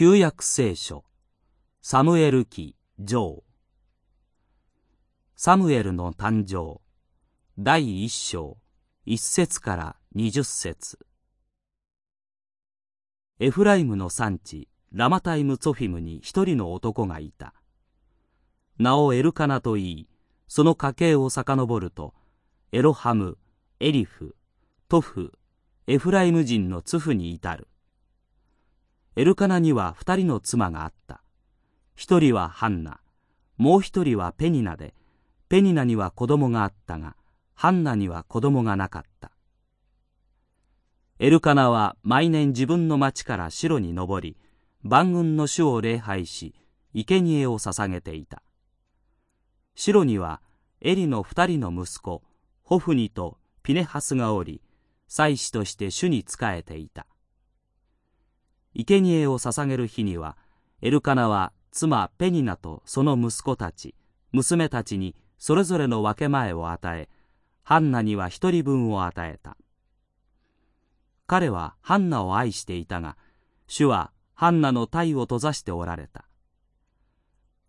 旧約聖書。サムエル記上。サムエルの誕生。第一章。一節から二十節。エフライムの産地。ラマタイムツォフィムに一人の男がいた。名をエルカナと言いその家系を遡るとエロハムエリフトフエフライム人のツフに至る。エルカナには二人の妻があった。一人はハンナ。もう一人はペニナで。ペニナには子供があったがハンナには子供がなかった。エルカナは毎年自分の町から城に登り万軍の主を礼拝し生贄を捧げていた。城にはエリの二人の息子ホフニとピネハスがおり祭司として主に仕えていた。生贄を捧げる日にはエルカナは妻ペニナとその息子たち娘たちにそれぞれの分け前を与えハンナには一人分を与えた。彼はハンナを愛していたが主はハンナの体を閉ざしておられた。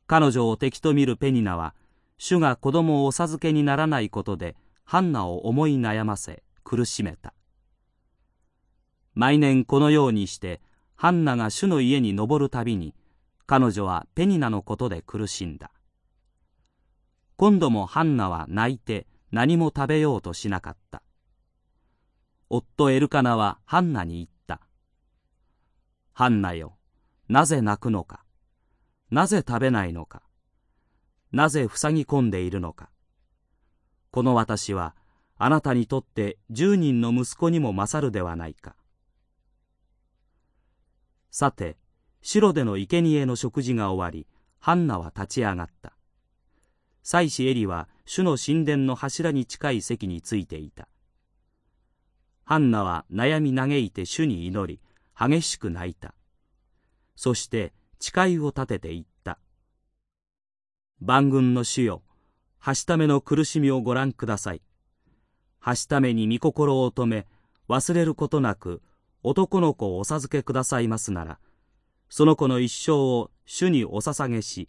彼女を敵と見るペニナは主が子供をお授けにならないことでハンナを思い悩ませ苦しめた。毎年このようにしてハンナが主の家に登るたびに彼女はペニナのことで苦しんだ。今度もハンナは泣いて何も食べようとしなかった。夫エルカナはハンナに言った「ハンナよなぜ泣くのか。なぜ食べないのか。なぜ塞ぎ込んでいるのか。この私はあなたにとって十人の息子にも勝るではないか。さて城での生贄の食事が終わりハンナは立ち上がった。妻子エリは主の神殿の柱に近い席についていた。ハンナは悩み嘆いて主に祈り激しく泣いた。そして誓いを立てて言った万軍の主よはしための苦しみをご覧ください。はしために御心を止め忘れることなく男の子をお授けくださいますならその子の一生を主にお捧げし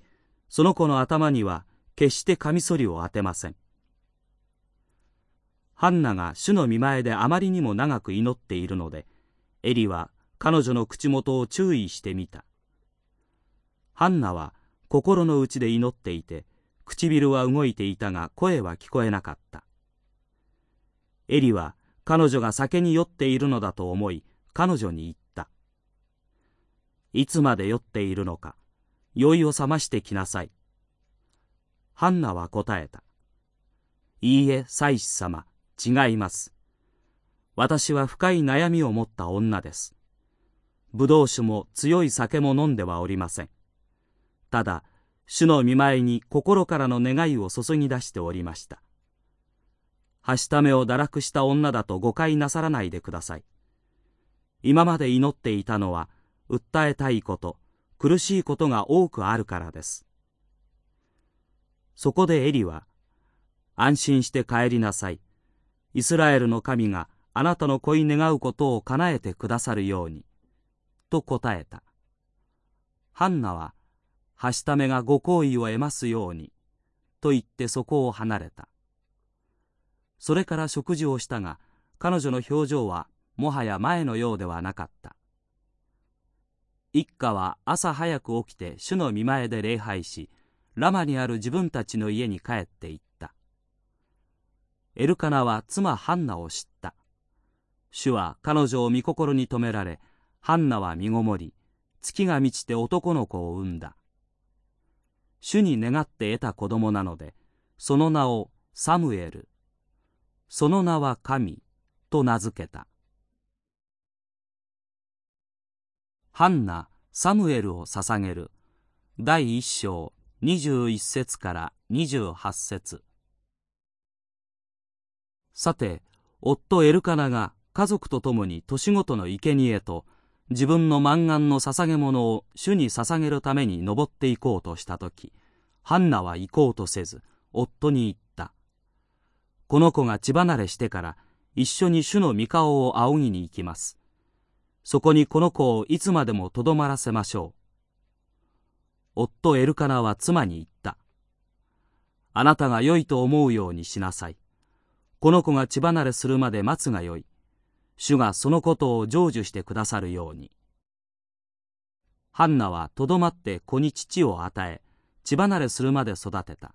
その子の頭には決してカミソリを当てません。ハンナが主の見前であまりにも長く祈っているのでエリは彼女の口元を注意してみた。ハンナは心の内で祈っていて唇は動いていたが声は聞こえなかった。エリは彼女が酒に酔っているのだと思い彼女に言った。いつまで酔っているのか、酔いを覚ましてきなさい。ハンナは答えた。いいえ、祭司様、違います。私は深い悩みを持った女です。葡萄酒も強い酒も飲んではおりません。ただ、主の見舞いに心からの願いを注ぎ出しておりました。はしためを堕落した女だと誤解なさらないでください。今まで祈っていたのは訴えたいこと苦しいことが多くあるからです。そこでエリは安心して帰りなさい。イスラエルの神があなたの恋願うことを叶えてくださるようにと答えた。ハンナははしためがご好意を得ますようにと言ってそこを離れた。それから食事をしたが彼女の表情はもはや前のようではなかった。一家は朝早く起きて主の見前で礼拝しラマにある自分たちの家に帰っていった。エルカナは妻ハンナを知った。主は彼女を御心に留められハンナは身ごもり月が満ちて男の子を産んだ。主に願って得た子供なのでその名をサムエル。その名は神と名付けた。ハンナ・サムエルを捧げる。第一章21節から28節。さて夫エルカナが家族と共に年ごとの生贄と自分の満願の捧げ物を主に捧げるために登っていこうとした時ハンナは行こうとせず夫に言った。この子が血離れしてから一緒に主の御顔を仰ぎに行きます。そこにこの子をいつまでもとどまらせましょう。夫エルカナは妻に言った。あなたが良いと思うようにしなさい。この子が血離れするまで待つがよい。主がそのことを成就してくださるように。ハンナはとどまって子に父を与え、血離れするまで育てた。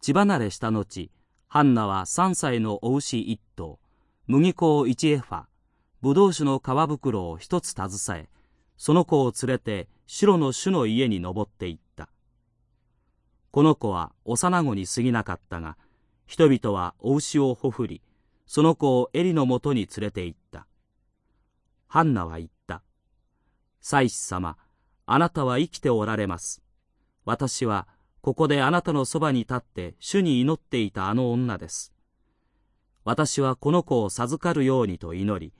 血離れした後、ハンナは3歳のお牛1頭、麦粉を1エファ、ブドウ酒の皮袋を一つ携え、その子を連れて白の主の家に登っていった。この子は幼子に過ぎなかったが、人々はお牛をほふり、その子をエリのもとに連れて行った。ハンナは言った。祭司様、あなたは生きておられます。私はここであなたのそばに立って主に祈っていたあの女です。私はこの子を授かるようにと祈り、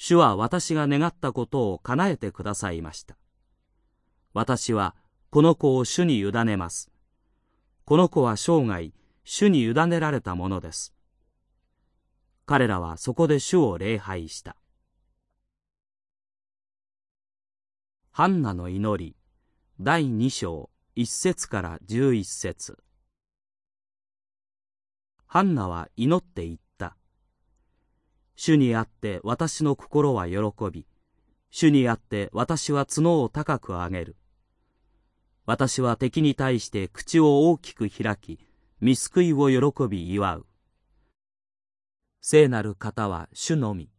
主は私が願ったことを叶えてくださいました。私はこの子を主に委ねます。この子は生涯、主に委ねられたものです。彼らはそこで主を礼拝した。ハンナの祈り第2章1節から11節ハンナは祈っていった。主にあって私の心は喜び、主にあって私は角を高く上げる。私は敵に対して口を大きく開き、見救いを喜び祝う。聖なる方は主のみ。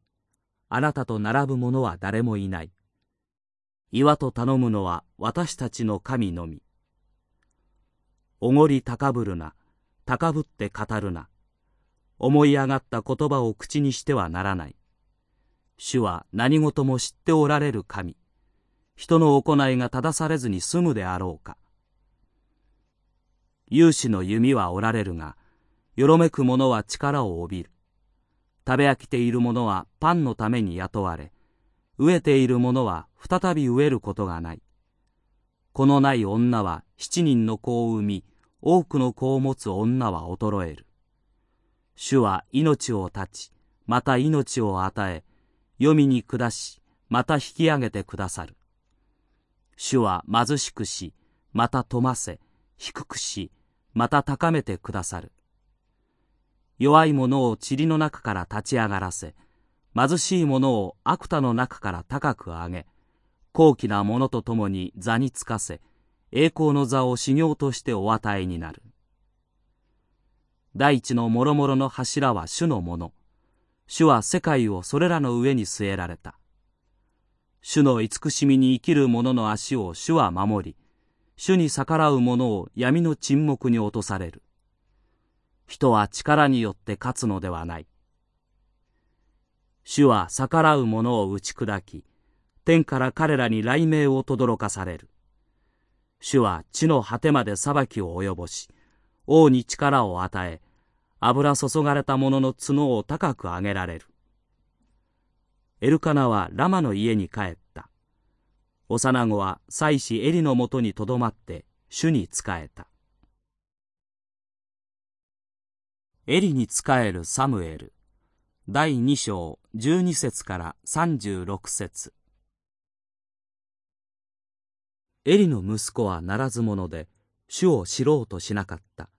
あなたと並ぶ者は誰もいない。岩と頼むのは私たちの神のみ。おごり高ぶるな、高ぶって語るな。思い上がった言葉を口にしてはならない。主は何事も知っておられる神。人の行いが正されずに済むであろうか。勇士の弓はおられるが、よろめく者は力を帯びる。食べ飽きている者はパンのために雇われ、飢えている者は再び飢えることがない。子のない女は七人の子を産み、多くの子を持つ女は衰える。主は命を断ち、また命を与え、読みに下し、また引き上げてくださる。主は貧しくし、また富ませ、低くし、また高めてくださる。弱い者を塵の中から立ち上がらせ、貧しい者を悪田の中から高く上げ、高貴な者と共に座につかせ、栄光の座を修行としてお与えになる。大地の諸々の柱は主のもの。主は世界をそれらの上に据えられた。主の慈しみに生きる者の足を主は守り、主に逆らう者を闇の沈黙に落とされる。人は力によって勝つのではない。主は逆らう者を打ち砕き、天から彼らに雷鳴を轟かされる。主は地の果てまで裁きを及ぼし、王に力を与え、油注がれた者の角を高く上げられる。エルカナはラマの家に帰った。幼子は妻子エリのもとにとどまって主に仕えた。エリに仕えるサムエル第2章12節から36節エリの息子はならず者で主を知ろうとしなかった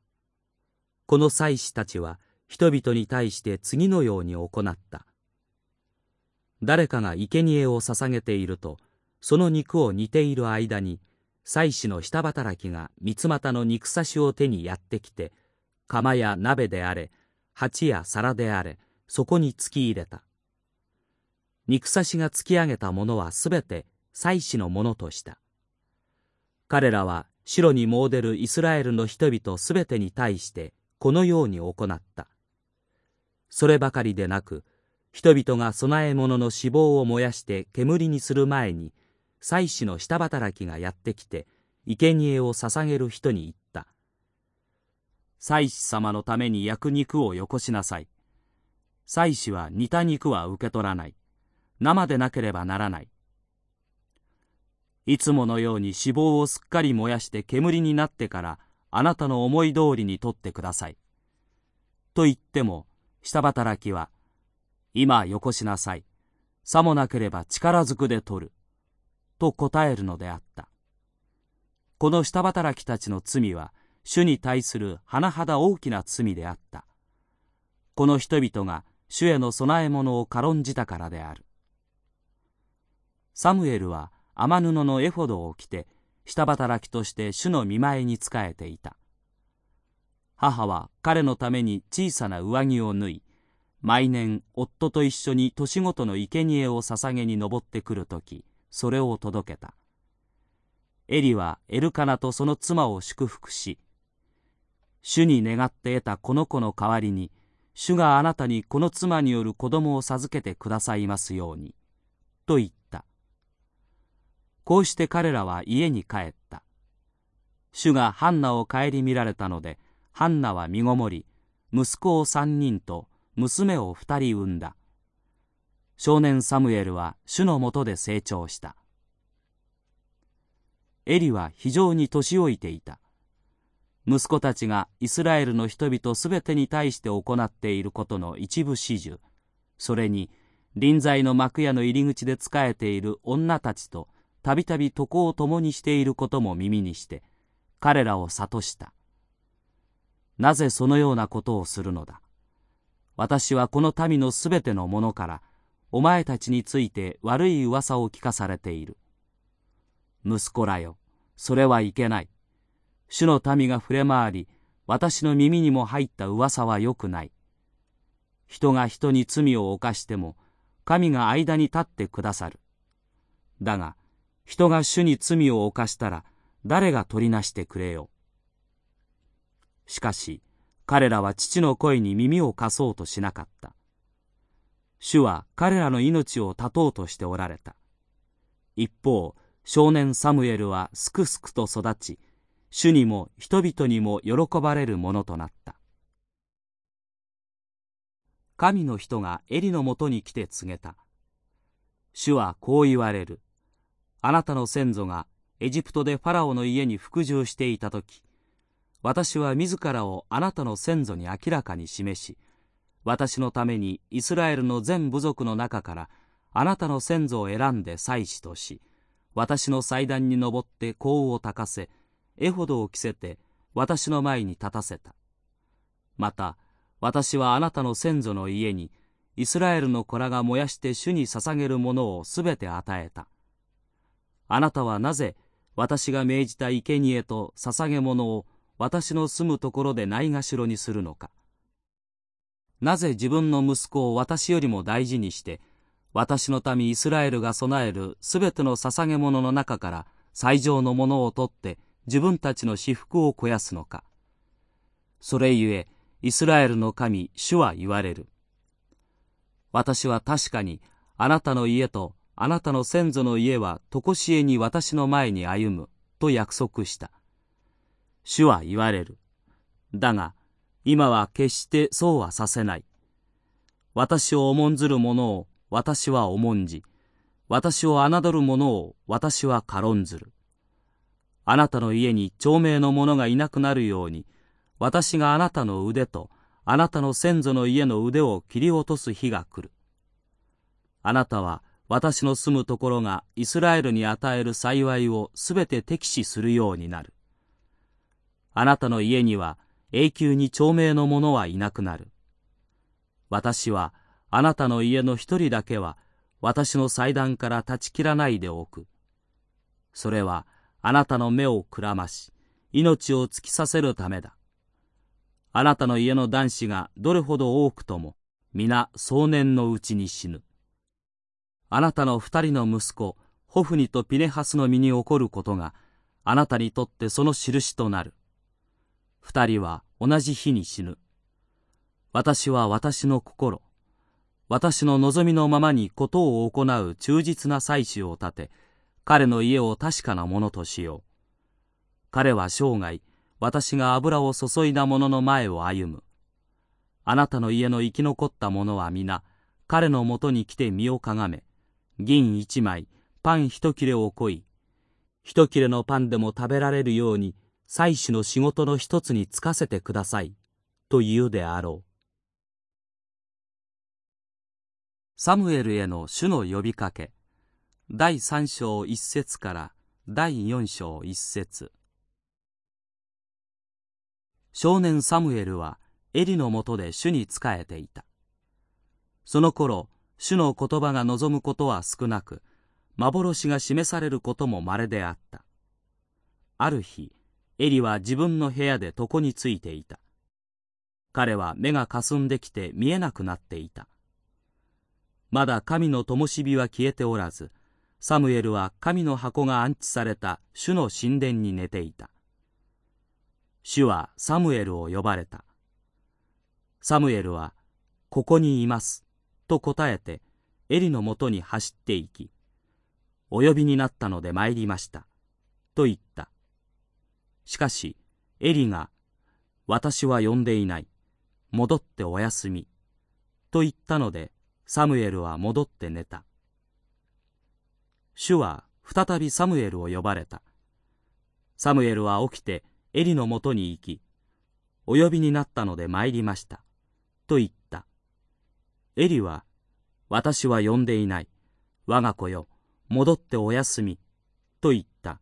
この祭司たちは人々に対して次のように行った。誰かが生贄を捧げているとその肉を煮ている間に祭司の下働きが三つ股の肉刺しを手にやってきて釜や鍋であれ鉢や皿であれそこに突き入れた。肉刺しが突き上げたものはすべて祭司のものとした。彼らは白に詣でるイスラエルの人々すべてに対してこのように行ったそればかりでなく人々が供え物の脂肪を燃やして煙にする前に祭司の下働きがやってきて生贄を捧げる人に言った祭司様のために焼く肉をよこしなさい。祭司は煮た肉は受け取らない。生でなければならない。いつものように脂肪をすっかり燃やして煙になってからあなたの思い通りにとってください。と言っても下働きは今よこしなさい。さもなければ力ずくで取る。と答えるのであった。この下働きたちの罪は、主に対する甚だ大きな罪であった。この人々が主への供え物を軽んじたからである。サムエルは天布のエフォドを着て、下働きとして主の見舞いに仕えていた。母は彼のために小さな上着を縫い、毎年夫と一緒に年ごとの生贄を捧げに登ってくるとき、それを届けた。エリはエルカナとその妻を祝福し、主に願って得たこの子の代わりに、主があなたにこの妻による子供を授けてくださいますように、と言った。こうして彼らは家に帰った。主がハンナを顧みられたので、ハンナは身ごもり、息子を三人と娘を二人産んだ。少年サムエルは主のもとで成長した。エリは非常に年老いていた。息子たちがイスラエルの人々すべてに対して行っていることの一部始終、それに臨在の幕屋の入り口で仕えている女たちとたびたび床を共にしていることも耳にして、彼らを諭した。なぜそのようなことをするのだ？私はこの民のすべてのものから、お前たちについて悪い噂を聞かされている。息子らよ、それはいけない。主の民が触れ回り、私の耳にも入った噂は良くない。人が人に罪を犯しても、神が間に立ってくださる。だが、人が主に罪を犯したら、誰が取りなしてくれよ。しかし彼らは父の声に耳を貸そうとしなかった。主は彼らの命を絶とうとしておられた。一方少年サムエルはすくすくと育ち主にも人々にも喜ばれるものとなった。神の人がエリのもとに来て告げた。主はこう言われる。あなたの先祖がエジプトでファラオの家に服従していた時私は自らをあなたの先祖に明らかに示し、私のためにイスラエルの全部族の中からあなたの先祖を選んで祭司とし、私の祭壇に登って香を焚かせ、エホドを着せて私の前に立たせた。また、私はあなたの先祖の家に、イスラエルの子らが燃やして主に捧げるものをすべて与えた。あなたはなぜ私が命じた生贄と捧げ物を私の住むところでないがしろにするのか。なぜ自分の息子を私よりも大事にして私の民イスラエルが備えるすべての捧げ物の中から最上のものを取って自分たちの私服を肥やすのか。それゆえイスラエルの神主は言われる。私は確かにあなたの家とあなたの先祖の家は常しえに私の前に歩むと約束した主は言われる。だが、今は決してそうはさせない。私を重んずる者を私は重んじ、私を侮る者を私は軽んずる。あなたの家に長命の者がいなくなるように、私があなたの腕とあなたの先祖の家の腕を切り落とす日が来る。あなたは私の住むところがイスラエルに与える幸いをすべて敵視するようになる。あなたの家には永久に長命の者はいなくなる。私はあなたの家の一人だけは私の祭壇から断ち切らないでおく。それはあなたの目をくらまし、命を尽きさせるためだ。あなたの家の男子がどれほど多くとも、皆壮年のうちに死ぬ。あなたの二人の息子、ホフニとピネハスの身に起こることが、あなたにとってその印となる。二人は同じ日に死ぬ。私は私の心、私の望みのままにことを行う忠実な祭司を立て、彼の家を確かなものとしよう。彼は生涯、私が油を注いだ者の前を歩む。あなたの家の生き残った者は皆、彼のもとに来て身をかがめ、銀一枚、パン一切れをこい、一切れのパンでも食べられるように、祭司の仕事の一つに就かせてください、と言うであろう。サムエルへの主の呼びかけ。第3章1節から第4章1節。少年サムエルはエリのもとで主に仕えていた。その頃主の言葉が望むことは少なく幻が示されることも稀であったある日エリは自分の部屋で床についていた彼は目がかすんできて見えなくなっていたまだ神の灯火は消えておらず、サムエルは神の箱が安置された主の神殿に寝ていた。主はサムエルを呼ばれた。サムエルは、ここにいます、と答えて、エリのもとに走って行き、お呼びになったので参りました、と言った。しかし、エリが、私は呼んでいない、戻ってお休み、と言ったので、サムエルは戻って寝た。主は再びサムエルを呼ばれた。サムエルは起きてエリのもとに行き、お呼びになったので参りました。と言った。エリは、私は呼んでいない。我が子よ、戻ってお休み。と言った。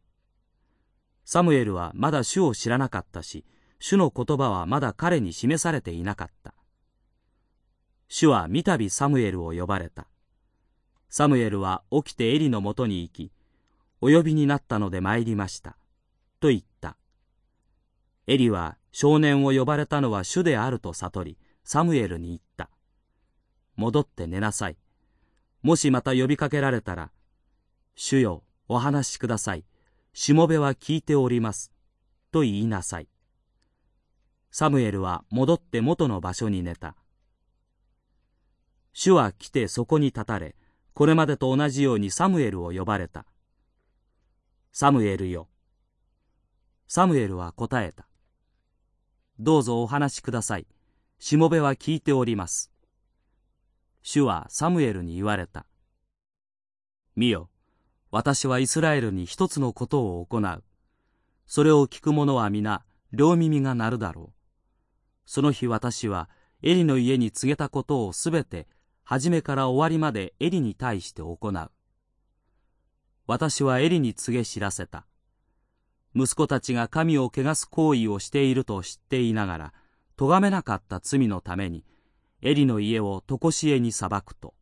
サムエルはまだ主を知らなかったし、主の言葉はまだ彼に示されていなかった。主は三度サムエルを呼ばれた。サムエルは起きてエリのもとに行き、お呼びになったので参りました。と言った。エリは少年を呼ばれたのは主であると悟り、サムエルに言った。戻って寝なさい。もしまた呼びかけられたら、主よ、お話しください。しもべは聞いております。と言いなさい。サムエルは戻って元の場所に寝た。主は来てそこに立たれ、これまでと同じようにサムエルを呼ばれた。サムエルよ。サムエルは答えた。どうぞお話しください。しもべは聞いております。主はサムエルに言われた。見よ、私はイスラエルに一つのことを行う。それを聞く者は皆、両耳が鳴るだろう。その日私は、エリの家に告げたことをすべて初めから終わりまでエリに対して行う。私はエリに告げ知らせた。息子たちが神を汚す行為をしていると知っていながら、咎めなかった罪のために、エリの家を常しえに裁くと。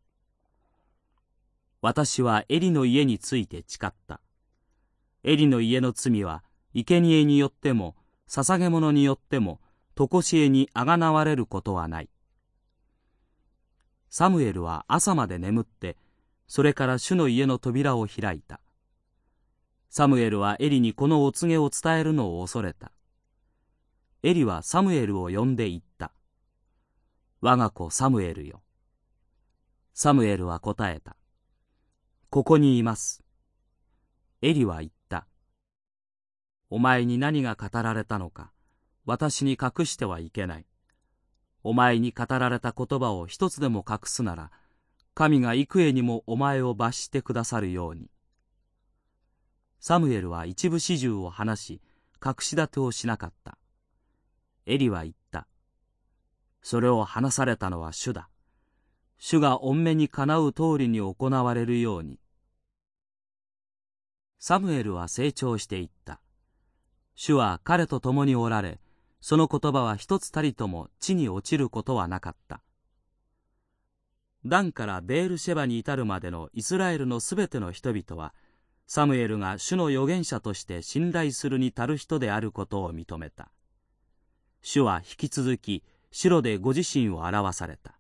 私はエリの家について誓った。エリの家の罪は、生贄によっても、捧げ物によっても、常しえにあがなわれることはない。サムエルは朝まで眠って、それから主の家の扉を開いた。サムエルはエリにこのお告げを伝えるのを恐れた。エリはサムエルを呼んで言った。我が子サムエルよ。サムエルは答えた。ここにいます。エリは言った。お前に何が語られたのか、私に隠してはいけない。お前に語られた言葉を一つでも隠すなら、神が幾重にもお前を罰してくださるように。サムエルは一部始終を話し、隠し立てをしなかった。エリは言った。それを話されたのは主だ。主が御目にかなう通りに行われるように。サムエルは成長していった。主は彼と共におられ、その言葉は一つたりとも地に落ちることはなかった。ダンからベールシェバに至るまでのイスラエルのすべての人々は、サムエルが主の預言者として信頼するに足る人であることを認めた。主は引き続き白でご自身を表された。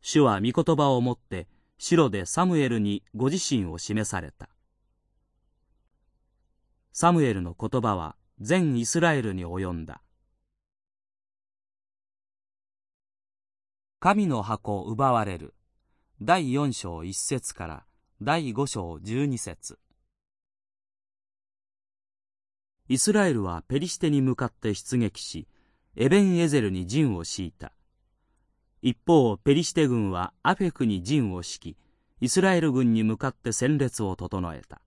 主は御言葉をもって白でサムエルにご自身を示された。サムエルの言葉は全イスラエルに及んだ。神の箱奪われる第4章1節から第5章12節イスラエルはペリシテに向かって出撃しエベンエゼルに陣を敷いた。一方ペリシテ軍はアフェクに陣を敷きイスラエル軍に向かって戦列を整えた。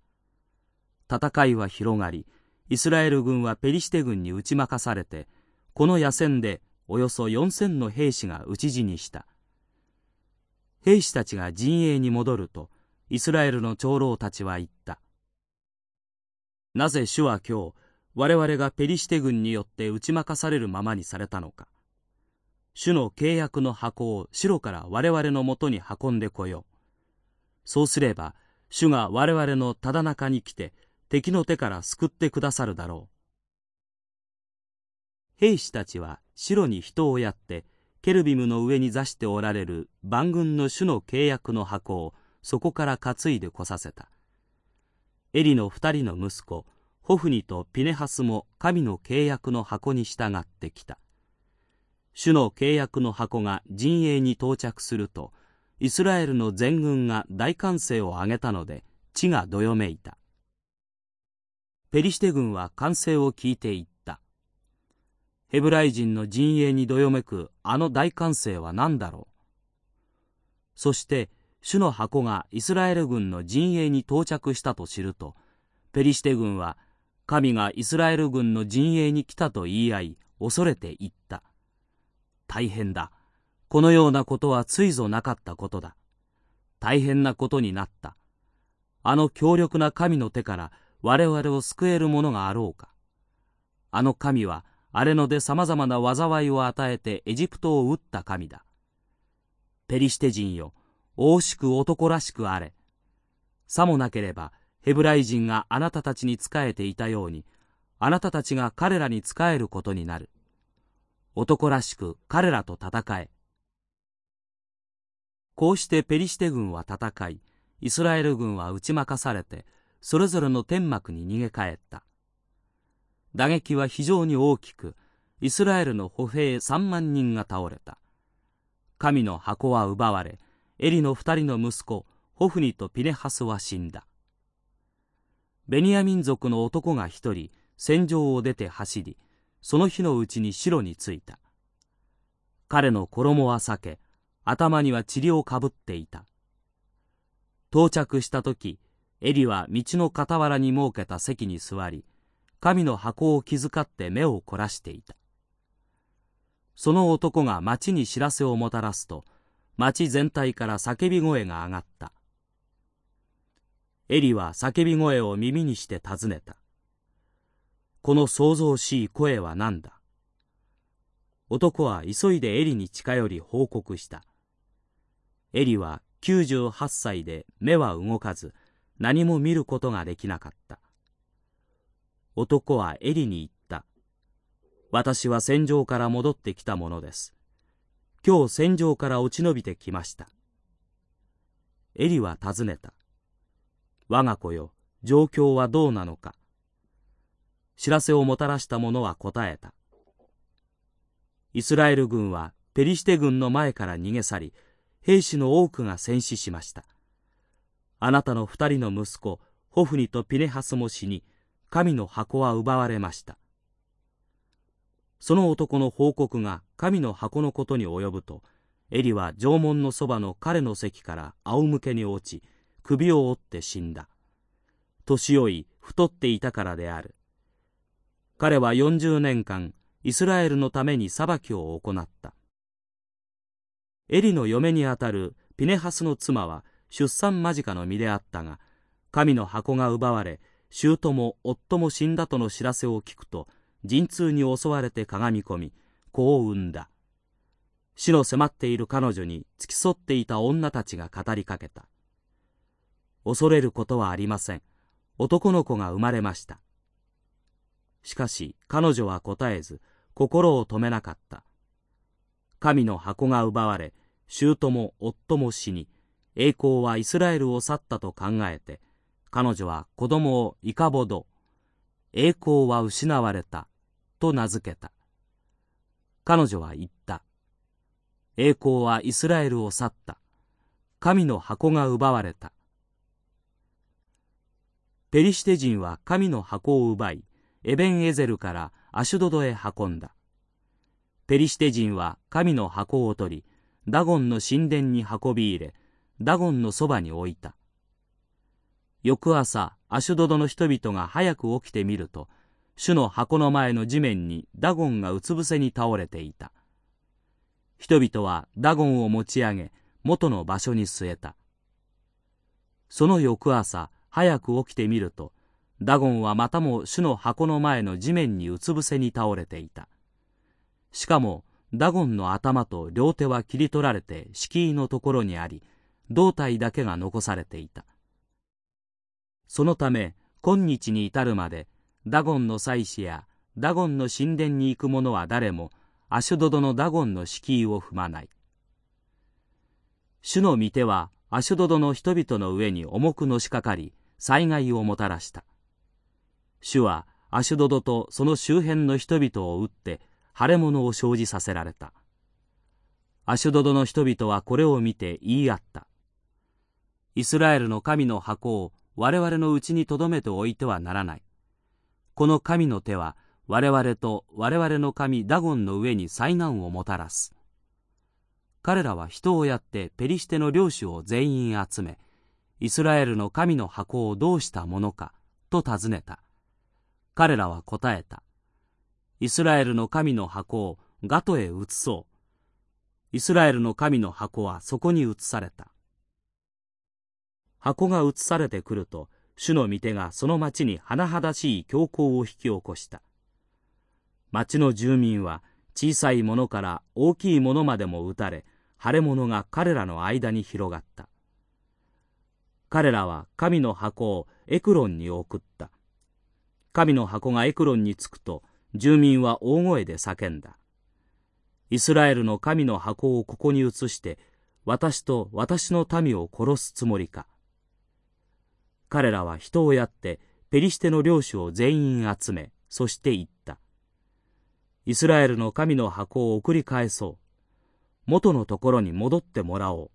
戦いは広がりイスラエル軍はペリシテ軍に打ち負かされてこの野戦でおよそ4000の兵士が討ち死にした。兵士たちが陣営に戻るとイスラエルの長老たちは言った。なぜ主は今日我々がペリシテ軍によって打ち負かされるままにされたのか。主の契約の箱を城から我々のもとに運んでこよう。そうすれば主が我々のただ中に来て敵の手から救ってくださるだろう。兵士たちは城に人をやってケルビムの上に座しておられる万軍の主の契約の箱をそこから担いでこさせた。エリの二人の息子ホフニとピネハスも神の契約の箱に従ってきた。主の契約の箱が陣営に到着するとイスラエルの全軍が大歓声を上げたので地がどよめいた。ペリシテ軍は歓声を聞いていった。ヘブライ人の陣営にどよめくあの大歓声は何だろう。そして主の箱がイスラエル軍の陣営に到着したと知るとペリシテ軍は神がイスラエル軍の陣営に来たと言い合い恐れて言った。大変だ。このようなことはついぞなかったことだ。大変なことになった。あの強力な神の手から我々を救えるものがあろうか。あの神は荒れ野で様々な災いを与えてエジプトを撃った神だ。ペリシテ人よ、大しく男らしくあれ。さもなければ、ヘブライ人があなたたちに仕えていたように、あなたたちが彼らに仕えることになる。男らしく彼らと戦え。こうしてペリシテ軍は戦い、イスラエル軍は打ち負かされて、それぞれの天幕に逃げ帰った。打撃は非常に大きく、イスラエルの歩兵三万人が倒れた。神の箱は奪われ、エリの二人の息子、ホフニとピネハスは死んだ。ベニヤ民族の男が一人、戦場を出て走り、その日のうちに城に着いた。彼の衣は裂け、頭には塵をかぶっていた。到着した時、エリは道の傍らに設けた席に座り、神の箱を気遣って目を凝らしていた。その男が町に知らせをもたらすと、町全体から叫び声が上がった。エリは叫び声を耳にして尋ねた。この騒々しい声は何だ？男は急いでエリに近寄り報告した。エリは98歳で目は動かず、何も見ることができなかった。男はエリに言った。私は戦場から戻ってきたものです。今日戦場から落ち延びてきました。エリは尋ねた。我が子よ、状況はどうなのか。知らせをもたらした者は答えた。イスラエル軍はペリシテ軍の前から逃げ去り、兵士の多くが戦死しました。あなたの二人の息子、ホフニとピネハスも死に、神の箱は奪われました。その男の報告が神の箱のことに及ぶと、エリは縄文のそばの彼の席から仰向けに落ち、首を折って死んだ。年老い、太っていたからである。彼は40年間、イスラエルのために裁きを行った。エリの嫁にあたるピネハスの妻は出産間近の身であったが、神の箱が奪われ、姑も夫も死んだとの知らせを聞くと陣痛に襲われてかがみ込み子を産んだ死の迫っている彼女に付き添っていた女たちが語りかけた恐れることはありません男の子が生まれましたしかし彼女は答えず心を止めなかった神の箱が奪われ姑も夫も死に栄光はイスラエルを去ったと考えて彼女は子供をイカボド、栄光は失われた、と名付けた。彼女は言った。栄光はイスラエルを去った。神の箱が奪われた。ペリシテ人は神の箱を奪い、エベンエゼルからアシュドドへ運んだ。ペリシテ人は神の箱を取り、ダゴンの神殿に運び入れ、ダゴンのそばに置いた。翌朝、アシュドドの人々が早く起きてみると、主の箱の前の地面にダゴンがうつ伏せに倒れていた。人々はダゴンを持ち上げ、元の場所に据えたその翌朝早く起きてみるとダゴンはまたも主の箱の前の地面にうつ伏せに倒れていた。しかもダゴンの頭と両手は切り取られて敷居のところにあり胴体だけが残されていた。そのため今日に至るまでダゴンの祭司やダゴンの神殿に行く者は誰もアシュドドのダゴンの敷居を踏まない。主の御手はアシュドドの人々の上に重くのしかかり災害をもたらした。主はアシュドドとその周辺の人々を撃って腫れ物を生じさせられた。アシュドドの人々はこれを見て言い合った。イスラエルの神の箱を我々のうちに留めておいてはならない。この神の手は我々と我々の神ダゴンの上に災難をもたらす。彼らは人をやってペリシテの領主を全員集めイスラエルの神の箱をどうしたものかと尋ねた。彼らは答えたイスラエルの神の箱をガトへ移そうイスラエルの神の箱はそこに移された箱が移されてくると主の御手がその町に甚だしい強行を引き起こした町の住民は小さいものから大きいものまでも撃たれ腫れ物が彼らの間に広がった彼らは神の箱をエクロンに送った。神の箱がエクロンに着くと住民は大声で叫んだ。イスラエルの神の箱をここに移して私と私の民を殺すつもりか。彼らは人をやってペリシテの領主を全員集めそして言った。イスラエルの神の箱を送り返そう。元のところに戻ってもらおう。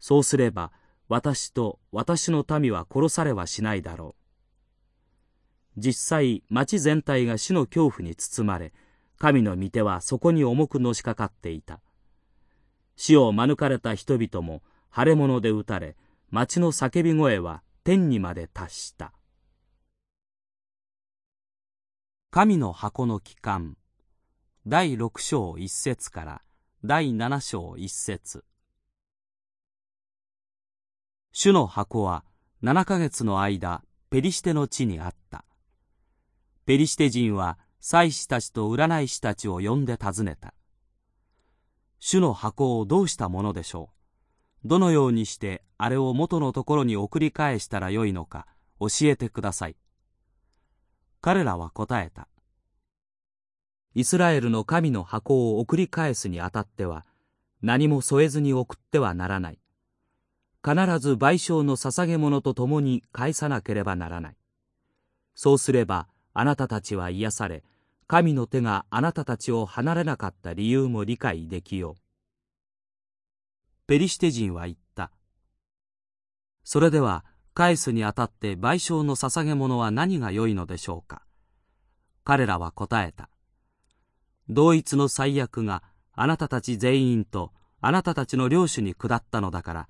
そうすれば私と私の民は殺されはしないだろう。実際町全体が死の恐怖に包まれ神の御手はそこに重くのしかかっていた。死を免れた人々も腫れ物で撃たれ町の叫び声は天にまで達した。神の箱の帰還。第六章一節から第七章一節。主の箱は七ヶ月の間ペリシテの地にあった。ペリシテ人は祭司たちと占い師たちを呼んで尋ねた。主の箱をどうしたものでしょう？どのようにしてあれを元のところに送り返したらよいのか教えてください。彼らは答えた。イスラエルの神の箱を送り返すにあたっては何も添えずに送ってはならない。必ず賠償の捧げ物とともに返さなければならない。そうすればあなたたちは癒され神の手があなたたちを離れなかった理由も理解できよう。ペリシテ人は言った。それでは返すにあたって賠償の捧げ物は何が良いのでしょうか。彼らは答えた。同一の最悪があなたたち全員とあなたたちの領主に下ったのだから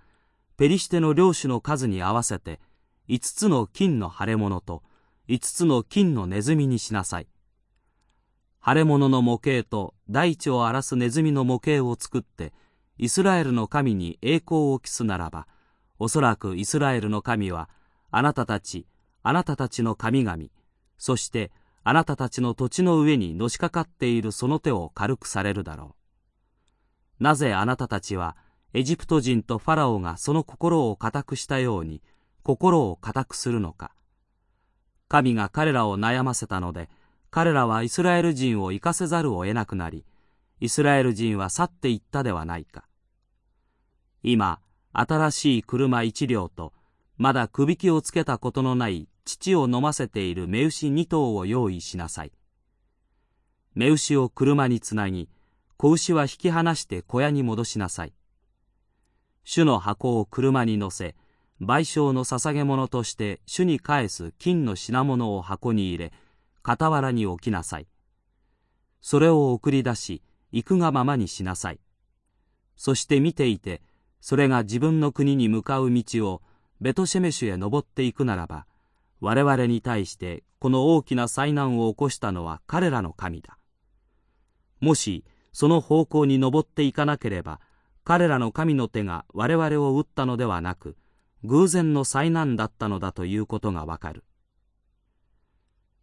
ペリシテの領主の数に合わせて5つの金の腫れ物と5つの金のネズミにしなさい腫れ物の模型と大地を荒らすネズミの模型を作ってイスラエルの神に栄光を期すならばおそらくイスラエルの神はあなたたちあなたたちの神々そしてあなたたちの土地の上にのしかかっているその手を軽くされるだろう。なぜあなたたちはエジプト人とファラオがその心を固くしたように心を固くするのか。神が彼らを悩ませたので、彼らはイスラエル人を行かせざるを得なくなり、イスラエル人は去っていったではないか。今、新しい車一両と、まだくびきをつけたことのない乳を飲ませている目牛二頭を用意しなさい。目牛を車につなぎ、子牛は引き離して小屋に戻しなさい。主の箱を車に乗せ、賠償の捧げ物として主に返す金の品物を箱に入れ、傍らに置きなさい。それを送り出し、行くがままにしなさい。そして見ていて、それが自分の国に向かう道をベトシェメシュへ登っていくならば、我々に対してこの大きな災難を起こしたのは彼らの神だ。もしその方向に登っていかなければ彼らの神の手が我々を撃ったのではなく偶然の災難だったのだということがわかる。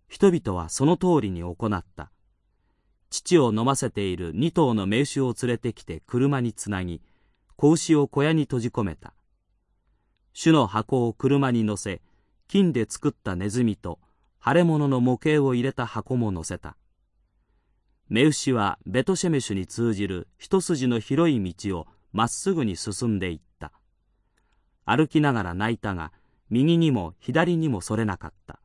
人々はその通りに行った。父を飲ませている2頭の名手を連れてきて車につなぎ子牛を小屋に閉じ込めた。主の箱を車に乗せ金で作ったネズミと腫れ物の模型を入れた箱も乗せた。目牛はベトシェメシュに通じる一筋の広い道をまっすぐに進んでいった。歩きながら泣いたが右にも左にもそれなかった。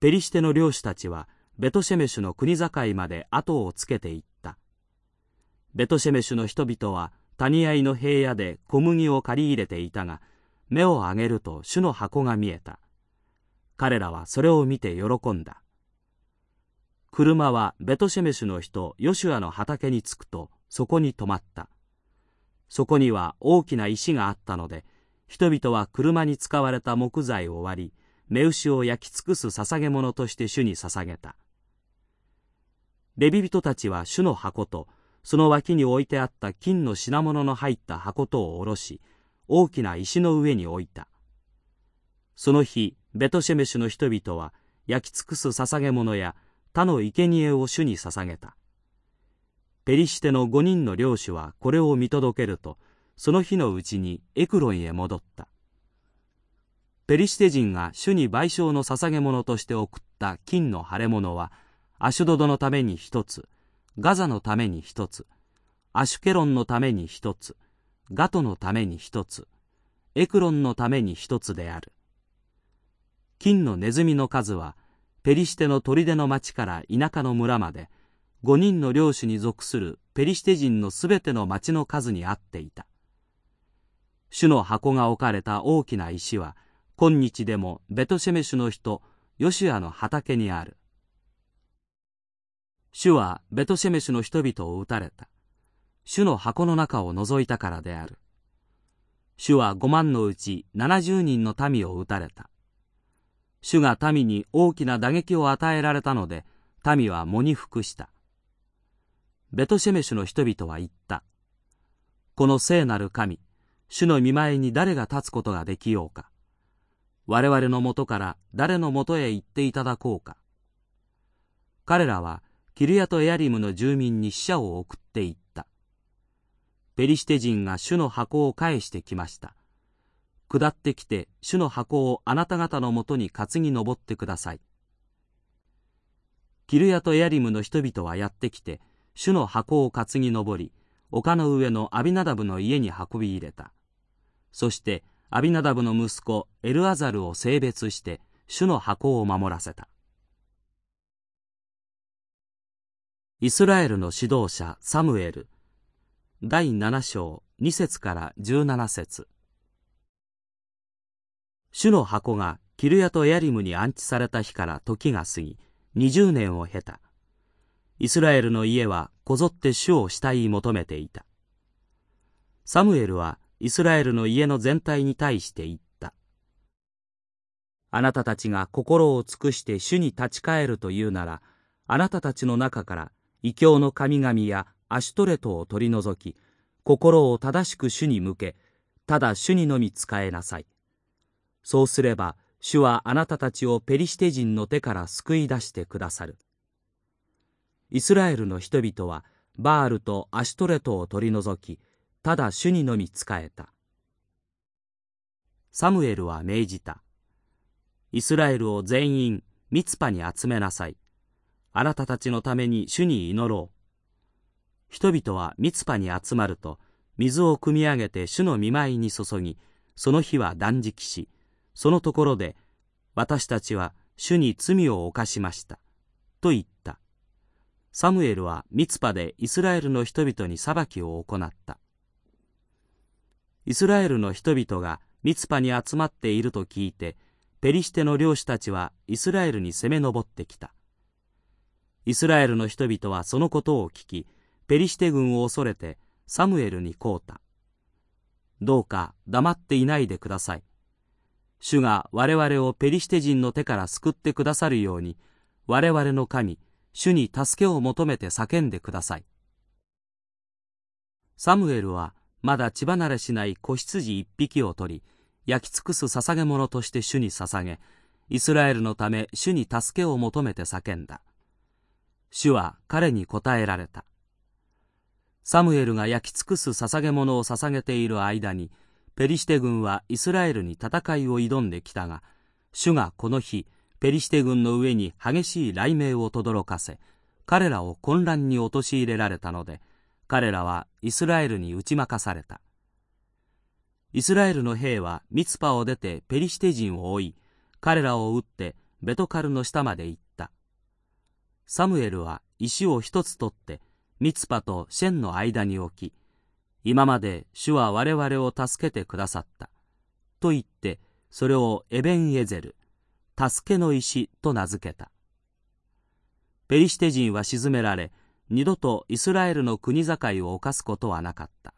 ペリシテの漁師たちはベトシェメシュの国境まで後をつけていった。ベトシェメシュの人々は谷合の平野で小麦を借り入れていたが目を上げると主の箱が見えた。彼らはそれを見て喜んだ。車はベトシェメシュの人ヨシュアの畑に着くとそこに止まった。そこには大きな石があったので人々は車に使われた木材を割り目牛を焼き尽くす捧げ物として主に捧げた。レビ人たちは主の箱とその脇に置いてあった金の品物の入った箱とを下ろし大きな石の上に置いた。その日ベトシェメシュの人々は焼き尽くす捧げ物や他の生贄を主に捧げた。ペリシテの5人の領主はこれを見届けるとその日のうちにエクロンへ戻った。ペリシテ人が主に賠償の捧げ物として送った金の腫れ物はアシュドドのために一つガザのために一つアシュケロンのために一つガトのために一つエクロンのために一つである。金のネズミの数はペリシテの砦の町から田舎の村まで5人の領主に属するペリシテ人のすべての町の数に合っていた。主の箱が置かれた大きな石は今日でもベトシェメシュの人ヨシュアの畑にある。主はベトシェメシュの人々を撃たれた。主の箱の中を覗いたからである。主は5万のうち70人の民を撃たれた。主が民に大きな打撃を与えられたので民は喪に服したベトシェメシュの人々は言った。この聖なる神、主の見前に誰が立つことができようか。我々のもとから誰のもとへ行っていただこうか。彼らはキルヤとエアリムの住民に死者を送っていった。ペリシテ人が主の箱を返してきました。下ってきて主の箱をあなた方のもとに担ぎ登ってください。キルヤとエアリムの人々はやってきて、主の箱を担ぎ上り丘の上のアビナダブの家に運び入れた。そしてアビナダブの息子エルアザルを性別して主の箱を守らせた。イスラエルの指導者サムエル。第7章2節から17節。主の箱がキルヤとエリムに安置された日から時が過ぎ20年を経たイスラエルの家はこぞって主を慕い求めていた。サムエルはイスラエルの家の全体に対して言った。あなたたちが心を尽くして主に立ち返るというなら、あなたたちの中から異教の神々やアシュトレトを取り除き、心を正しく主に向け、ただ主にのみ仕えなさい。そうすれば、主はあなたたちをペリシテ人の手から救い出してくださる。イスラエルの人々はバールとアシュトレトを取り除きただ主にのみ仕えた。サムエルは命じた。イスラエルを全員ミツパに集めなさい。あなたたちのために主に祈ろう。人々はミツパに集まると水を汲み上げて主の見舞いに注ぎその日は断食しそのところで私たちは主に罪を犯しましたと言ったサムエルはミツパでイスラエルの人々に裁きを行った。イスラエルの人々がミツパに集まっていると聞いて、ペリシテの領主たちはイスラエルに攻め上ってきた。イスラエルの人々はそのことを聞き、ペリシテ軍を恐れてサムエルにこうた。どうか黙っていないでください。主が我々をペリシテ人の手から救ってくださるように、我々の神、主に助けを求めて叫んでください。サムエルはまだ血離れしない子羊一匹を取り焼き尽くす捧げ物として主に捧げイスラエルのため主に助けを求めて叫んだ主は彼に答えられたサムエルが焼き尽くす捧げ物を捧げている間にペリシテ軍はイスラエルに戦いを挑んできたが主がこの日ペリシテ軍の上に激しい雷鳴を轟かせ彼らを混乱に陥れられたので彼らはイスラエルに打ち負かされた。イスラエルの兵はミツパを出てペリシテ人を追い彼らを撃ってベトカルの下まで行った。サムエルは石を一つ取ってミツパとシェンの間に置き今まで主は我々を助けてくださった。と言ってそれをエベンエゼル助けの石と名付けた。ペリシテ人は沈められ二度とイスラエルの国境を犯すことはなかった。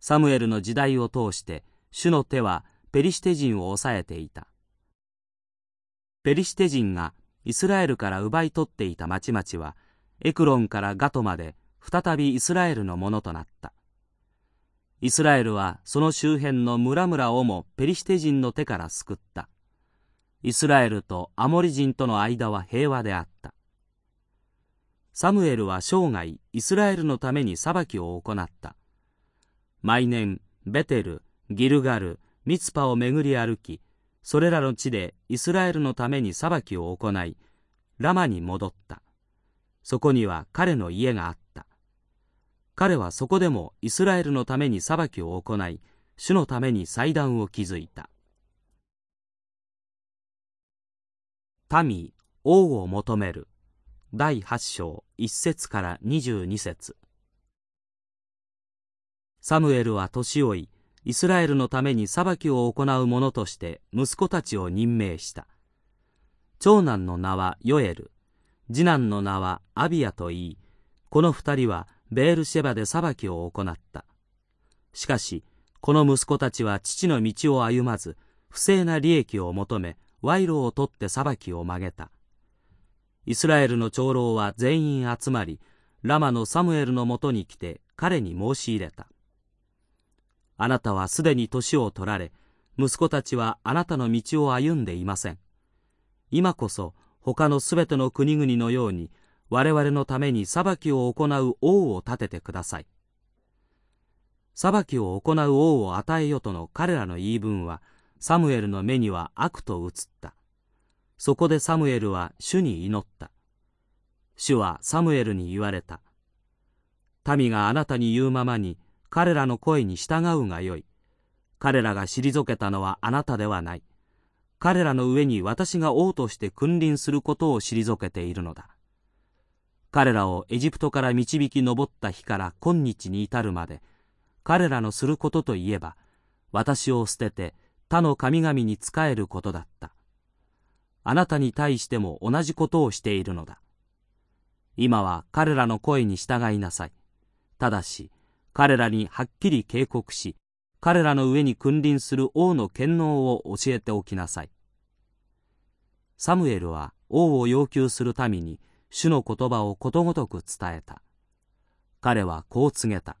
サムエルの時代を通して主の手はペリシテ人を抑えていた。ペリシテ人がイスラエルから奪い取っていた町々はエクロンからガトまで再びイスラエルのものとなった。イスラエルはその周辺の村々をもペリシテ人の手から救った。イスラエルとアモリ人との間は平和であった。サムエルは生涯イスラエルのために裁きを行った。毎年ベテルギルガルミツパを巡り歩きそれらの地でイスラエルのために裁きを行いラマに戻った。そこには彼の家があった。彼はそこでもイスラエルのために裁きを行い主のために祭壇を築いた。民王を求める。第8章1節から22節。サムエルは年老いイスラエルのために裁きを行う者として息子たちを任命した。長男の名はヨエル次男の名はアビアといいこの二人はベールシェバで裁きを行った。しかしこの息子たちは父の道を歩まず不正な利益を求め賄賂を取って裁きを曲げた。イスラエルの長老は全員集まりラマのサムエルのもとに来て彼に申し入れた。あなたはすでに年を取られ息子たちはあなたの道を歩んでいません。今こそ他のすべての国々のように我々のために裁きを行う王を立ててください裁きを行う王を与えよとの彼らの言い分はサムエルの目には悪と映ったそこでサムエルは主に祈った。主はサムエルに言われた。民があなたに言うままに彼らの声に従うがよい。彼らが退けたのはあなたではない。彼らの上に私が王として君臨することを退けているのだ。彼らをエジプトから導き上った日から今日に至るまで、彼らのすることといえば、私を捨てて他の神々に仕えることだった。あなたに対しても同じことをしているのだ。今は彼らの声に従いなさい。ただし、彼らにはっきり警告し、彼らの上に君臨する王の権能を教えておきなさい。サムエルは王を要求する民に主の言葉をことごとく伝えた。彼はこう告げた。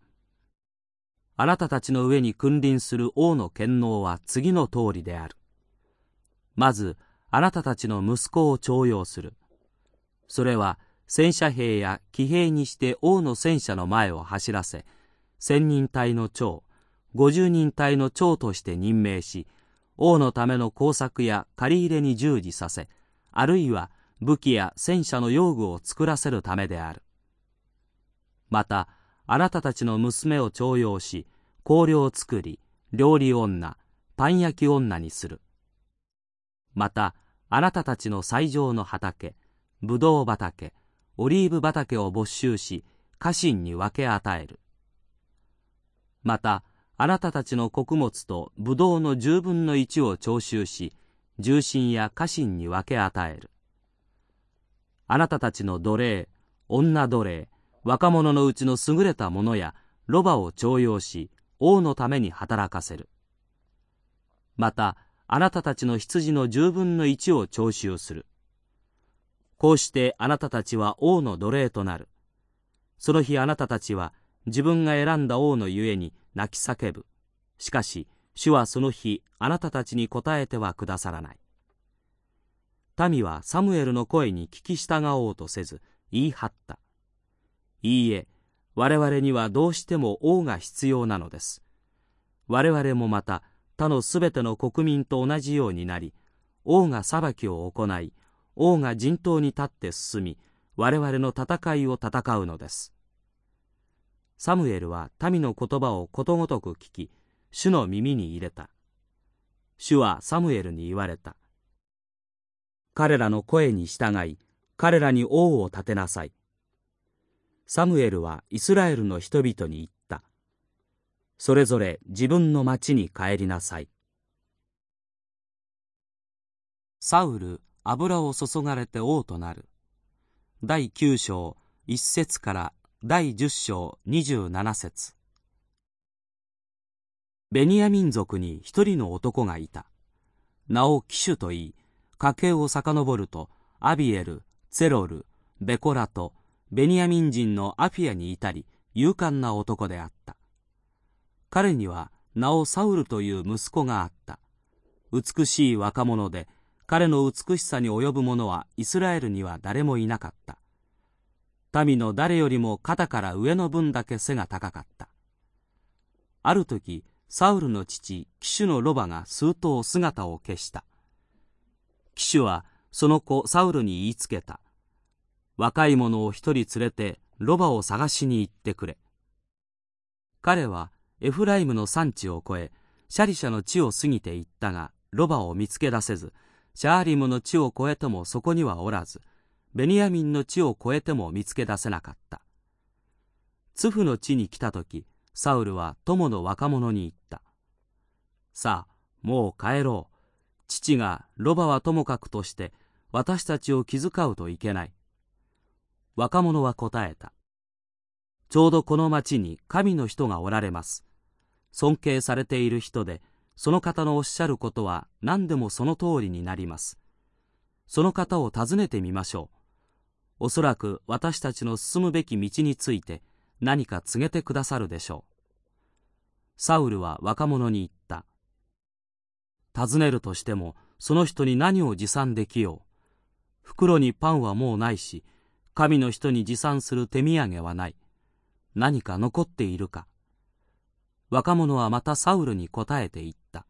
あなたたちの上に君臨する王の権能は次の通りである。まず、あなたたちの息子を徴用する。それは戦車兵や騎兵にして王の戦車の前を走らせ、千人隊の長、五十人隊の長として任命し、王のための工作や借り入れに従事させ、あるいは武器や戦車の用具を作らせるためである。また、あなたたちの娘を徴用し、香料を作り、料理女、パン焼き女にする。また、あなたたちの最上の畑、ぶどう畑、オリーブ畑を没収し、家臣に分け与える。また、あなたたちの穀物とぶどうの十分の一を徴収し、重臣や家臣に分け与える。あなたたちの奴隷、女奴隷、若者のうちの優れた者やロバを徴用し、王のために働かせる。また、あなたたちの羊の十分の一を徴収する。こうしてあなたたちは王の奴隷となる。その日あなたたちは自分が選んだ王のゆえに泣き叫ぶ。しかし、主はその日、あなたたちに答えてはくださらない。民はサムエルの声に聞き従おうとせず、言い張った。いいえ、我々にはどうしても王が必要なのです。我々もまた他のすべての国民と同じようになり、王が裁きを行い、王が陣頭に立って進み、我々の戦いを戦うのです。サムエルは民の言葉をことごとく聞き、主の耳に入れた。主はサムエルに言われた。彼らの声に従い、彼らに王を立てなさい。サムエルはイスラエルの人々に言った。それぞれ自分の町に帰りなさい。サウル、油を注がれて王となる。第9章1節から第10章27節ベニヤ民族に一人の男がいた。名を騎手と言い、家系を遡ると、アビエル、ツェロル、ベコラと、ベニヤミン人のアフィアにいたり、勇敢な男であった。彼には、名をサウルという息子があった。美しい若者で、彼の美しさに及ぶ者はイスラエルには誰もいなかった。民の誰よりも肩から上の分だけ背が高かった。ある時、サウルの父、騎手のロバが数頭姿を消した。騎手はその子サウルに言いつけた。若い者を一人連れてロバを探しに行ってくれ。彼はエフライムの山地を越え、シャリシャの地を過ぎて行ったが、ロバを見つけ出せず、シャーリムの地を越えてもそこにはおらず、ベニヤミンの地を越えても見つけ出せなかった。ツフの地に来た時、サウルは友の若者に言った。さあ、もう帰ろう。父がロバはともかくとして私たちを気遣うといけない。若者は答えた。ちょうどこの町に神の人がおられます。尊敬されている人で、その方のおっしゃることは何でもその通りになります。その方を訪ねてみましょう。おそらく私たちの進むべき道について何か告げてくださるでしょう。サウルは若者に言った。尋ねるとしてもその人に何を持参できよう。袋にパンはもうないし、神の人に持参する手土産はない。何か残っているか。若者はまたサウルに答えて言った。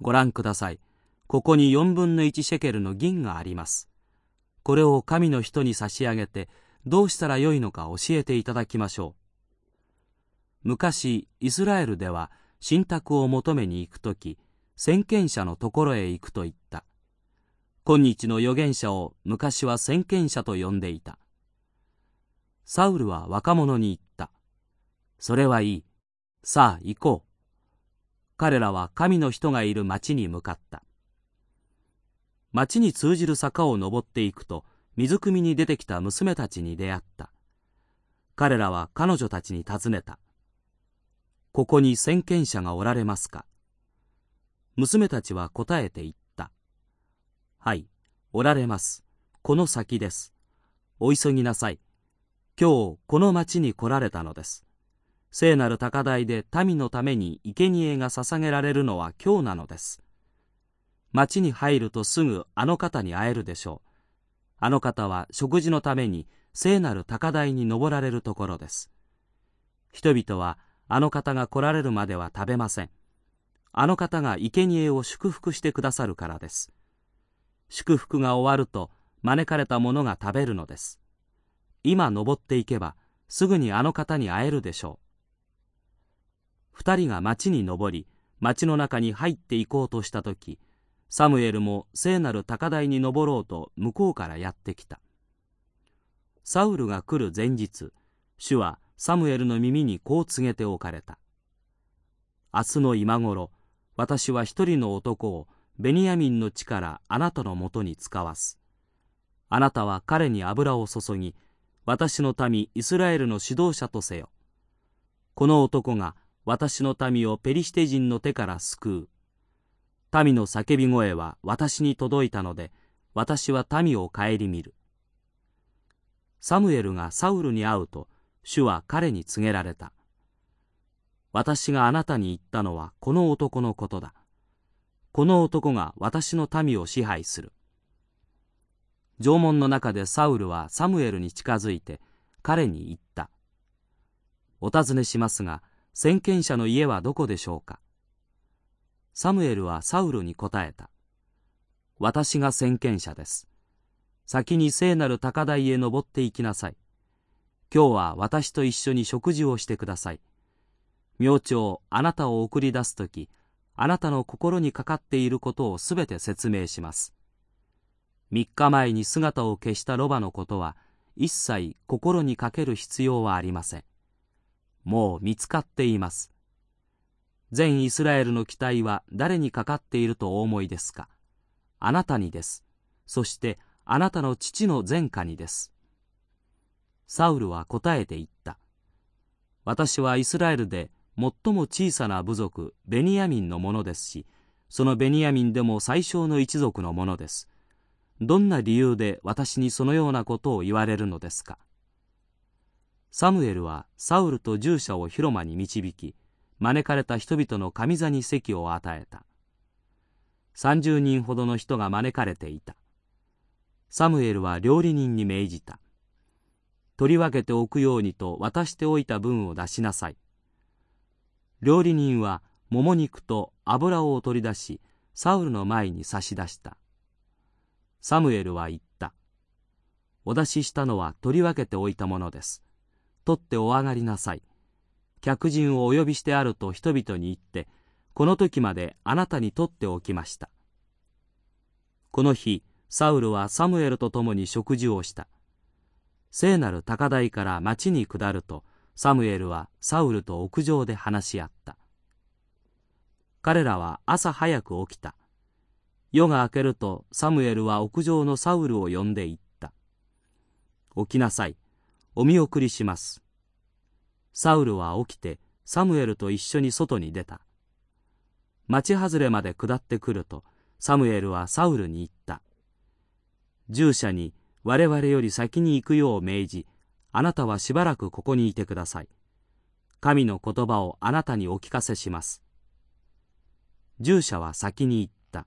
ご覧ください。ここに四分の一シェケルの銀があります。これを神の人に差し上げて、どうしたらよいのか教えていただきましょう。昔、イスラエルでは、信託を求めに行くとき、先見者のところへ行くと言った。今日の預言者を昔は先見者と呼んでいた。サウルは若者に言った。それはいい。さあ行こう。彼らは神の人がいる町に向かった。町に通じる坂を登っていくと、水汲みに出てきた娘たちに出会った。彼らは彼女たちに尋ねた。ここに先見者がおられますか？娘たちは答えて言った。はい、おられます。この先です。お急ぎなさい。今日この町に来られたのです。聖なる高台で民のために生贄が捧げられるのは今日なのです。町に入るとすぐあの方に会えるでしょう。あの方は食事のために聖なる高台に登られるところです。人々はあの方が来られるまでは食べません。あの方が生贄を祝福してくださるからです。祝福が終わると招かれた者が食べるのです。今登っていけばすぐにあの方に会えるでしょう。二人が町に登り、町の中に入っていこうとしたとき、サムエルも聖なる高台に登ろうと向こうからやってきた。サウルが来る前日、主はサムエルの耳にこう告げておかれた。明日の今頃、私は一人の男をベニヤミンの地からあなたのもとに使わす。あなたは彼に油を注ぎ、私の民イスラエルの指導者とせよ。この男が私の民をペリシテ人の手から救う。民の叫び声は私に届いたので、私は民を顧みる。サムエルがサウルに会うと、主は彼に告げられた。私があなたに言ったのはこの男のことだ。この男が私の民を支配する。縄文の中でサウルはサムエルに近づいて彼に言った。お尋ねしますが、先見者の家はどこでしょうかサムエルはサウルに答えた。私が先見者です。先に聖なる高台へ登って行きなさい。今日は私と一緒に食事をしてください。明朝、あなたを送り出すとき、あなたの心にかかっていることをすべて説明します。三日前に姿を消したロバのことは、一切心にかける必要はありません。もう見つかっています。全イスラエルの期待は誰にかかっているとお思いですか？あなたにです。そしてあなたの父の前科にです。サウルは答えて言った。私はイスラエルで最も小さな部族ベニヤミンのものですし、そのベニヤミンでも最小の一族のものです。どんな理由で私にそのようなことを言われるのですか？サムエルはサウルと従者を広間に導き、招かれた人々の上座に席を与えた。30人ほどの人が招かれていた。サムエルは料理人に命じた。取り分けておくようにと渡しておいた分を出しなさい。料理人はもも肉と油を取り出し、サウルの前に差し出した。サムエルは言った。お出ししたのは取り分けておいたものです。取ってお上がりなさい。客人をお呼びしてあると人々に言って、この時まであなたに取っておきました。この日、サウルはサムエルと共に食事をした。聖なる高台から町に下ると、サムエルはサウルと屋上で話し合った。彼らは朝早く起きた。夜が明けるとサムエルは屋上のサウルを呼んで言った。起きなさい。お見送りします。サウルは起きてサムエルと一緒に外に出た。町外れまで下ってくると、サムエルはサウルに言った。従者に我々より先に行くよう命じ、あなたはしばらくここにいてください。神の言葉をあなたにお聞かせします。従者は先に行った。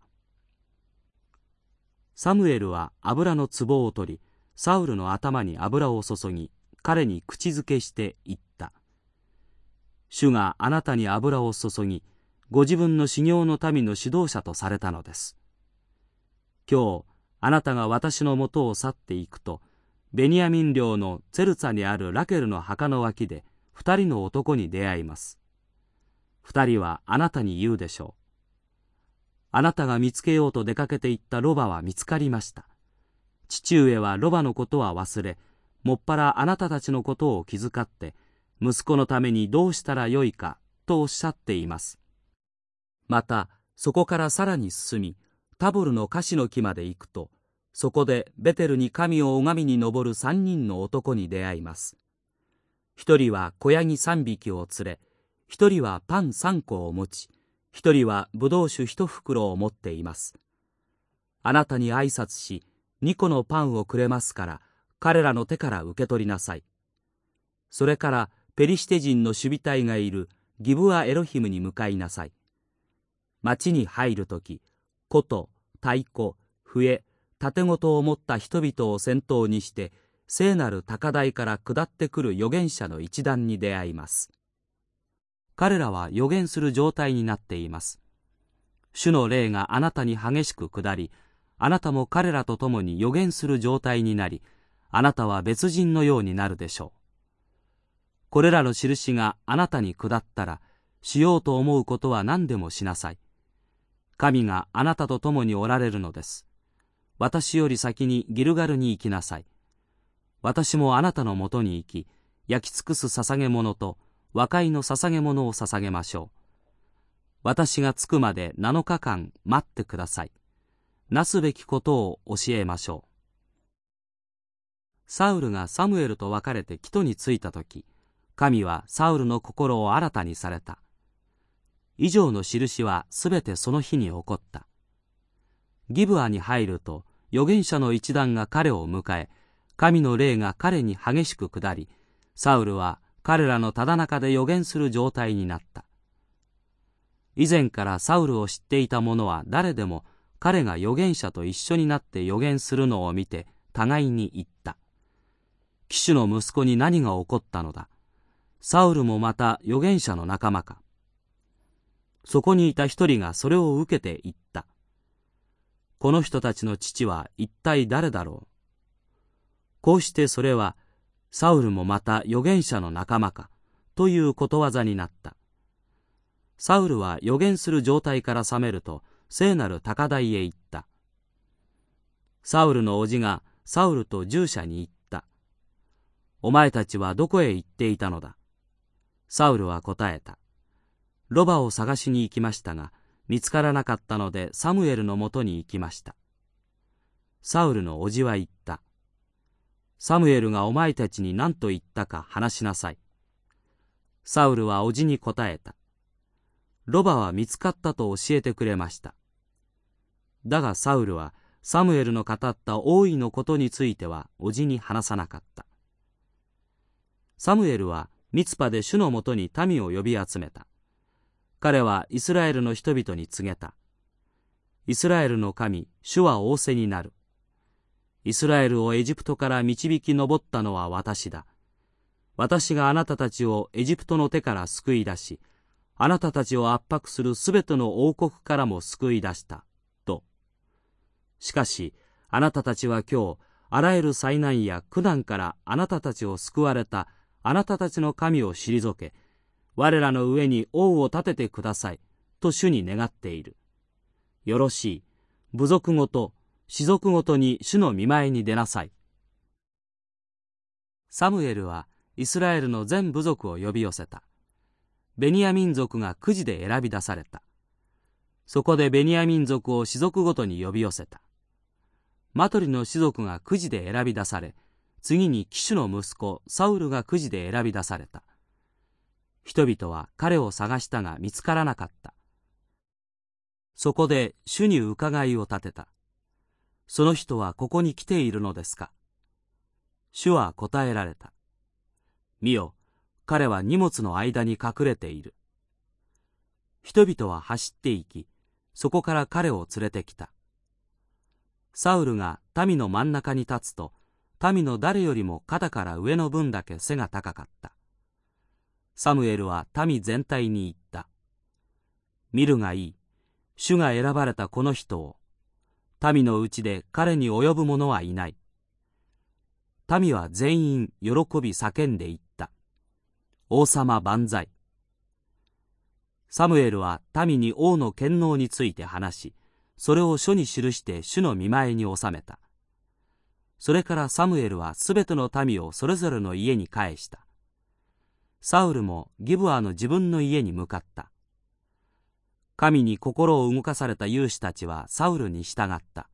サムエルは油の壺を取り、サウルの頭に油を注ぎ、彼に口づけして言った。主があなたに油を注ぎ、ご自分の修行の民の指導者とされたのです。今日、あなたが私のもとを去っていくと、ベニヤミン領のツェルツァにあるラケルの墓の脇で二人の男に出会います。二人はあなたに言うでしょう。あなたが見つけようと出かけていったロバは見つかりました。父上はロバのことは忘れ、もっぱらあなたたちのことを気遣って、息子のためにどうしたらよいかとおっしゃっています。また、そこからさらに進み、タボルのカシの木まで行くと、そこでベテルに神を拝みに登る三人の男に出会います。一人は小ヤギ三匹を連れ、一人はパン三個を持ち、一人はブドウ酒一袋を持っています。あなたに挨拶し、二個のパンをくれますから、彼らの手から受け取りなさい。それからペリシテ人の守備隊がいるギブア・エロヒムに向かいなさい。町に入るとき、琴、太鼓、笛、盾事を持った人々を先頭にして、聖なる高台から下ってくる預言者の一団に出会います。彼らは預言する状態になっています。主の霊があなたに激しく下り、あなたも彼らと共に予言する状態になり、あなたは別人のようになるでしょう。これらの印があなたに下ったら、しようと思うことは何でもしなさい。神があなたと共におられるのです。私より先にギルガルに行きなさい。私もあなたのもとに行き、焼き尽くす捧げ物と和解の捧げ物を捧げましょう。私が着くまで7日間待ってください。なすべきことを教えましょう。サウルがサムエルと別れて木に着いた時、神はサウルの心を新たにされた。以上の印はすべてその日に起こった。ギブアに入ると預言者の一団が彼を迎え、神の霊が彼に激しく下り、サウルは彼らのただ中で予言する状態になった。以前からサウルを知っていた者は誰でも彼が預言者と一緒になって預言するのを見て互いに言った。騎手の息子に何が起こったのだ。サウルもまた預言者の仲間か。そこにいた一人がそれを受けて言った。この人たちの父は一体誰だろう？こうしてそれは、サウルもまた預言者の仲間か、ということわざになった。サウルは予言する状態から覚めると聖なる高台へ行った。サウルの叔父がサウルと従者に言った。お前たちはどこへ行っていたのだ？サウルは答えた。ロバを探しに行きましたが、見つからなかったのでサムエルのもとに行きました。サウルの叔父は言った。サムエルがお前たちに何と言ったか話しなさい。サウルは叔父に答えた。ロバは見つかったと教えてくれました。だがサウルはサムエルの語った王位のことについては叔父に話さなかった。サムエルはミツパで主のもとに民を呼び集めた。彼はイスラエルの人々に告げた。イスラエルの神、主は仰せになる。イスラエルをエジプトから導き上ったのは私だ。私があなたたちをエジプトの手から救い出し、あなたたちを圧迫するすべての王国からも救い出した。と。しかし、あなたたちは今日、あらゆる災難や苦難からあなたたちを救われたあなたたちの神を退け、我らの上に王を立ててください、と主に願っている。よろしい。部族ごと、士族ごとに主の見舞いに出なさい。サムエルはイスラエルの全部族を呼び寄せた。ベニヤ民族がくじで選び出された。そこでベニヤ民族を士族ごとに呼び寄せた。マトリの士族がくじで選び出され、次に騎手の息子サウルがくじで選び出された。人々は彼を探したが見つからなかった。そこで主に伺いを立てた。その人はここに来ているのですか？主は答えられた。見よ、彼は荷物の間に隠れている。人々は走っていき、そこから彼を連れてきた。サウルが民の真ん中に立つと、民の誰よりも肩から上の分だけ背が高かった。サムエルは民全体に言った。見るがいい。主が選ばれたこの人を。民のうちで彼に及ぶ者はいない。民は全員喜び叫んでいった。王様万歳。サムエルは民に王の権能について話し、それを書に記して主の見舞いに収めた。それからサムエルはすべての民をそれぞれの家に返した。サウルもギブアの自分の家に向かった。神に心を動かされた勇士たちはサウルに従った。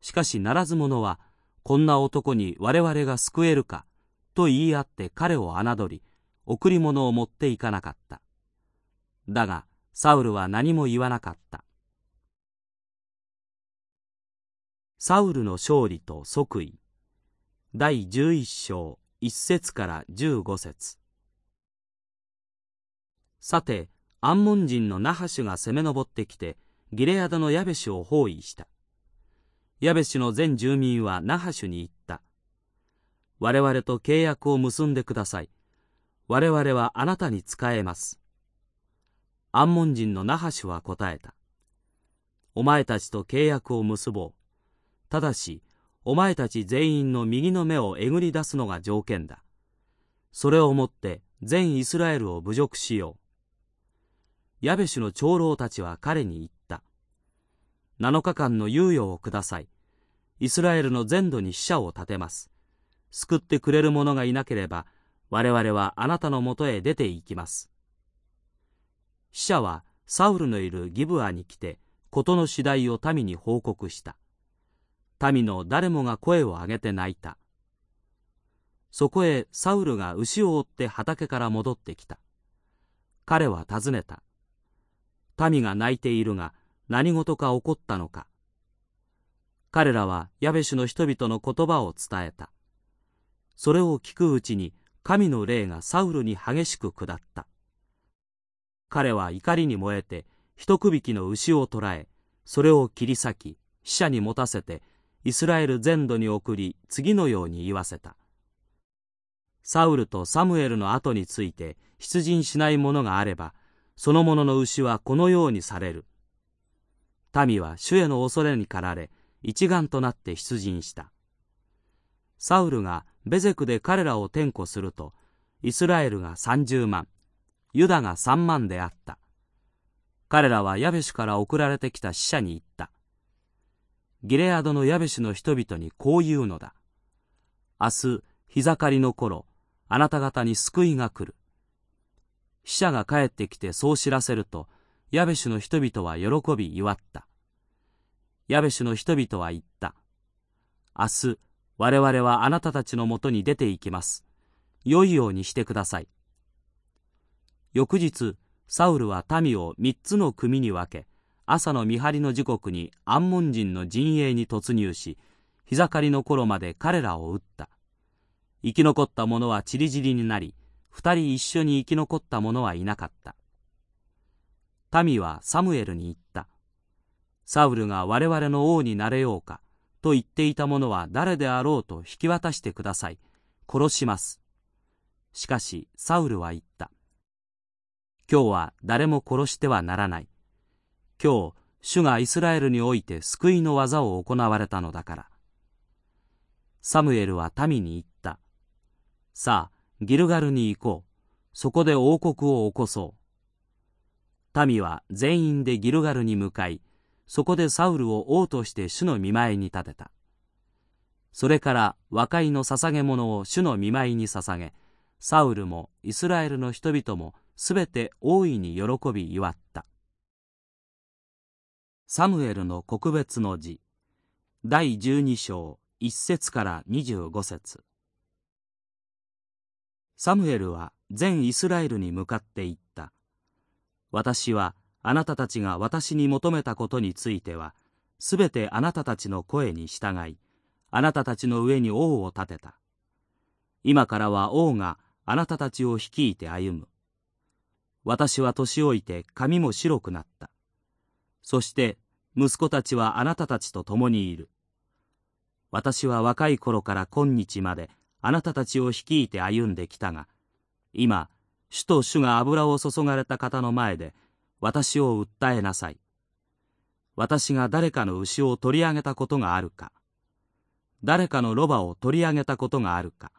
しかしならず者は、こんな男に我々が救えるか、と言い合って彼を侮り、贈り物を持っていかなかった。だが、サウルは何も言わなかった。サウルの勝利と即位第11章1節から15節さて、アンモン人のナハシュが攻め上ってきて、ギレアダのヤベシュを包囲した。ヤベシュの全住民はナハシュに言った。我々と契約を結んでください。我々はあなたに仕えます。アンモン人のナハシュは答えた。お前たちと契約を結ぼう。ただし、お前たち全員の右の目をえぐり出すのが条件だ。それをもって全イスラエルを侮辱しよう。ヤベシュの長老たちは彼に言った。7日間の猶予をください。イスラエルの全土に死者を立てます。救ってくれる者がいなければ、我々はあなたのもとへ出て行きます。死者はサウルのいるギブアに来て、事の次第を民に報告した。民の誰もが声を上げて泣いた。そこへサウルが牛を追って畑から戻ってきた。彼は尋ねた。民が泣いているが何事か起こったのか。彼らはヤベシュの人々の言葉を伝えた。それを聞くうちに神の霊がサウルに激しく下った。彼は怒りに燃えて、一区引きの牛を捕らえ、それを切り裂き、死者に持たせて、イスラエル全土に送り、次のように言わせた。サウルとサムエルの後について出陣しない者があれば、その者の牛はこのようにされる。民は主への恐れに駆られ、一丸となって出陣した。サウルがベゼクで彼らを転校すると、イスラエルが30万、ユダが3万であった。彼らはヤベシュから送られてきた死者に言った。ギレアドのヤベシュの人々にこう言うのだ。明日、日盛りの頃、あなた方に救いが来る。死者が帰ってきてそう知らせると、ヤベシュの人々は喜び祝った。ヤベシュの人々は言った。明日、我々はあなたたちのもとに出て行きます。良いようにしてください。翌日、サウルは民を三つの組に分け、朝の見張りの時刻にアンモン人の陣営に突入し、日盛りの頃まで彼らを撃った。生き残った者は散り散りになり、二人一緒に生き残った者はいなかった。民はサムエルに言った。サウルが我々の王になれようか、と言っていた者は誰であろうと引き渡してください。殺します。しかし、サウルは言った。今日は誰も殺してはならない。今日、主がイスラエルにおいて救いの技を行われたのだから。サムエルは民に言った。さあ、ギルガルに行こう。そこで王国を起こそう。民は全員でギルガルに向かい、そこでサウルを王として主の見舞いに立てた。それから和解の捧げ物を主の見舞いに捧げ、サウルもイスラエルの人々もすべて大いに喜び祝った。サムエルの告別の字第12章1節から25節サムエルは全イスラエルに向かって言った。私はあなたたちが私に求めたことについては、すべてあなたたちの声に従い、あなたたちの上に王を立てた。今からは王があなたたちを率いて歩む。私は年老いて髪も白くなった。そして息子たちはあなたたちと共にいる。私は若い頃から今日まであなたたちを率いて歩んできたが、今、主と主が油を注がれた方の前で、私を訴えなさい。私が誰かの牛を取り上げたことがあるか。誰かのロバを取り上げたことがあるか。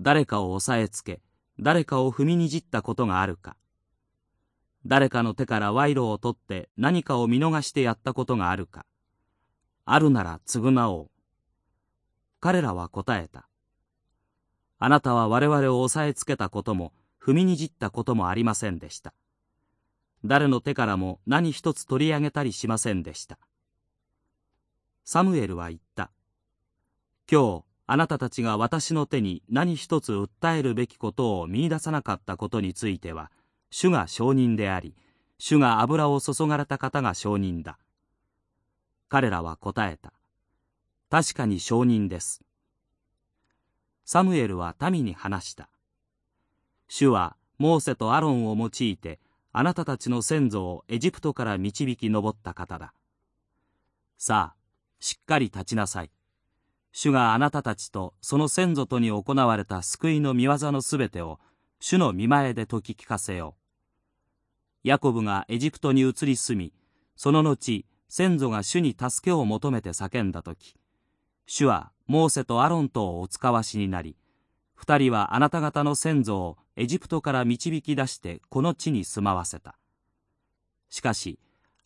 誰かを押さえつけ、誰かを踏みにじったことがあるか。誰かの手から賄賂を取って何かを見逃してやったことがあるか。あるなら償おう。彼らは答えた。あなたは我々を押さえつけたことも踏みにじったこともありませんでした。誰の手からも何一つ取り上げたりしませんでした。サムエルは言った。今日、あなたたちが私の手に何一つ訴えるべきことを見出さなかったことについては、主が証人であり、主が油を注がれた方が証人だ。彼らは答えた。確かに証人です。サムエルは民に話した。主はモーセとアロンを用いてあなたたちの先祖をエジプトから導き上った方だ。さあ、しっかり立ちなさい。主があなたたちとその先祖とに行われた救いの見業のすべてを主の見前で説き聞かせよう。ヤコブがエジプトに移り住み、その後、先祖が主に助けを求めて叫んだ時、主はモーセとアロンとをお使わしになり、二人はあなた方の先祖をエジプトから導き出してこの地に住まわせた。しかし、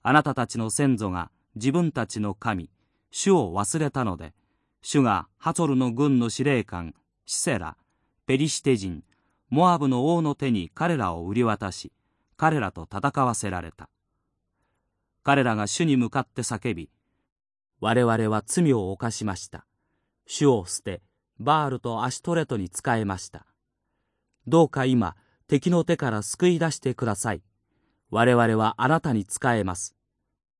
あなたたちの先祖が自分たちの神、主を忘れたので、主がハツルの軍の司令官、シセラ、ペリシテ人、モアブの王の手に彼らを売り渡し、彼らと戦わせられた。彼らが主に向かって叫び、我々は罪を犯しました。主を捨て、バールとアシュトレトに仕えました。どうか今、敵の手から救い出してください。我々はあなたに仕えます。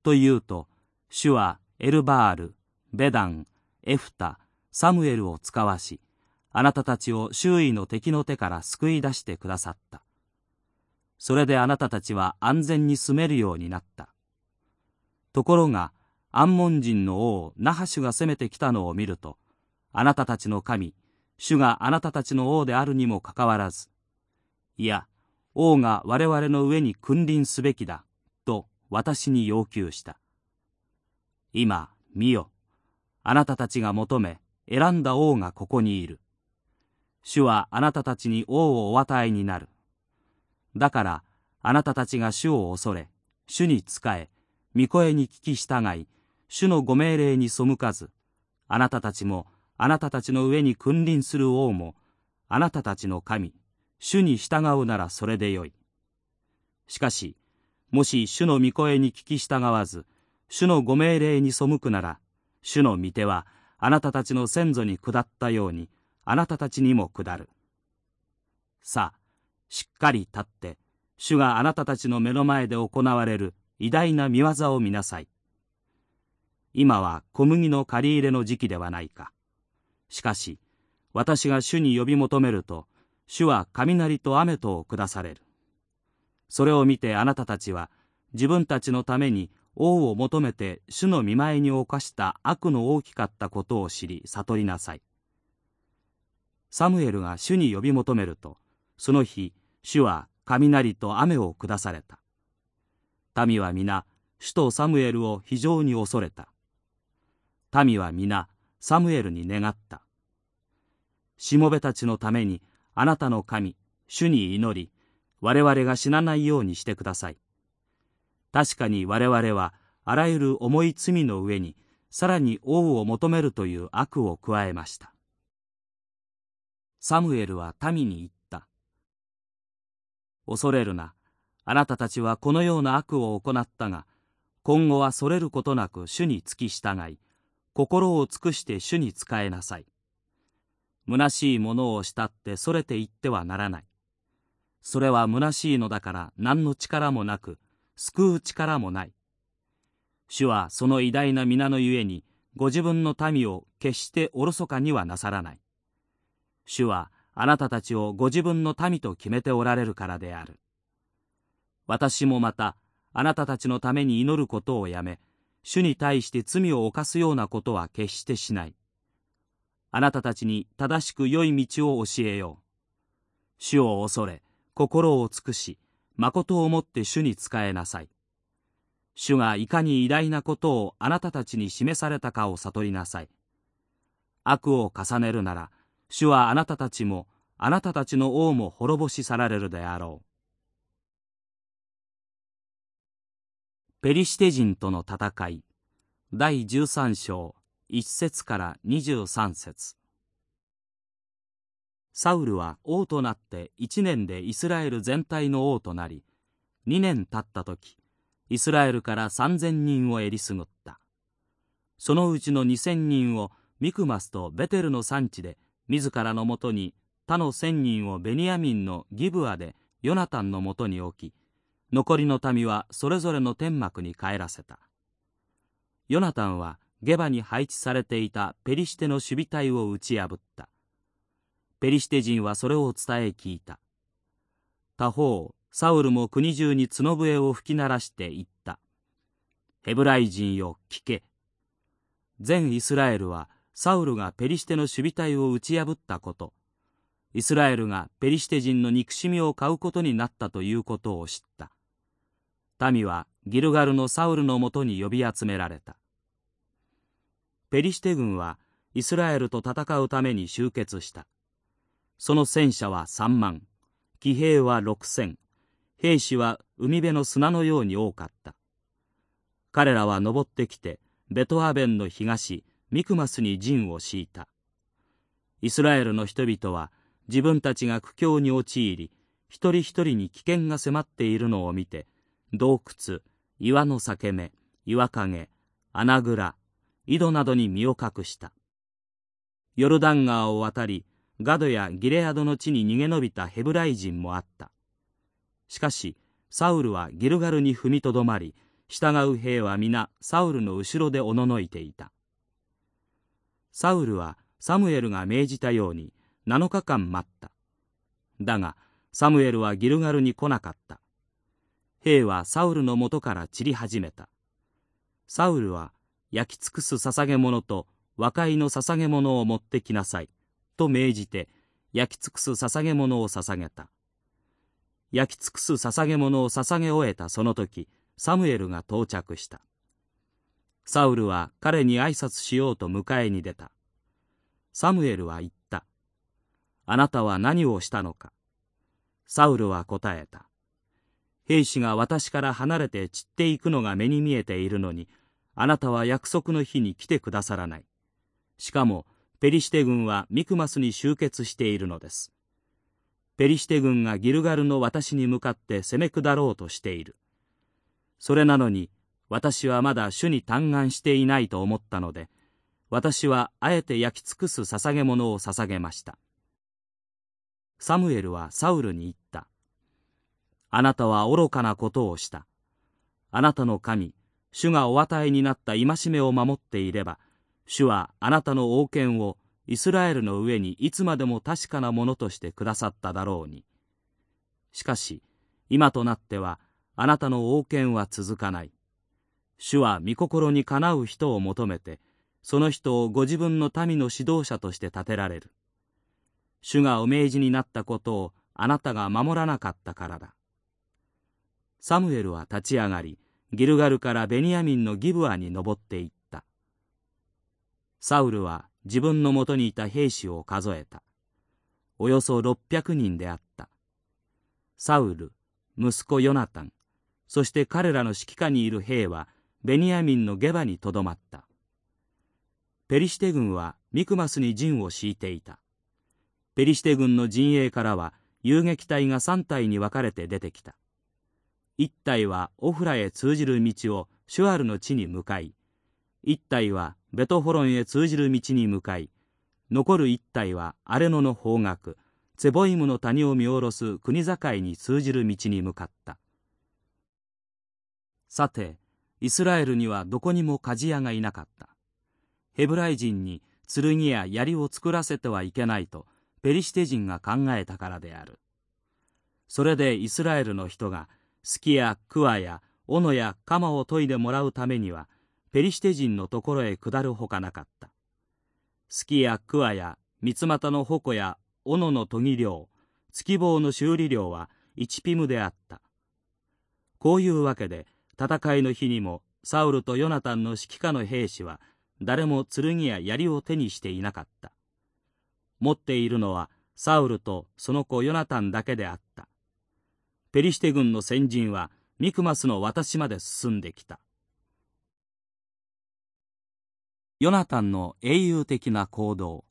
と言うと、主はエルバール、ベダン、エフタ、サムエルを使わし、あなたたちを周囲の敵の手から救い出してくださった。それであなたたちは安全に住めるようになった。ところが、安門人の王ナハシュが攻めてきたのを見ると、あなたたちの神、主があなたたちの王であるにもかかわらず、いや、王が我々の上に君臨すべきだ、と私に要求した。今、見よ。あなたたちが求め、選んだ王がここにいる。主はあなたたちに王をお与えになる。だから、あなたたちが主を恐れ、主に仕え、御声に聞き従い、主のご命令に背かず、あなたたちも、あなたたちの上に君臨する王も、あなたたちの神、主に従うならそれでよい。しかし、もし主の御声に聞き従わず、主のご命令に背くなら、主の御手はあなたたちの先祖に下ったように、あなたたちにも下る。さあ、しっかり立って、主があなたたちの目の前で行われる偉大な見業を見なさい。今は小麦の借り入れの時期ではないか。しかし、私が主に呼び求めると、主は雷と雨とを下される。それを見てあなたたちは自分たちのために王を求めて主の見舞いに犯した悪の大きかったことを知り悟りなさい。サムエルが主に呼び求めると、その日、主は雷と雨を下された。民は皆、主とサムエルを非常に恐れた。民は皆、サムエルに願った。しもべたちのためにあなたの神、主に祈り、我々が死なないようにしてください。確かに我々は、あらゆる重い罪の上に、さらに王を求めるという悪を加えました。サムエルは民に言った。恐れるな。あなたたちはこのような悪を行ったが、今後はそれることなく主に付き従い、心を尽くして主に仕えなさい。虚しいものをしたってそれていってはならない。それは虚しいのだから何の力もなく、救う力もない。主はその偉大な皆のゆえに、ご自分の民を決しておろそかにはなさらない。主はあなたたちをご自分の民と決めておられるからである。私もまた、あなたたちのために祈ることをやめ、主に対して罪を犯すようなことは決してしない。あなたたちに正しく良い道を教えよう。主を恐れ、心を尽くし、誠をもって主に仕えなさい。主がいかに偉大なことをあなたたちに示されたかを悟りなさい。悪を重ねるなら、主はあなたたちも、あなたたちの王も滅ぼし去られるであろう。ペリシテ人との戦い。第13章1節から23節。サウルは王となって1年でイスラエル全体の王となり2年経った時イスラエルから3000人をえりすぐった。そのうちの2000人をミクマスとベテルの産地で自らのもとに他の1000人をベニヤミンのギブアでヨナタンのもとに置き残りの民はそれぞれの天幕に帰らせたヨナタンはゲバに配置されていたペリシテの守備隊を打ち破った。ペリシテ人はそれを伝え聞いた。他方、サウルも国中に角笛を吹き鳴らして言った。ヘブライ人よ、聞け。全イスラエルはサウルがペリシテの守備隊を打ち破ったこと、イスラエルがペリシテ人の憎しみを買うことになったということを知った。民はギルガルのサウルのもとに呼び集められた。ペリシテ軍はイスラエルと戦うために集結した。その戦車は3万、騎兵は6000、兵士は海辺の砂のように多かった。彼らは登ってきて、ベトアベンの東、ミクマスに陣を敷いた。イスラエルの人々は自分たちが苦境に陥り、一人一人に危険が迫っているのを見て、洞窟、岩の裂け目、岩陰、穴蔵、井戸などに身を隠した。ヨルダン川を渡り、ガドやギレアドの地に逃げ延びたヘブライ人もあった。しかし、サウルはギルガルに踏みとどまり、従う兵は皆サウルの後ろでおののいていた。サウルはサムエルが命じたように、7日間待っただがサムエルはギルガルに来なかった兵はサウルのもとから散り始めた。サウルは焼き尽くす捧げ物と和解の捧げ物を持ってきなさいと命じて焼き尽くす捧げ物を捧げた。焼き尽くす捧げ物を捧げ終えたその時サムエルが到着した。サウルは彼に挨拶しようと迎えに出た。サムエルは言った。あなたは何をしたのか。サウルは答えた。兵士が私から離れて散っていくのが目に見えているのにあなたは約束の日に来てくださらない。しかもペリシテ軍はミクマスに集結しているのです。ペリシテ軍がギルガルの私に向かって攻め下ろうとしている。それなのに私はまだ主に嘆願していないと思ったので私はあえて焼き尽くす捧げ物を捧げました。サムエルはサウルに言った。あなたは愚かなことをした。あなたの神、主がお与えになった戒めを守っていれば、主はあなたの王権をイスラエルの上にいつまでも確かなものとしてくださっただろうに。しかし、今となっては、あなたの王権は続かない。主は御心にかなう人を求めて、その人をご自分の民の指導者として立てられる。主がお命じになったことをあなたが守らなかったからだ。サムエルは立ち上がり、ギルガルからベニヤミンのギブアに登っていった。サウルは自分のもとにいた兵士を数えた。およそ600人であった。サウル、息子ヨナタン、そして彼らの指揮下にいる兵はベニヤミンのゲバにとどまった。ペリシテ軍はミクマスに陣を敷いていた。ペリシテ軍の陣営からは遊撃隊が3隊に分かれて出てきた1隊はオフラへ通じる道をシュアルの地に向かい1隊はベトホロンへ通じる道に向かい残る1隊はアレノの方角ツェボイムの谷を見下ろす国境に通じる道に向かった。さてイスラエルにはどこにも鍛冶屋がいなかった。ヘブライ人に剣や槍を作らせてはいけないとペリシテ人が考えたからである。それでイスラエルの人がスキやクワや斧や鎌を研いでもらうためにはペリシテ人のところへ下るほかなかった。スキやクワや三つ股の矛や斧の研ぎ量月棒の修理量は1ピムであった。こういうわけで戦いの日にもサウルとヨナタンの指揮下の兵士は誰も剣や槍を手にしていなかった。持っているのはサウルとその子ヨナタンだけであった。ペリシテ軍の先陣はミクマスの私まで進んできた。ヨナタンの英雄的な行動。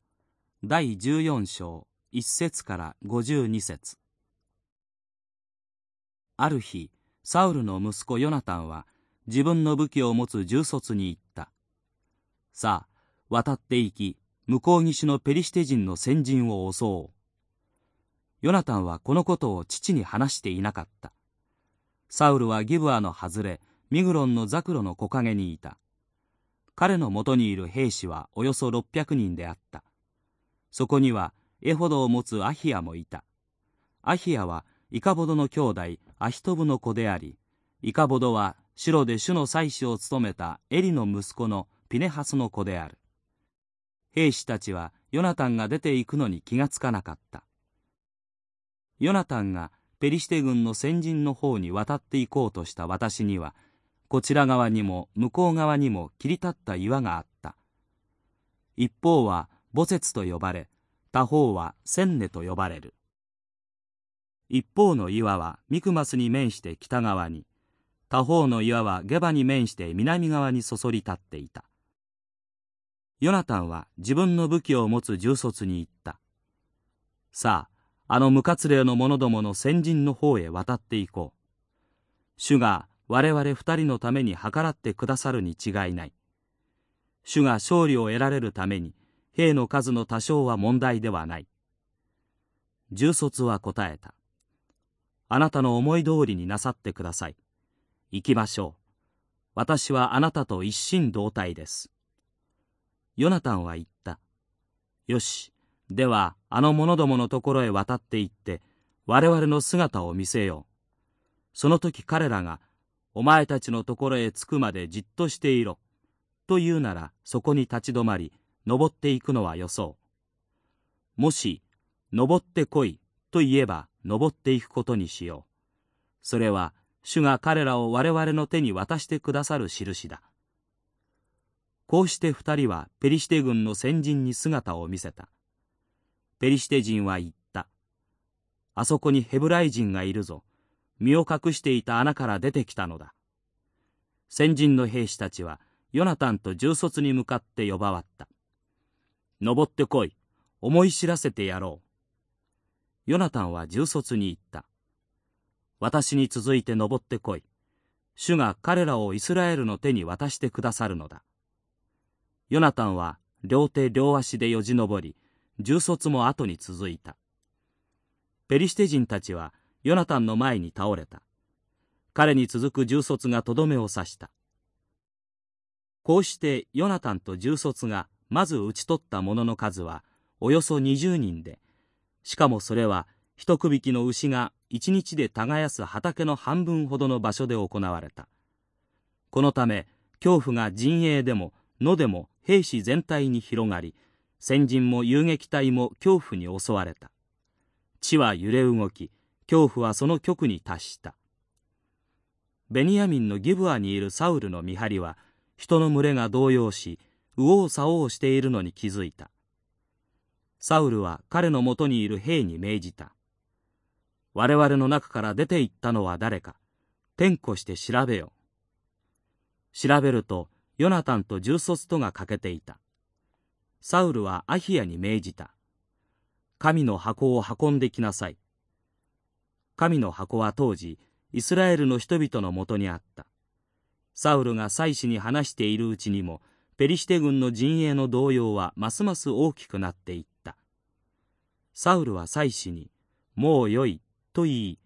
第14章1節から52節。ある日サウルの息子ヨナタンは自分の武器を持つ重卒に言った。さあ渡って行き向こう岸のペリシテ人の先陣を襲おう。ヨナタンはこのことを父に話していなかった。サウルはギブアの外れ、ミグロンのザクロの木陰にいた。彼のもとにいる兵士はおよそ600人であった。そこにはエホドを持つアヒアもいた。アヒアはイカボドの兄弟アヒトブの子であり、イカボドは白で主の祭司を務めたエリの息子のピネハスの子である。兵士たちはヨナタンが出ていくのに気がつかなかった。ヨナタンがペリシテ軍の先陣の方に渡っていこうとした私には、こちら側にも向こう側にも切り立った岩があった。一方は墓節と呼ばれ、他方は千ネと呼ばれる。一方の岩はミクマスに面して北側に、他方の岩はゲバに面して南側にそそり立っていた。ヨナタンは自分の武器を持つ重卒に言った。さあ、あの無活霊の者どもの先陣の方へ渡っていこう。主が我々二人のために計らってくださるに違いない。主が勝利を得られるために兵の数の多少は問題ではない。重卒は答えた。あなたの思い通りになさってください。行きましょう。私はあなたと一心同体です。ヨナタンは言った。よし、ではあの者どものところへ渡って行って我々の姿を見せよう。その時彼らがお前たちのところへ着くまでじっとしていろと言うならそこに立ち止まり登っていくのはよそう。もし登ってこいと言えば登っていくことにしよう。それは主が彼らを我々の手に渡してくださる印だ。こうして二人はペリシテ軍の先人に姿を見せた。ペリシテ人は言った。あそこにヘブライ人がいるぞ。身を隠していた穴から出てきたのだ。先人の兵士たちは、ヨナタンと重卒に向かって呼ばわった。登ってこい。思い知らせてやろう。ヨナタンは重卒に言った。私に続いて登ってこい。主が彼らをイスラエルの手に渡してくださるのだ。ヨナタンは両手両足でよじ登り、重卒も後に続いた。ペリシテ人たちはヨナタンの前に倒れた。彼に続く重卒がとどめを刺した。こうしてヨナタンと重卒がまず討ち取った者の数はおよそ20人で、しかもそれは一区引きの牛が一日で耕す畑の半分ほどの場所で行われた。このため恐怖が陣営でも野でも兵士全体に広がり、先人も遊撃隊も恐怖に襲われた。地は揺れ動き恐怖はその極に達した。ベニヤミンのギブアにいるサウルの見張りは人の群れが動揺し右往左往しているのに気づいた。サウルは彼のもとにいる兵に命じた。我々の中から出て行ったのは誰か。天子して調べよ。調べるとヨナタンと重卒とが欠けていた。サウルはアヒヤに命じた。神の箱を運んできなさい。神の箱は当時、イスラエルの人々のもとにあった。サウルが祭司に話しているうちにも、ペリシテ軍の陣営の動揺はますます大きくなっていった。サウルは祭司に、もうよい、と言い、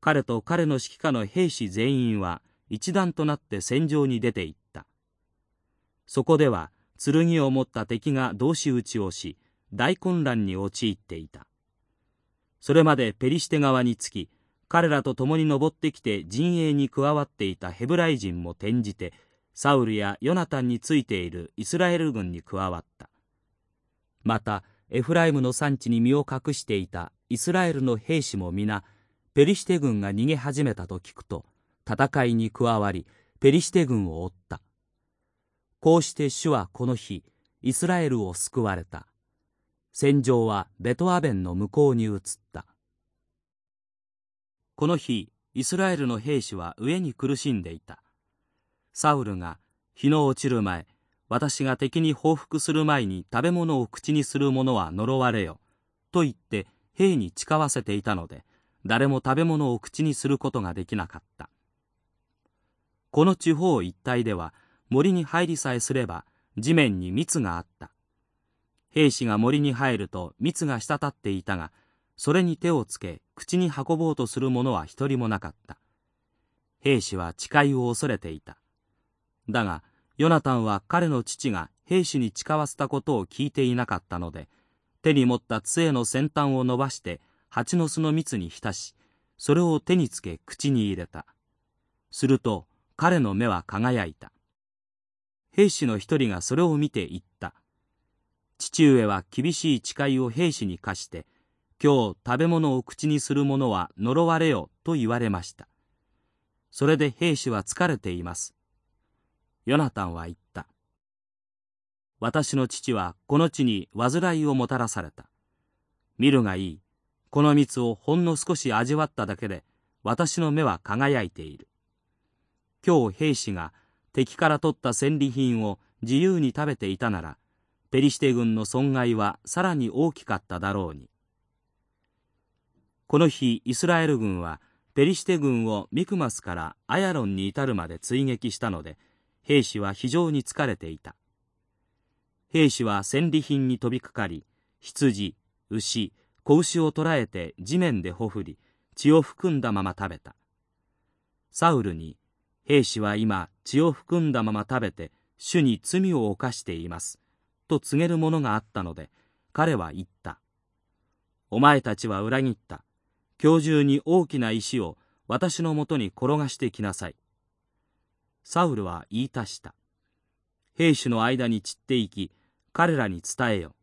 彼と彼の指揮下の兵士全員は一段となって戦場に出て行った。そこでは、剣を持った敵が同士討ちをし大混乱に陥っていた。それまでペリシテ側につき彼らと共に登ってきて陣営に加わっていたヘブライ人も転じてサウルやヨナタンについているイスラエル軍に加わった。またエフライムの産地に身を隠していたイスラエルの兵士も皆ペリシテ軍が逃げ始めたと聞くと戦いに加わりペリシテ軍を追った。こうして主はこの日、イスラエルを救われた。戦場はベトアベンの向こうに移った。この日、イスラエルの兵士は上に苦しんでいた。サウルが日の落ちる前、私が敵に報復する前に食べ物を口にする者は呪われよ。と言って兵に誓わせていたので、誰も食べ物を口にすることができなかった。この地方一帯では、森に入りさえすれば地面に蜜があった。兵士が森に入ると蜜が滴っていたがそれに手をつけ口に運ぼうとする者は一人もなかった。兵士は誓いを恐れていた。だがヨナタンは彼の父が兵士に誓わせたことを聞いていなかったので手に持った杖の先端を伸ばして蜂の巣の蜜に浸しそれを手につけ口に入れた。すると彼の目は輝いた。兵士の一人がそれを見て言った。父上は厳しい誓いを兵士に課して、今日食べ物を口にする者は呪われよと言われました。それで兵士は疲れています。ヨナタンは言った。私の父はこの地に煩いをもたらされた。見るがいい。この蜜をほんの少し味わっただけで私の目は輝いている。今日兵士が敵から取った戦利品を自由に食べていたならペリシテ軍の損害はさらに大きかっただろうに。この日イスラエル軍はペリシテ軍をミクマスからアヤロンに至るまで追撃したので兵士は非常に疲れていた。兵士は戦利品に飛びかかり羊牛子牛を捕らえて地面でほふり血を含んだまま食べた。サウルに兵士は今血を含んだまま食べて主に罪を犯していますと告げるものがあったので彼は言った。お前たちは裏切った。今日中に大きな石を私のもとに転がしてきなさい。サウルは言い足した。兵士の間に散っていき、彼らに伝えよ。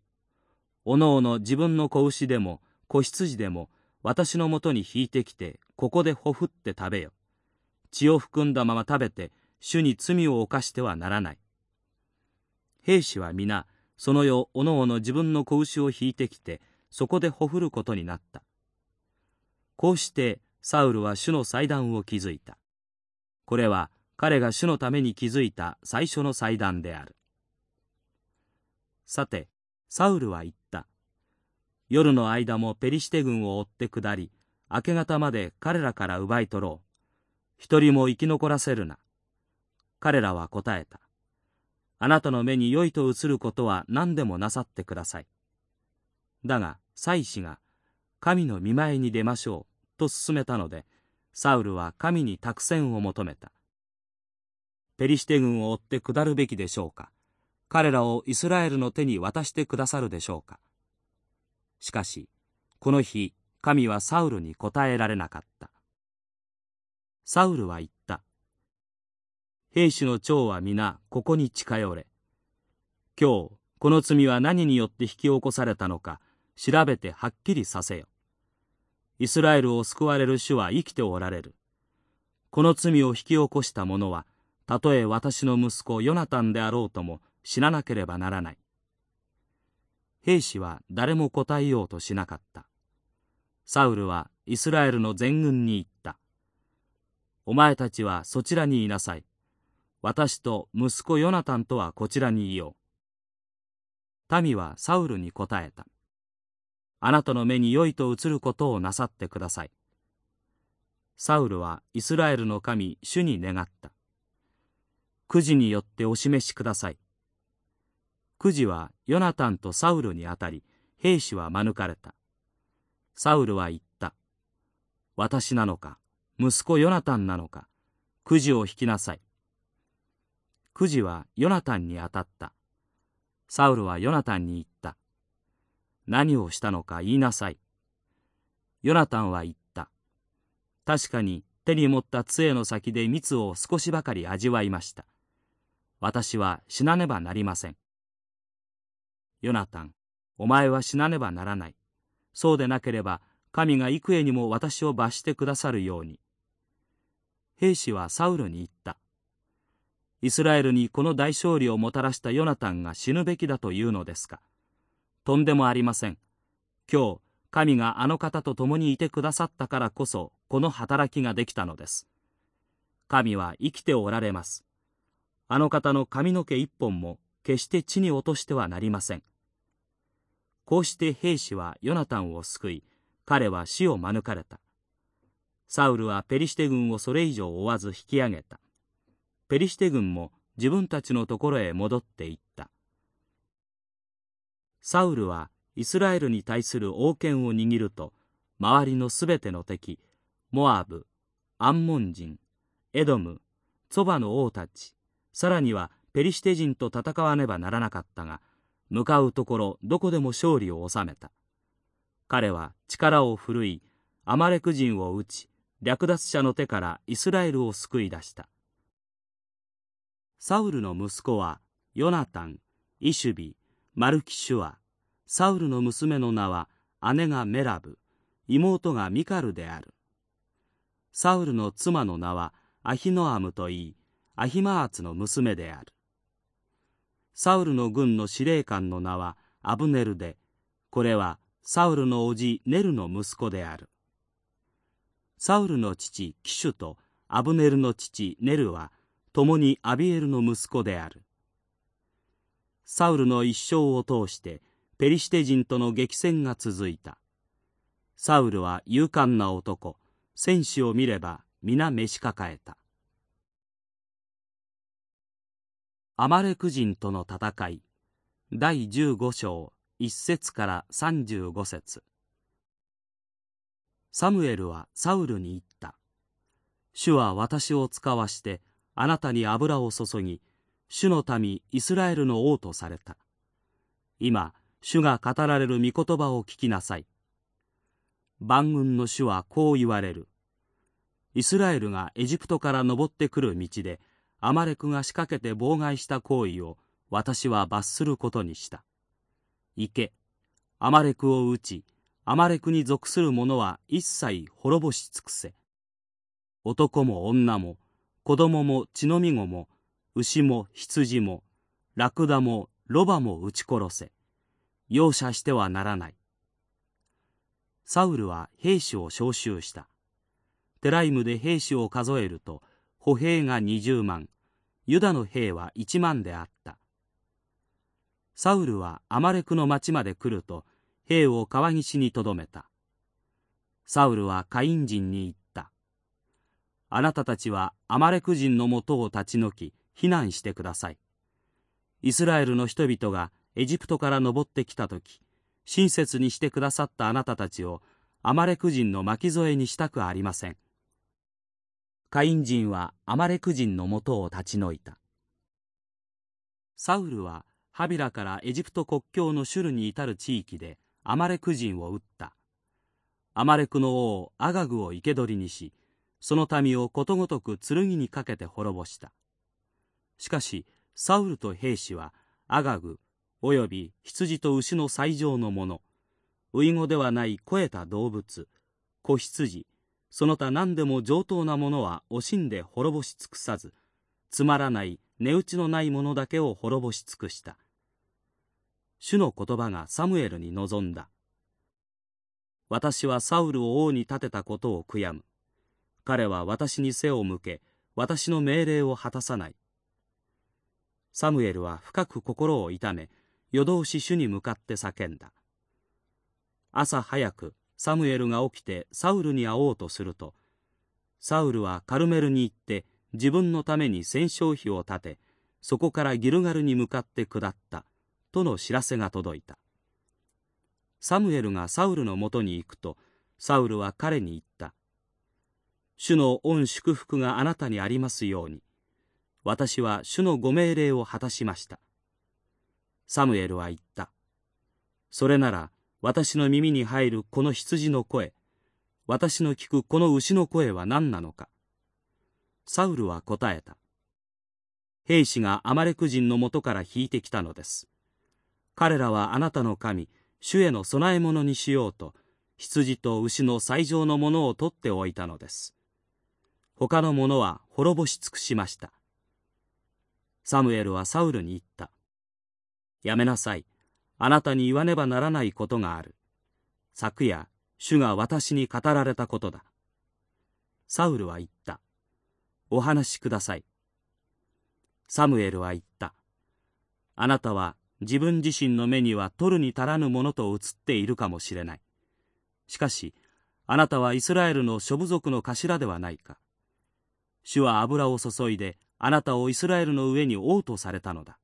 おのおの自分の子牛でも子羊でも私のもとに引いてきて、ここでほふって食べよ。血を含んだまま食べて、主に罪を犯してはならない。兵士は皆、その夜、おのおの自分の子牛を引いてきて、そこでほふることになった。こうしてサウルは主の祭壇を築いた。これは彼が主のために築いた最初の祭壇である。さて、サウルは言った。夜の間もペリシテ軍を追って下り、明け方まで彼らから奪い取ろう。一人も生き残らせるな。彼らは答えた。あなたの目に良いと映ることは何でもなさってください。だが、祭司が、神の見舞いに出ましょう、と勧めたので、サウルは神に託戦を求めた。ペリシテ軍を追って下るべきでしょうか彼らをイスラエルの手に渡してくださるでしょうかしかし、この日、神はサウルに答えられなかった。サウルは言った。兵士の長は皆ここに近寄れ。今日、この罪は何によって引き起こされたのか、調べてはっきりさせよ。イスラエルを救われる主は生きておられる。この罪を引き起こした者は、たとえ私の息子ヨナタンであろうとも死ななければならない。兵士は誰も答えようとしなかった。サウルはイスラエルの全軍に言った。お前たちはそちらにいなさい。私と息子ヨナタンとはこちらにいよう。民はサウルに答えた。あなたの目に良いと映ることをなさってください。サウルはイスラエルの神、主に願った。くじによってお示しください。くじはヨナタンとサウルに当たり、兵士は免れた。サウルは言った。私なのか、息子ヨナタンなのか、くじを引きなさい。くじはヨナタンに当たった。サウルはヨナタンに言った。何をしたのか言いなさい。ヨナタンは言った。確かに手に持った杖の先で蜜を少しばかり味わいました。私は死なねばなりません。ヨナタン、お前は死なねばならない。そうでなければ、神が幾重にも私を罰してくださるように。兵士はサウルに言った。イスラエルにこの大勝利をもたらしたヨナタンが死ぬべきだというのですか。とんでもありません。今日、神があの方と共にいてくださったからこそ、この働きができたのです。神は生きておられます。あの方の髪の毛一本も決して地に落としてはなりません。こうして兵士はヨナタンを救い、彼は死を免れた。サウルはペリシテ軍をそれ以上追わず引き上げた。ペリシテ軍も自分たちのところへ戻っていった。サウルはイスラエルに対する王権を握ると、周りのすべての敵、モアブ、アンモン人、エドム、ツォバの王たち、さらにはペリシテ人と戦わねばならなかったが、向かうところどこでも勝利を収めた。彼は力を振るい、アマレク人を撃ち、略奪者の手からイスラエルを救い出した。サウルの息子は、ヨナタン、イシュビ、マルキシュア、サウルの娘の名は姉がメラブ、妹がミカルである。サウルの妻の名はアヒノアムといい、アヒマーツの娘である。サウルの軍の司令官の名はアブネルで、これはサウルの叔父ネルの息子である。サウルの父キシュとアブネルの父ネルは共にアビエルの息子である。サウルの一生を通してペリシテ人との激戦が続いた。サウルは勇敢な男、戦士を見れば皆召し抱えた。アマレク人との戦い第15章1節から35節サムエルはサウルに言った。主は私を使わしてあなたに油を注ぎ、主の民イスラエルの王とされた。今、主が語られる御言葉を聞きなさい。万軍の主はこう言われる。イスラエルがエジプトから登ってくる道で、アマレクが仕掛けて妨害した行為を私は罰することにした。行け、アマレクを撃ち、アマレクに属する者は一切滅ぼし尽くせ。男も女も、子供も血のみ子も、牛も羊も、ラクダもロバも撃ち殺せ。容赦してはならない。サウルは兵士を召集した。テライムで兵士を数えると、歩兵が20万、ユダの兵は1万であった。サウルはアマレクの町まで来ると、兵を川岸にとどめた。サウルはカイン人に言った。あなたたちはアマレク人のもとを立ち退き、避難してください。イスラエルの人々がエジプトから登ってきた時、親切にしてくださったあなたたちをアマレク人の巻き添えにしたくありません。カイン人はアマレク人のもとを立ち退いた。サウルはハビラからエジプト国境のシュルに至る地域でアマレク人を撃った。アマレクの王アガグを生け捕りにし、その民をことごとく剣にかけて滅ぼした。しかし、サウルと兵士はアガグ、および羊と牛の最上のもの、ウイゴではない肥えた動物、子羊、その他何でも上等なものは惜しんで滅ぼし尽くさず、つまらない値打ちのないものだけを滅ぼし尽くした。主の言葉がサムエルに臨んだ。私はサウルを王に立てたことを悔やむ。彼は私に背を向け、私の命令を果たさない。サムエルは深く心を痛め、夜通し主に向かって叫んだ。朝早く、サムエルが起きてサウルに会おうとすると、サウルはカルメルに行って自分のために戦勝碑を建て、そこからギルガルに向かって下った、との知らせが届いた。サムエルがサウルのもとに行くと、サウルは彼に言っ。主の恩祝福があなたにありますように。私は主のご命令を果たしました。サムエルは言った。それなら、私の耳に入るこの羊の声、私の聞くこの牛の声は何なのか。サウルは答えた。兵士がアマレク人のもとから引いてきたのです。彼らはあなたの神、主への供え物にしようと、羊と牛の最上のものを取っておいたのです。他のものは滅ぼし尽くしました。サムエルはサウルに言った。やめなさい。あなたに言わねばならないことがある。昨夜、主が私に語られたことだ。サウルは言った。お話しください。サムエルは言った。あなたは自分自身の目には取るに足らぬものと映っているかもしれない。しかし、あなたはイスラエルの諸部族の頭ではないか。主は油を注いで、あなたをイスラエルの上に王とされたのだ。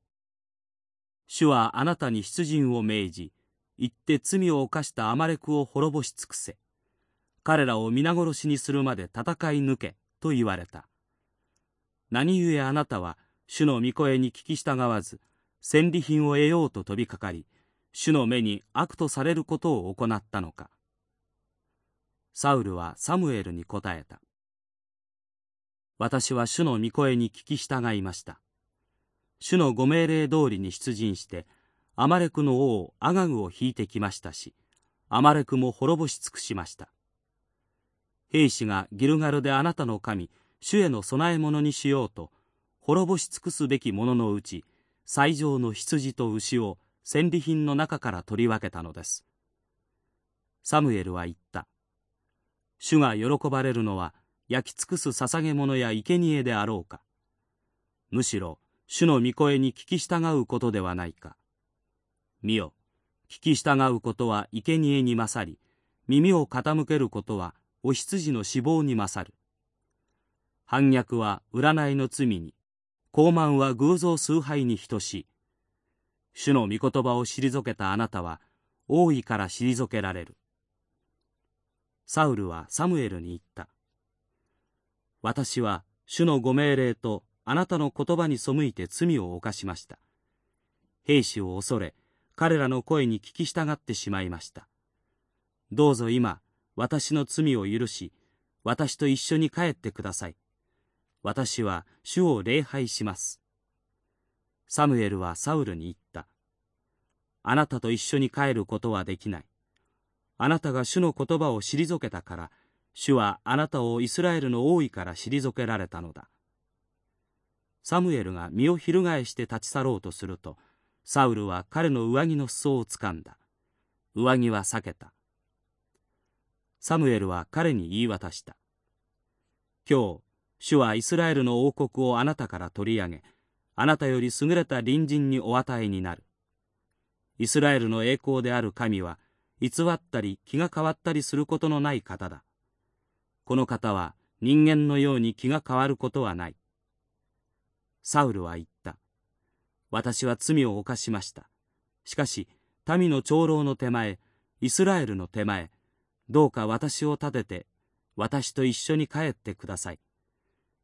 主はあなたに出陣を命じ、行って罪を犯したアマレクを滅ぼし尽くせ。彼らを皆殺しにするまで戦い抜け、と言われた。何故あなたは、主の御声に聞き従わず、戦利品を得ようと飛びかかり、主の目に悪とされることを行ったのか。サウルはサムエルに答えた。私は主の御声に聞き従いました。主のご命令通りに出陣して、アマレクの王アガグを引いてきましたし、アマレクも滅ぼし尽くしました。兵士がギルガルであなたの神、主への供え物にしようと、滅ぼし尽くすべきもののうち、最上の羊と牛を戦利品の中から取り分けたのです。サムエルは言った。主が喜ばれるのは、焼き尽くす捧げ物や生贄であろうか。むしろ、主の御声に聞き従うことではないか。見よ、聞き従うことは生贄に勝り、耳を傾けることはお羊の死亡に勝る。反逆は占いの罪に、傲慢は偶像崇拝に等しい。主の御言葉を退けたあなたは、王位から退けられる。サウルはサムエルに言った。私は主のご命令とあなたの言葉に背いて罪を犯しました。兵士を恐れ、彼らの声に聞き従ってしまいました。どうぞ今私の罪を許し私と一緒に帰ってください。私は主を礼拝します。サムエルはサウルに言った。あなたと一緒に帰ることはできない。あなたが主の言葉を退けたから主はあなたをイスラエルの王位から退けられたのだ。サムエルが身を翻して立ち去ろうとするとサウルは彼の上着の裾をつかんだ。上着は避けた。サムエルは彼に言い渡した。今日主はイスラエルの王国をあなたから取り上げあなたより優れた隣人にお与えになる。イスラエルの栄光である神は偽ったり気が変わったりすることのない方だ。この方は人間のように気が変わることはないサウルは言った。私は罪を犯しました。しかし、民の長老の手前、イスラエルの手前、どうか私を立てて、私と一緒に帰ってください。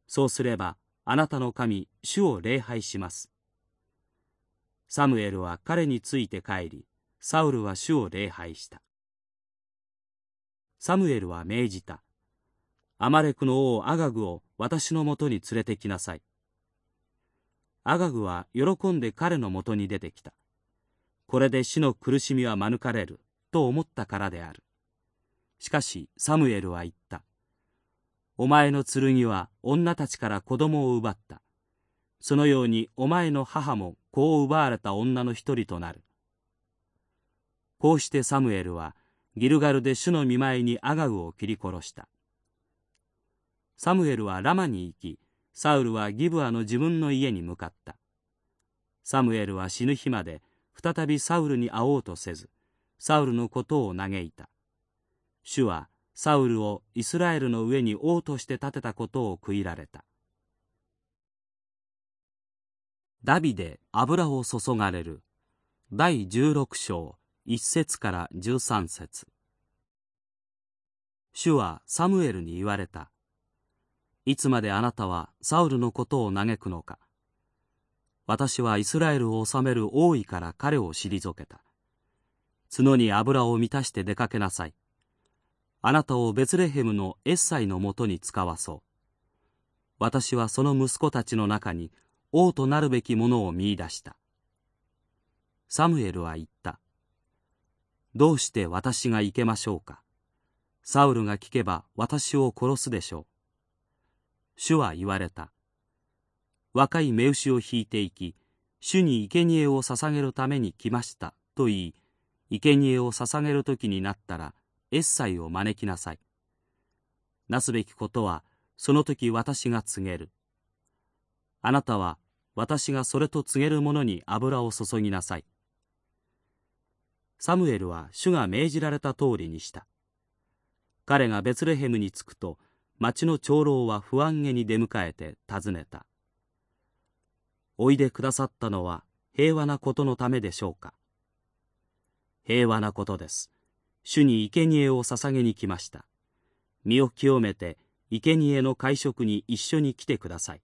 そうすれば、あなたの神、主を礼拝します。サムエルは彼について帰り、サウルは主を礼拝した。サムエルは命じた。アマレクの王アガグを私のもとに連れてきなさい。アガグは喜んで彼のもとに出てきた。これで死の苦しみは免れる、と思ったからである。しかし、サムエルは言った。お前の剣は女たちから子供を奪った。そのようにお前の母も子を奪われた女の一人となる。こうしてサムエルはギルガルで主の見舞いにアガグを切り殺した。サムエルはラマに行き、サウルはギブアの自分の家に向かった。サムエルは死ぬ日まで再びサウルに会おうとせず、サウルのことを嘆いた。主はサウルをイスラエルの上に王として立てたことを悔いられた。ダビデ油を注がれる第16章1節から13節主はサムエルに言われた。いつまであなたはサウルのことを嘆くのか。私はイスラエルを治める王位から彼を退けた。角に油を満たして出かけなさい。あなたをベツレヘムのエッサイのもとに使わそう。私はその息子たちの中に王となるべきものを見出した。サムエルは言った。どうして私が行けましょうか。サウルが聞けば私を殺すでしょう。主は言われた。若い目牛を引いていき、主に生贄を捧げるために来ましたと言い、生贄を捧げる時になったら、エッサイを招きなさい。なすべきことは、その時私が告げる。あなたは、私がそれと告げる者に油を注ぎなさい。サムエルは主が命じられた通りにした。彼がベツレヘムに着くと、町の長老は不安げに出迎えて尋ねた。おいでくださったのは平和なことのためでしょうか。平和なことです。主に生贄を捧げに来ました。身を清めて生贄の会食に一緒に来てください。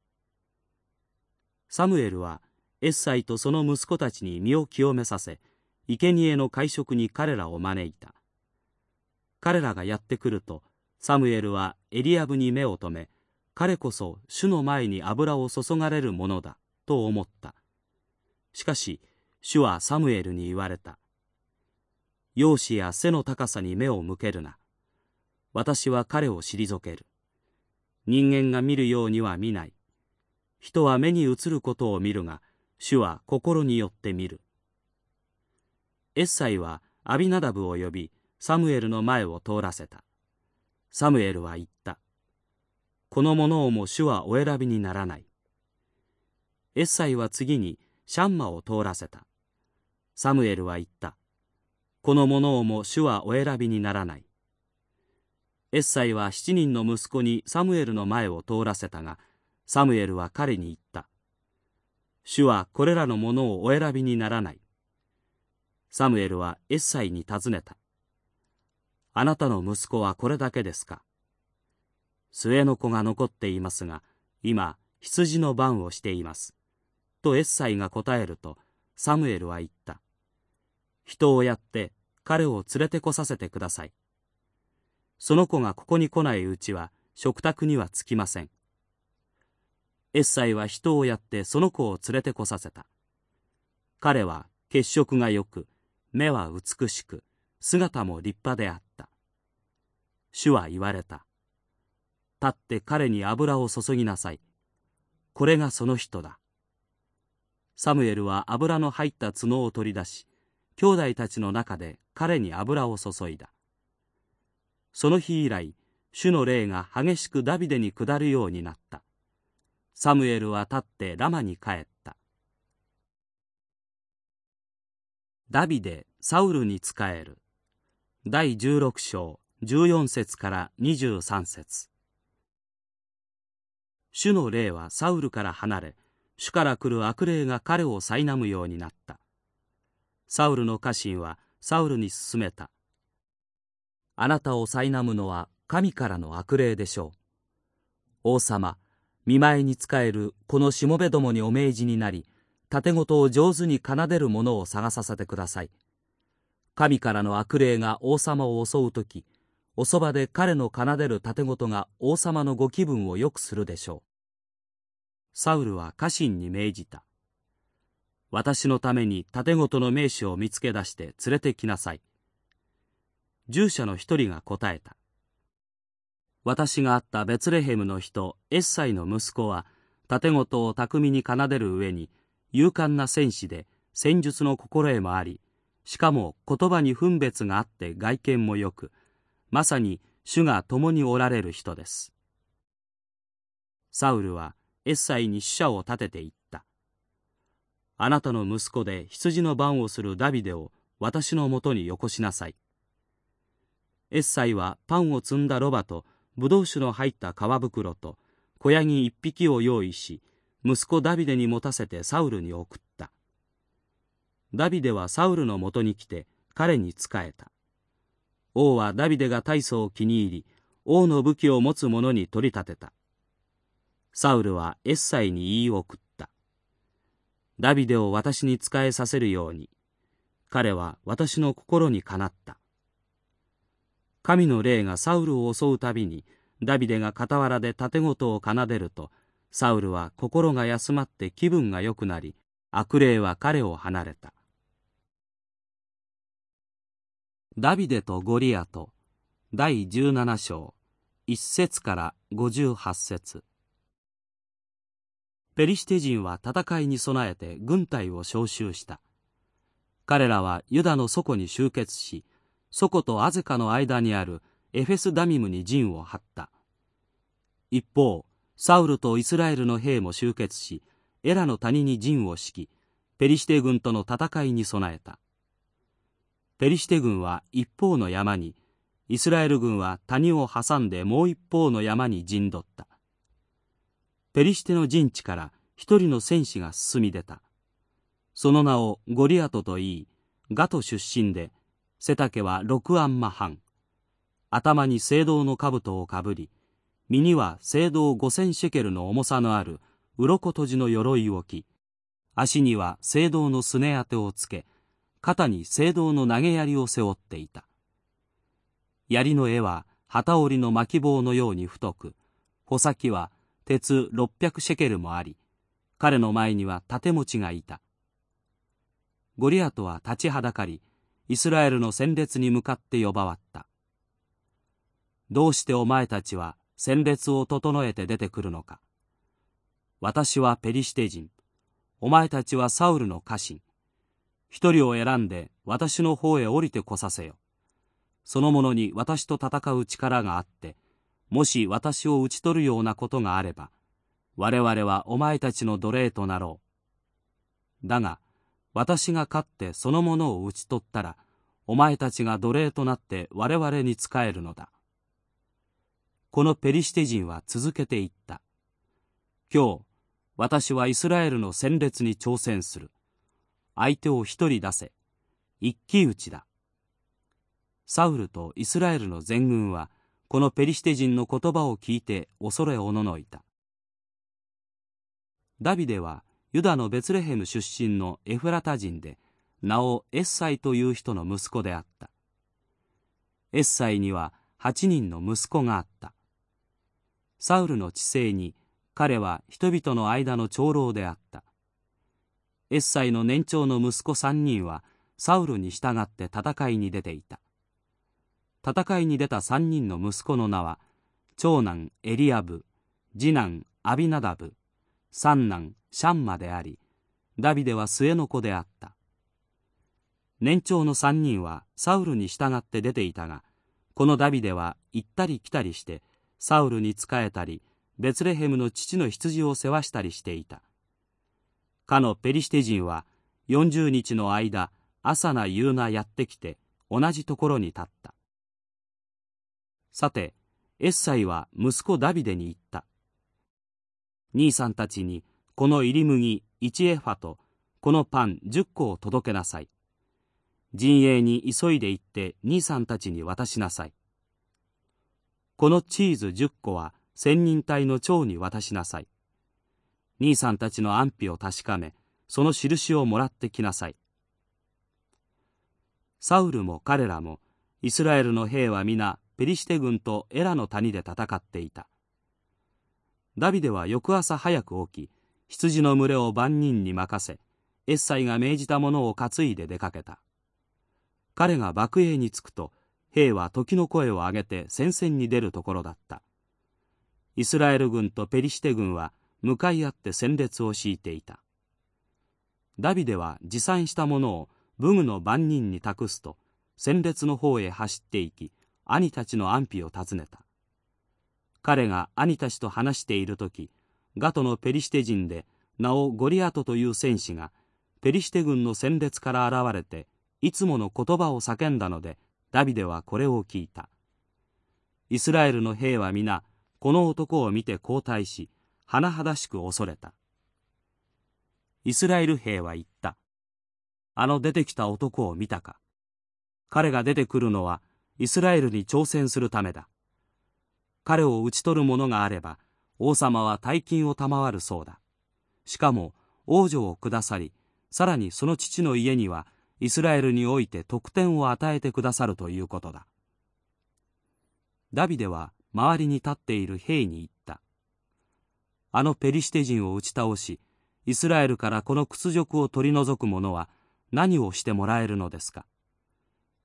サムエルはエッサイとその息子たちに身を清めさせ、生贄の会食に彼らを招いた。彼らがやってくると、サムエルはエリアブに目を留め、彼こそ主の前に油を注がれるものだ、と思った。しかし、主はサムエルに言われた。容姿や背の高さに目を向けるな。私は彼を退ける。人間が見るようには見ない。人は目に映ることを見るが、主は心によって見る。エッサイはアビナダブを呼び、サムエルの前を通らせた。サムエルは言った。この者をも主はお選びにならない。エッサイは次にシャンマを通らせた。サムエルは言った。この者をも主はお選びにならない。エッサイは七人の息子にサムエルの前を通らせたが、サムエルは彼に言った。主はこれらの者をお選びにならない。サムエルはエッサイに尋ねた。あなたの息子はこれだけですか？末の子が残っていますが、今、羊の番をしています。とエッサイが答えると、サムエルは言った。人をやって彼を連れてこさせてください。その子がここに来ないうちは食卓にはつきません。エッサイは人をやってその子を連れてこさせた。彼は血色が良く、目は美しく、姿も立派であった。主は言われた。立って彼に油を注ぎなさい。これがその人だ。サムエルは油の入った角を取り出し、兄弟たちの中で彼に油を注いだ。その日以来、主の霊が激しくダビデに下るようになった。サムエルは立ってラマに帰った。ダビデ、サウルに仕える。第16章14節から23節主の霊はサウルから離れ、主から来る悪霊が彼を苛むようになった。サウルの家臣はサウルに勧めた。あなたを苛むのは神からの悪霊でしょう。王様、見舞いに仕えるこのしもべどもにお命じになり、盾事を上手に奏でる者を探させてください。神からの悪霊が王様を襲う時おそばで彼の奏でる盾事が王様のご気分を良くするでしょう。サウルは家臣に命じた。私のために盾事の名手を見つけ出して連れてきなさい。従者の一人が答えた。私があったベツレヘムの人エッサイの息子は盾事を巧みに奏でる上に勇敢な戦士で戦術の心得もありしかも言葉に分別があって外見もよくまさに主が共におられる人です。サウルはエッサイに死者を立てて言った。あなたの息子で羊の番をするダビデを私のもとによこしなさい。エッサイはパンを積んだロバとブドウ酒の入った皮袋と小ヤギ一匹を用意し息子ダビデに持たせてサウルに送った。ダビデはサウルのもとに来て彼に仕えた。王はダビデが大層気に入り、王の武器を持つ者に取り立てた。サウルはエッサイに言い送った。ダビデを私に仕えさせるように。彼は私の心にかなった。神の霊がサウルを襲うたびに、ダビデが傍らで盾事を奏でると、サウルは心が休まって気分が良くなり、悪霊は彼を離れた。ダビデとゴリアト第17章1節から58節。ペリシテ人は戦いに備えて軍隊を召集した。彼らはユダの祖に集結し祖とアゼカの間にあるエフェスダミムに陣を張った。一方サウルとイスラエルの兵も集結しエラの谷に陣を敷きペリシテ軍との戦いに備えた。ペリシテ軍は一方の山にイスラエル軍は谷を挟んでもう一方の山に陣取った。ペリシテの陣地から一人の戦士が進み出た。その名をゴリアトといいガト出身で背丈は六アンマ半。頭に青銅の兜をかぶり身には青銅五千シェケルの重さのある鱗閉じの鎧を着足には青銅のすね当てをつけ肩に青銅の投げ槍を背負っていた。槍の絵は旗織りの巻棒のように太く穂先は鉄600シェケルもあり彼の前には盾持ちがいた。ゴリアトは立ちはだかりイスラエルの戦列に向かって呼ばわった。どうしてお前たちは戦列を整えて出てくるのか。私はペリシテ人。お前たちはサウルの家臣。一人を選んで私の方へ降りてこさせよ。その者に私と戦う力があって、もし私を討ち取るようなことがあれば、我々はお前たちの奴隷となろう。だが、私が勝ってその者を討ち取ったら、お前たちが奴隷となって我々に仕えるのだ。このペリシテ人は続けて言った。今日、私はイスラエルの戦列に挑戦する。相手を一人出せ。一騎打ちだ。サウルとイスラエルの全軍はこのペリシテ人の言葉を聞いて恐れおののいた。ダビデはユダのベツレヘム出身のエフラタ人で名をエッサイという人の息子であった。エッサイには8人の息子があった。サウルの治世に彼は人々の間の長老であった。エッサイの年長の息子3人はサウルに従って戦いに出ていた。戦いに出た3人の息子の名は長男エリアブ次男アビナダブ三男シャンマでありダビデは末の子であった。年長の3人はサウルに従って出ていたがこのダビデは行ったり来たりしてサウルに仕えたりベツレヘムの父の羊を世話したりしていた。かのペリシテ人は40日の間朝な夕なやってきて同じところに立った。さてエッサイは息子ダビデに言った。兄さんたちにこの入り麦1エファとこのパン10個を届けなさい。陣営に急いで行って兄さんたちに渡しなさい。このチーズ10個は千人隊の長に渡しなさい。兄さんたちの安否を確かめその印をもらってきなさい。サウルも彼らもイスラエルの兵は皆ペリシテ軍とエラの谷で戦っていた。ダビデは翌朝早く起き羊の群れを万人に任せエッサイが命じたものを担いで出かけた。彼が爆営に着くと兵は時の声を上げて戦線に出るところだった。イスラエル軍とペリシテ軍は向かい合って戦列を敷いていた。ダビデは持参したものを武具の番人に託すと戦列の方へ走っていき兄たちの安否を尋ねた。彼が兄たちと話している時ガトのペリシテ人で名をゴリアトという戦士がペリシテ軍の戦列から現れていつもの言葉を叫んだのでダビデはこれを聞いた。イスラエルの兵は皆この男を見て後退し甚だしく恐れた。イスラエル兵は言った。あの出てきた男を見たか。彼が出てくるのはイスラエルに挑戦するためだ。彼を討ち取る者があれば王様は大金を賜るそうだ。しかも王女を下さりさらにその父の家にはイスラエルにおいて得点を与えてくださるということだ。ダビデは周りに立っている兵に言った。あのペリシテ人を打ち倒しイスラエルからこの屈辱を取り除く者は何をしてもらえるのですか？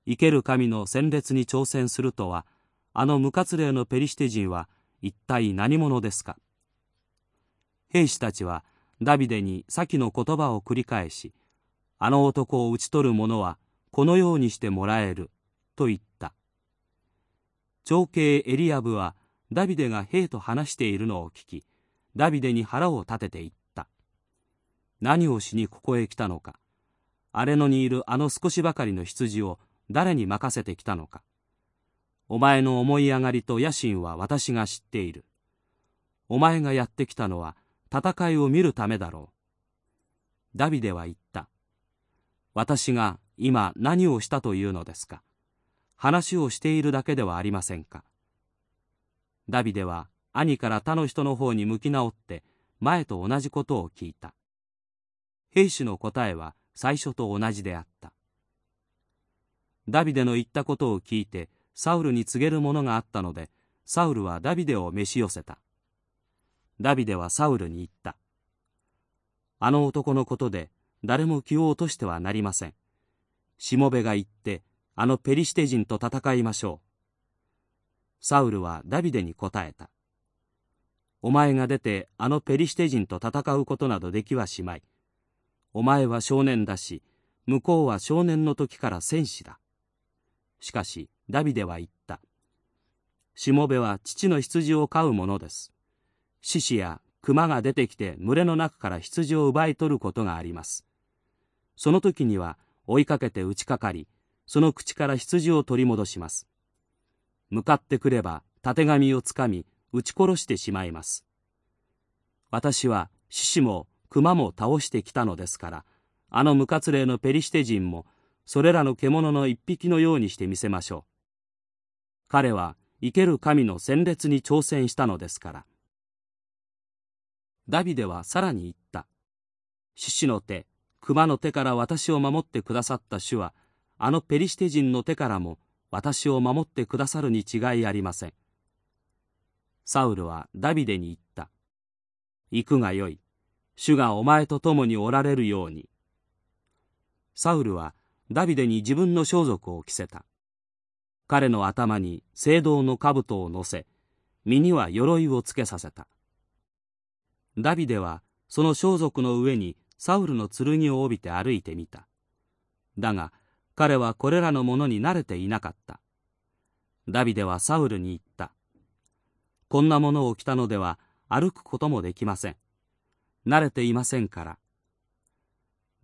生ける神の戦列に挑戦するとはあの無活霊のペリシテ人は一体何者ですか？兵士たちはダビデに先の言葉を繰り返しあの男を討ち取る者はこのようにしてもらえると言った。長兄エリアブはダビデが兵と話しているのを聞きダビデに腹を立てて言った。何をしにここへ来たのか。荒れ野にいるあの少しばかりの羊を誰に任せてきたのか。お前の思い上がりと野心は私が知っている。お前がやってきたのは戦いを見るためだろう。ダビデは言った。私が今何をしたというのですか。話をしているだけではありませんか。ダビデは兄から他の人の方に向き直って前と同じことを聞いた兵士の答えは最初と同じであったダビデの言ったことを聞いてサウルに告げるものがあったのでサウルはダビデを召し寄せたダビデはサウルに言ったあの男のことで誰も気を落としてはなりません。しもべが行って、あのペリシテ人と戦いましょう。サウルはダビデに答えた。お前が出てあのペリシテ人と戦うことなどできはしまい。お前は少年だし、向こうは少年の時から戦士だ。しかし、ダビデは言った。しもべは父の羊を飼うものです。獅子や熊が出てきて群れの中から羊を奪い取ることがあります。その時には追いかけて打ちかかりその口から羊を取り戻します向かってくればたてがみをつかみ撃ち殺してしまいます。私は獅子も熊も倒してきたのですからあの無活霊のペリシテ人もそれらの獣の一匹のようにしてみせましょう。彼は生ける神の戦列に挑戦したのですから。ダビデはさらに言った。獅子の手熊の手から私を守ってくださった主はあのペリシテ人の手からも私を守ってくださるに違いありません。サウルはダビデに言った。行くがよい。主がお前と共におられるように。サウルはダビデに自分の装束を着せた。彼の頭に聖堂の兜を乗せ身には鎧をつけさせた。ダビデはその装束の上にサウルの剣を帯びて歩いてみた。だが彼はこれらのものに慣れていなかった。ダビデはサウルに言った。こんなものを着たのでは歩くこともできません。慣れていませんから。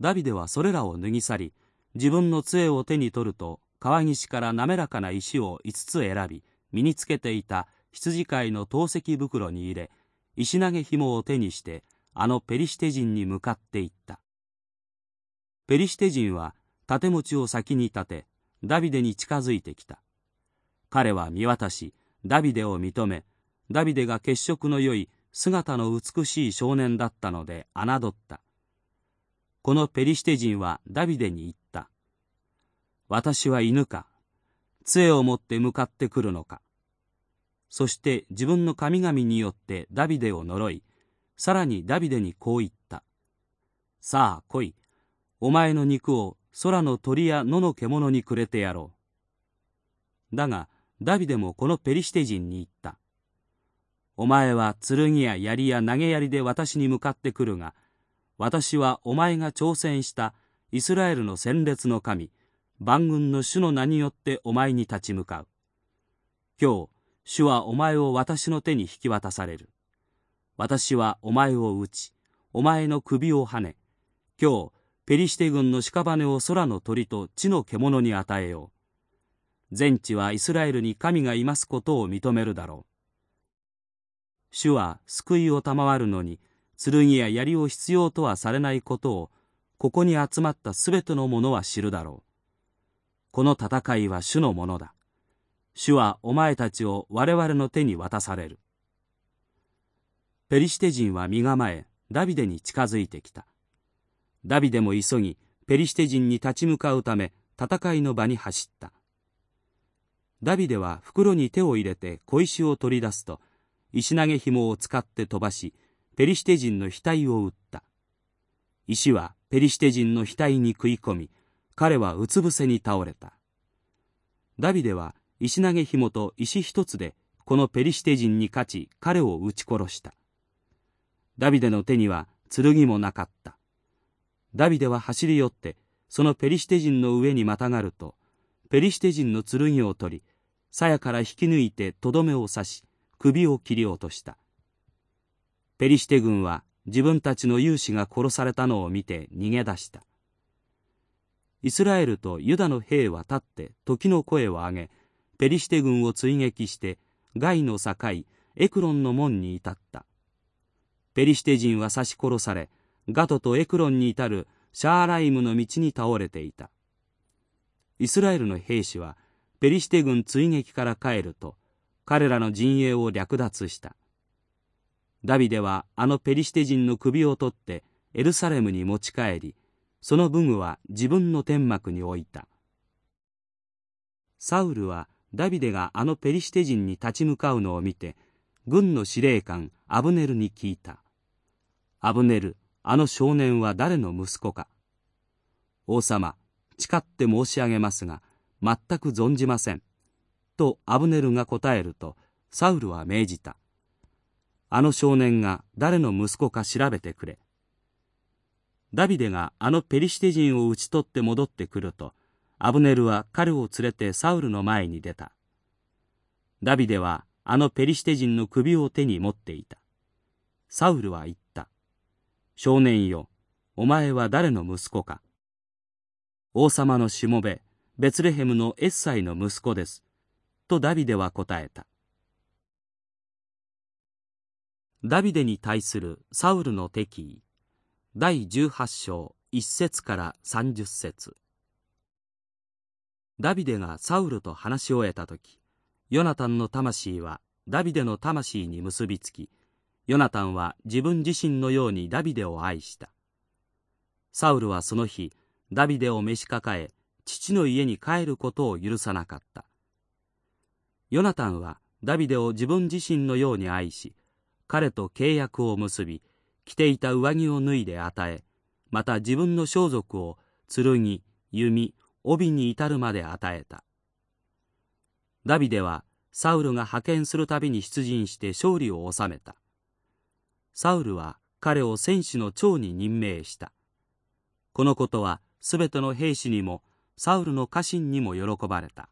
ダビデはそれらを脱ぎ去り自分の杖を手に取ると川岸から滑らかな石を5つ選び身につけていた羊飼いの透析袋に入れ石投げ紐を手にしてあのペリシテ人に向かっていった。ペリシテ人は盾持ちを先に立てダビデに近づいてきた。彼は見渡しダビデを認めダビデが血色の良い姿の美しい少年だったので侮った。このペリシテ人はダビデに言った。私は犬か。杖を持って向かってくるのか。そして自分の神々によってダビデを呪いさらにダビデにこう言った。さあ来い。お前の肉を空の鳥や野の獣にくれてやろう。だが、ダビデもこのペリシテ人に言った。お前は剣や槍や投げ槍で私に向かってくるが、私はお前が挑戦したイスラエルの戦列の神、万軍の主の名によってお前に立ち向かう。今日、主はお前を私の手に引き渡される。私はお前を撃ち、お前の首をはね、今日、ペリシテ軍の屍を空の鳥と地の獣に与えよう。全地はイスラエルに神がいますことを認めるだろう。主は救いを賜るのに、剣や槍を必要とはされないことを、ここに集まったすべての者は知るだろう。この戦いは主のものだ。主はお前たちを我々の手に渡される。ペリシテ人は身構え、ダビデに近づいてきた。ダビデも急ぎペリシテ人に立ち向かうため戦いの場に走ったダビデは袋に手を入れて小石を取り出すと石投げ紐を使って飛ばしペリシテ人の額を打った。石はペリシテ人の額に食い込み彼はうつ伏せに倒れた。ダビデは石投げ紐と石一つでこのペリシテ人に勝ち彼を撃ち殺した。ダビデの手には剣もなかった。ダビデは走り寄ってそのペリシテ人の上にまたがるとペリシテ人の剣を取り鞘から引き抜いてとどめを刺し首を切り落とした。ペリシテ軍は自分たちの勇士が殺されたのを見て逃げ出した。イスラエルとユダの兵は立って時の声を上げペリシテ軍を追撃してガイの境エクロンの門に至った。ペリシテ人は刺し殺されガトとエクロンに至るシャーライムの道に倒れていた。イスラエルの兵士はペリシテ軍追撃から帰ると彼らの陣営を略奪したダビデはあのペリシテ人の首を取ってエルサレムに持ち帰りその武具は自分の天幕に置いたサウルはダビデがあのペリシテ人に立ち向かうのを見て軍の司令官アブネルに聞いたアブネルあの少年は誰の息子か。王様、誓って申し上げますが、全く存じません。とアブネルが答えると、サウルは命じた。あの少年が誰の息子か調べてくれ。ダビデがあのペリシテ人を討ち取って戻ってくると、アブネルは彼を連れてサウルの前に出た。ダビデはあのペリシテ人の首を手に持っていた。サウルは言った。少年よ、お前は誰の息子か。王様のしもべ、ベツレヘムのエッサイの息子です。とダビデは答えた。ダビデに対するサウルの敵意第18章1節から30節ダビデがサウルと話し終えた時ヨナタンの魂はダビデの魂に結びつきヨナタンは自分自身のようにダビデを愛した。サウルはその日ダビデを召し抱え父の家に帰ることを許さなかったヨナタンはダビデを自分自身のように愛し彼と契約を結び着ていた上着を脱いで与えまた自分の装束を剣弓帯に至るまで与えた。ダビデはサウルが派遣するたびに出陣して勝利を収めた。サウルは彼を戦士の長に任命した。このことはすべての兵士にもサウルの家臣にも喜ばれた。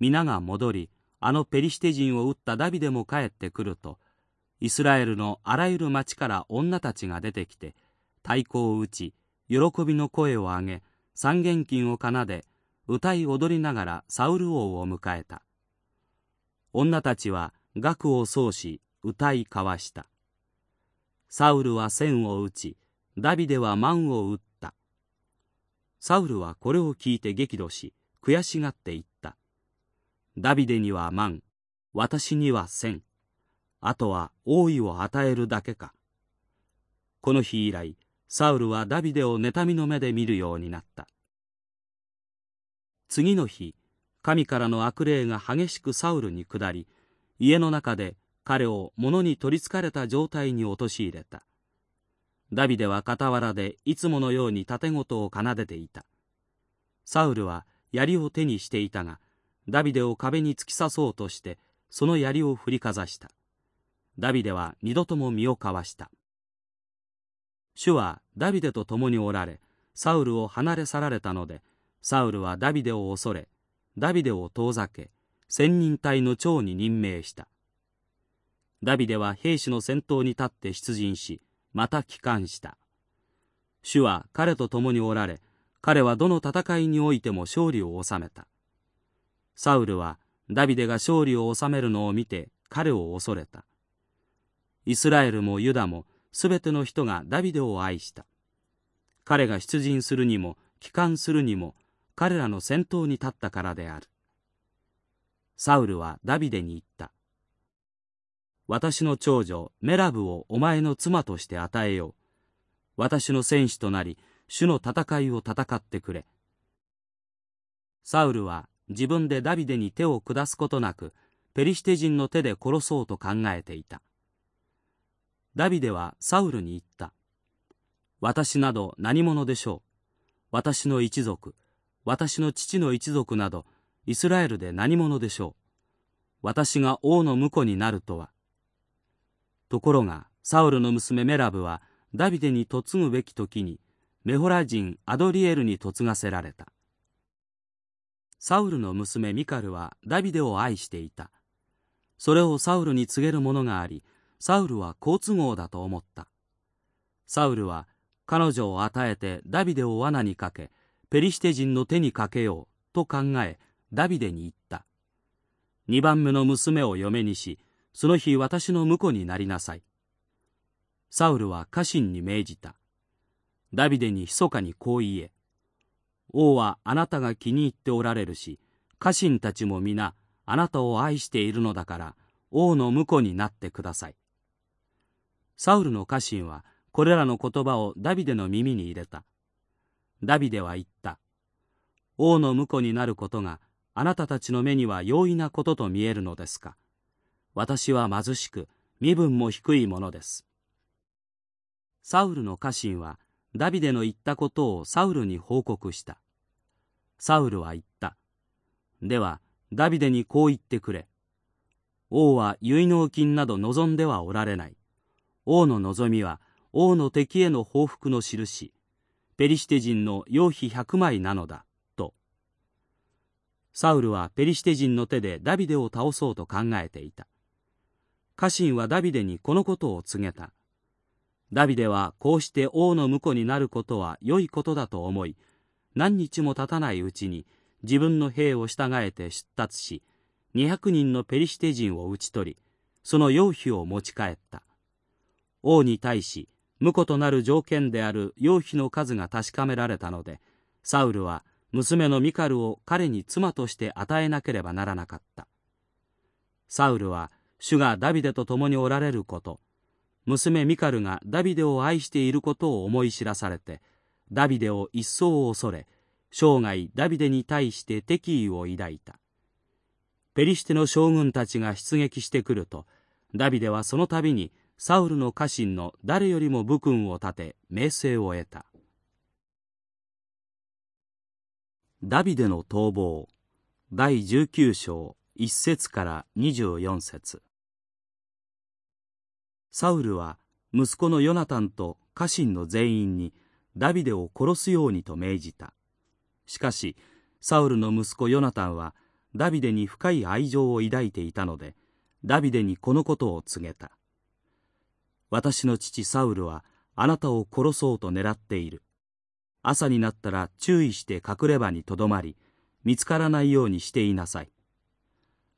皆が戻りあのペリシテ人を撃ったダビデも帰ってくるとイスラエルのあらゆる町から女たちが出てきて太鼓を打ち喜びの声を上げ三元金を奏で歌い踊りながらサウル王を迎えた。女たちは楽を奏し歌い交わした。サウルは千を打ちダビデは万を打った。サウルはこれを聞いて激怒し悔しがって言った。ダビデには万。私には千。あとは王位を与えるだけか。この日以来サウルはダビデを妬みの目で見るようになった。次の日神からの悪霊が激しくサウルに下り家の中で彼を物に取りつかれた状態に陥れた。ダビデは傍らでいつものように盾事を奏でていた。サウルは槍を手にしていたがダビデを壁に突き刺そうとしてその槍を振りかざした。ダビデは二度とも身をかわした。主はダビデと共におられサウルを離れ去られたのでサウルはダビデを恐れダビデを遠ざけ千人隊の長に任命した。ダビデは兵士の先頭に立って出陣しまた帰還した。主は彼と共におられ彼はどの戦いにおいても勝利を収めた。サウルはダビデが勝利を収めるのを見て彼を恐れた。イスラエルもユダもすべての人がダビデを愛した。彼が出陣するにも帰還するにも彼らの先頭に立ったからである。サウルはダビデに言った。私の長女メラブをお前の妻として与えよう。私の戦士となり主の戦いを戦ってくれ。サウルは自分でダビデに手を下すことなくペリシテ人の手で殺そうと考えていた。ダビデはサウルに言った。私など何者でしょう。私の一族私の父の一族などイスラエルで何者でしょう。私が王の婿になるとは。ところがサウルの娘メラブはダビデに嫁ぐべき時にメホラ人アドリエルに嫁がせられた。サウルの娘ミカルはダビデを愛していた。それをサウルに告げるものがありサウルは好都合だと思った。サウルは彼女を与えてダビデを罠にかけペリシテ人の手にかけようと考えダビデに言った。二番目の娘を嫁にしその日私の婿になりなさい。サウルは家臣に命じた。ダビデに密かにこう言え王はあなたが気に入っておられるし家臣たちも皆あなたを愛しているのだから王の婿になってくださいサウルの家臣はこれらの言葉をダビデの耳に入れたダビデは言った。王の婿になることがあなたたちの目には容易なことと見えるのですか。私は貧しく身分も低いものです。サウルの家臣はダビデの言ったことをサウルに報告した。サウルは言った。ではダビデにこう言ってくれ。王は結納金など望んではおられない。王の望みは王の敵への報復の印。ペリシテ人の用費100枚なのだ、と。サウルはペリシテ人の手でダビデを倒そうと考えていた。家臣はダビデにこのことを告げた。ダビデはこうして王の婿になることは良いことだと思い、何日も経たないうちに自分の兵を従えて出立し、200人のペリシテ人を討ち取り、その用費を持ち帰った。王に対し、婿となる条件である養妃の数が確かめられたのでサウルは娘のミカルを彼に妻として与えなければならなかったサウルは主がダビデと共におられること娘ミカルがダビデを愛していることを思い知らされてダビデを一層恐れ生涯ダビデに対して敵意を抱いた。ペリシテの将軍たちが出撃してくるとダビデはその度にサウルの家臣の誰よりも武勲を立て名声を得た。ダビデの逃亡。第19章1節から24節。サウルは息子のヨナタンと家臣の全員にダビデを殺すようにと命じた。しかしサウルの息子ヨナタンはダビデに深い愛情を抱いていたのでダビデにこのことを告げた。私の父サウルはあなたを殺そうと狙っている。朝になったら注意して隠れ場にとどまり見つからないようにしていなさい。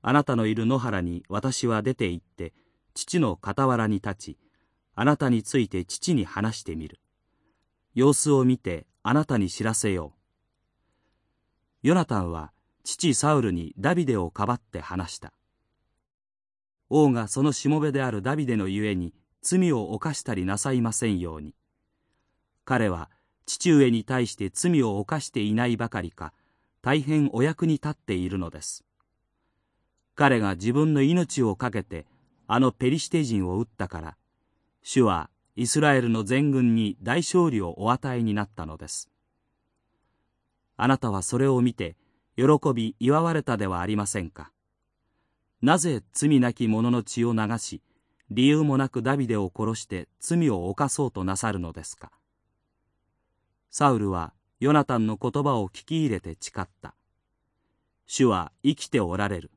あなたのいる野原に私は出て行って父の傍らに立ちあなたについて父に話してみる。様子を見てあなたに知らせよう。ヨナタンは父サウルにダビデをかばって話した。王がそのしもべであるダビデのゆえに罪を犯したりなさいませんように。彼は父上に対して罪を犯していないばかりか大変お役に立っているのです。彼が自分の命を懸けてあのペリシテ人を撃ったから主はイスラエルの全軍に大勝利をお与えになったのです。あなたはそれを見て喜び祝われたではありませんか。なぜ罪なき者の血を流し理由もなくダビデを殺して罪を犯そうとなさるのですか。サウルはヨナタンの言葉を聞き入れて誓った。主は生きておられる。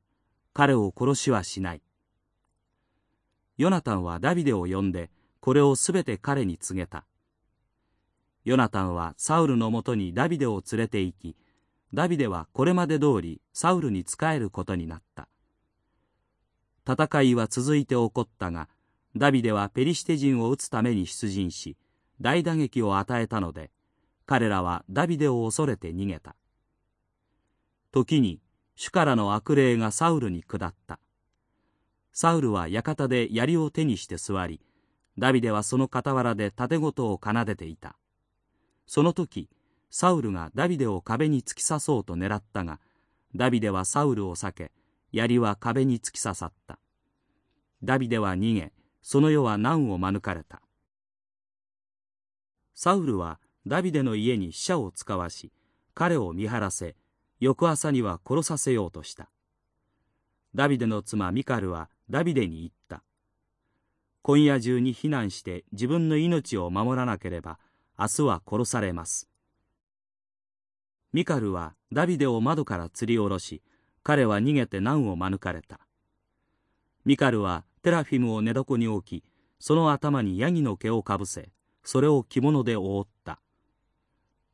彼を殺しはしない。ヨナタンはダビデを呼んでこれをすべて彼に告げた。ヨナタンはサウルのもとにダビデを連れて行きダビデはこれまで通りサウルに仕えることになった。戦いは続いて起こったがダビデはペリシテ人を撃つために出陣し大打撃を与えたので彼らはダビデを恐れて逃げた。時に主からの悪霊がサウルに下った。サウルは館で槍を手にして座りダビデはその傍らで盾事を奏でていた。その時サウルがダビデを壁に突き刺そうと狙ったがダビデはサウルを避け槍は壁に突き刺さった。ダビデは逃げその世は難を免れた。サウルはダビデの家に死者を使わし彼を見張らせ翌朝には殺させようとした。ダビデの妻ミカルはダビデに言った。今夜中に避難して自分の命を守らなければ明日は殺されます。ミカルはダビデを窓から吊り下ろし彼は逃げて難を免れた。ミカルはテラフィムを寝床に置きその頭にヤギの毛をかぶせそれを着物で覆った。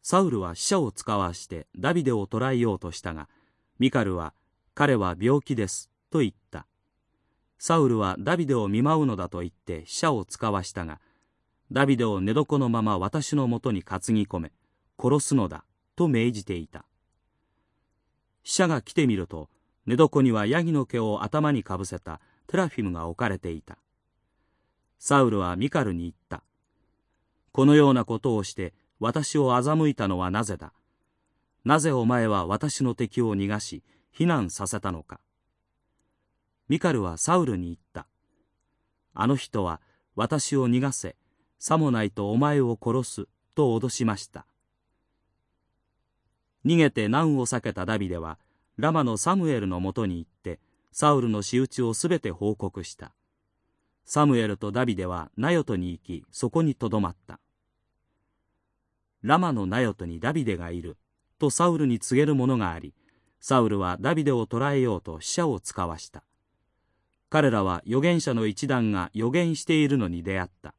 サウルは死者を使わしてダビデを捕らえようとしたがミカルは彼は病気ですと言った。サウルはダビデを見舞うのだと言って死者を使わしたがダビデを寝床のまま私のもとに担ぎ込め殺すのだと命じていた。死者が来てみると寝床にはヤギの毛を頭にかぶせたテラフィムが置かれていた。サウルはミカルに言った。このようなことをして私を欺いたのはなぜだ？なぜお前は私の敵を逃がし避難させたのか？ミカルはサウルに言った。あの人は私を逃がせさもないとお前を殺すと脅しました。逃げて難を避けたダビデはラマのサムエルのもとに行ってサウルの仕打ちをすべて報告した。サムエルとダビデはナヨトに行きそこにとどまった。ラマのナヨトにダビデがいるとサウルに告げるものがありサウルはダビデを捕らえようと死者を使わした。彼らは預言者の一団が預言しているのに出会った。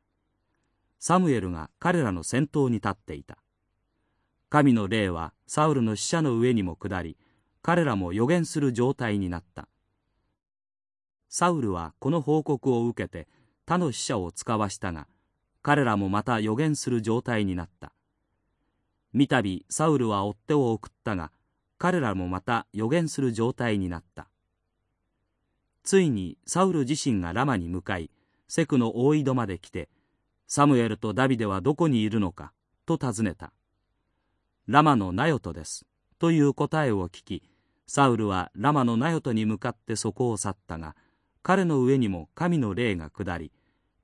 サムエルが彼らの先頭に立っていた。神の霊はサウルの死者の上にも下り彼らも預言する状態になった。サウルはこの報告を受けて他の死者を使わしたが彼らもまた預言する状態になった。三度サウルは追っ手を送ったが彼らもまた予言する状態になった。ついにサウル自身がラマに向かいセクの大井戸まで来て、サムエルとダビデはどこにいるのか、と尋ねた。ラマのナヨトです、という答えを聞き、サウルはラマのナヨトに向かってそこを去ったが、彼の上にも神の霊が下り、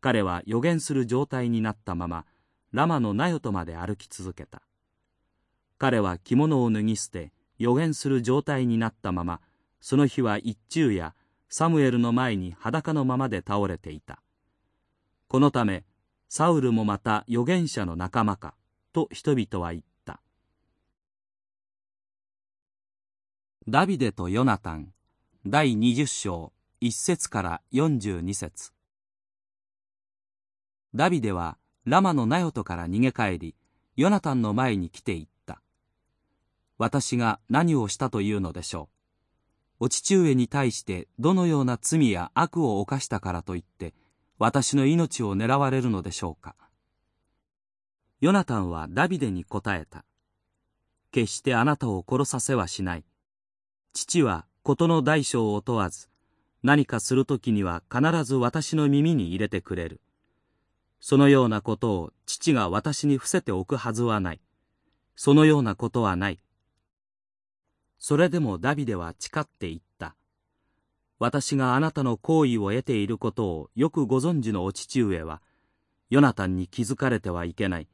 彼は予言する状態になったまま、ラマのナヨトまで歩き続けた。彼は着物を脱ぎ捨て、予言する状態になったまま、その日は一昼夜、サムエルの前に裸のままで倒れていた。このため、サウルもまた預言者の仲間か、と人々は言った。ダビデとヨナタン、第20章、1節から42節ダビデはラマのナヨトから逃げ帰り、ヨナタンの前に来ていった。私が何をしたというのでしょう。お父上に対してどのような罪や悪を犯したからといって、私の命を狙われるのでしょうか。ヨナタンはダビデに答えた。決してあなたを殺させはしない。父は事の大小を問わず、何かするときには必ず私の耳に入れてくれる。そのようなことを父が私に伏せておくはずはない。そのようなことはない。それでもダビデは誓って言った。私があなたの好意を得ていることをよくご存知のお父上は、ヨナタンに気づかれてはいけない、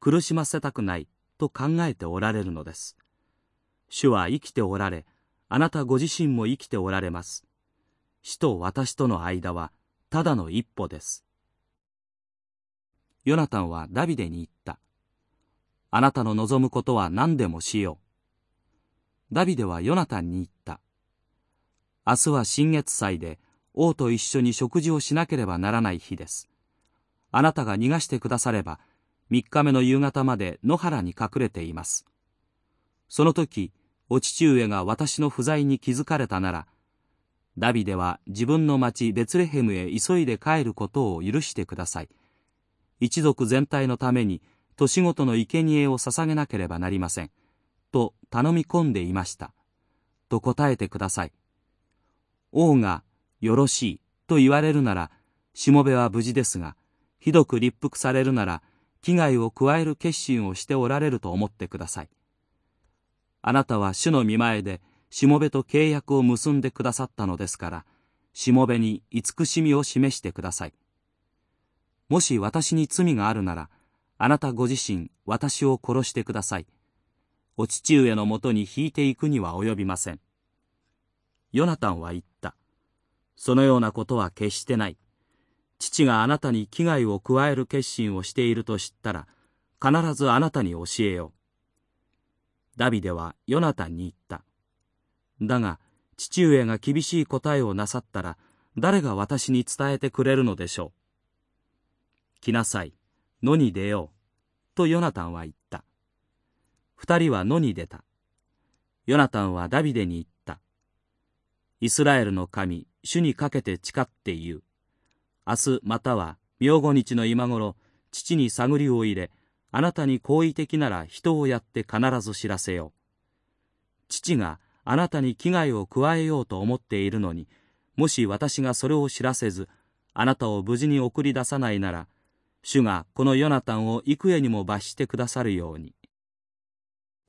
苦しませたくない、と考えておられるのです。主は生きておられ、あなたご自身も生きておられます。死と私との間は、ただの一歩です。ヨナタンはダビデに言った。あなたの望むことは何でもしよう。ダビデはヨナタンに言った。明日は新月祭で王と一緒に食事をしなければならない日です。あなたが逃がしてくだされば、三日目の夕方まで野原に隠れています。その時、お父上が私の不在に気づかれたなら、ダビデは自分の町ベツレヘムへ急いで帰ることを許してください。一族全体のために年ごとの生贄を捧げなければなりません。と頼み込んでいました。と答えてください。王がよろしいと言われるなら、しもべは無事ですが、ひどく立腹されるなら、危害を加える決心をしておられると思ってください。あなたは主の見前で、しもべと契約を結んでくださったのですから、しもべに慈しみを示してください。もし私に罪があるなら、あなたご自身私を殺してください。お父上のもとに引いていくには及びません。ヨナタンは言った。そのようなことは決してない。父があなたに危害を加える決心をしていると知ったら、必ずあなたに教えよう。ダビデはヨナタンに言った。だが、父上が厳しい答えをなさったら、誰が私に伝えてくれるのでしょう。来なさい、野に出よう。とヨナタンは言った。二人は野に出た。ヨナタンはダビデに言った。イスラエルの神、主にかけて誓って言う。明日または明後日の今頃、父に探りを入れ、あなたに好意的なら人をやって必ず知らせよう。父があなたに危害を加えようと思っているのに、もし私がそれを知らせず、あなたを無事に送り出さないなら、主がこのヨナタンを幾重にも罰してくださるように。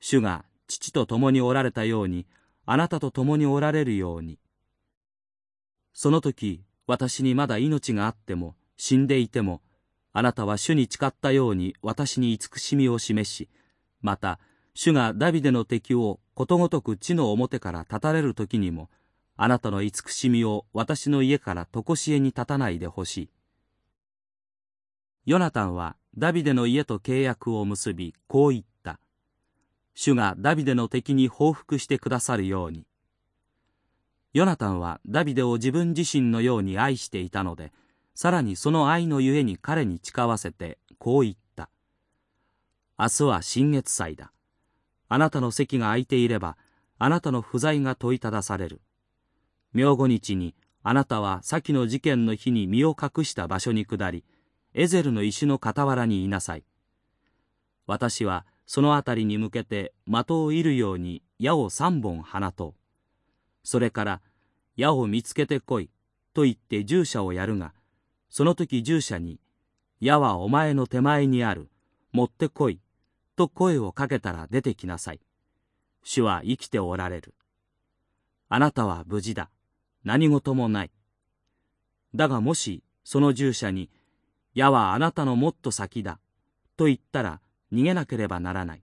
主が父と共におられたように、あなたと共におられるように。その時、私にまだ命があっても、死んでいても、あなたは主に誓ったように私に慈しみを示し、また、主がダビデの敵をことごとく地の表から立たれる時にも、あなたの慈しみを私の家から常しえに立たないでほしい。ヨナタンはダビデの家と契約を結び、こう言った。主がダビデの敵に報復してくださるように。ヨナタンはダビデを自分自身のように愛していたので、さらにその愛のゆえに彼に誓わせて、こう言った。明日は新月祭だ。あなたの席が空いていれば、あなたの不在が問いただされる。明後日に、あなたは先の事件の日に身を隠した場所に下り、エゼルの石の傍らにいなさい。私はその辺りに向けて的を射るように矢を三本放とう。それから、矢を見つけてこい、と言って従者をやるが、その時従者に、矢はお前の手前にある、持ってこい、と声をかけたら出てきなさい。主は生きておられる。あなたは無事だ。何事もない。だがもし、その従者に、矢はあなたのもっと先だ、と言ったら逃げなければならない。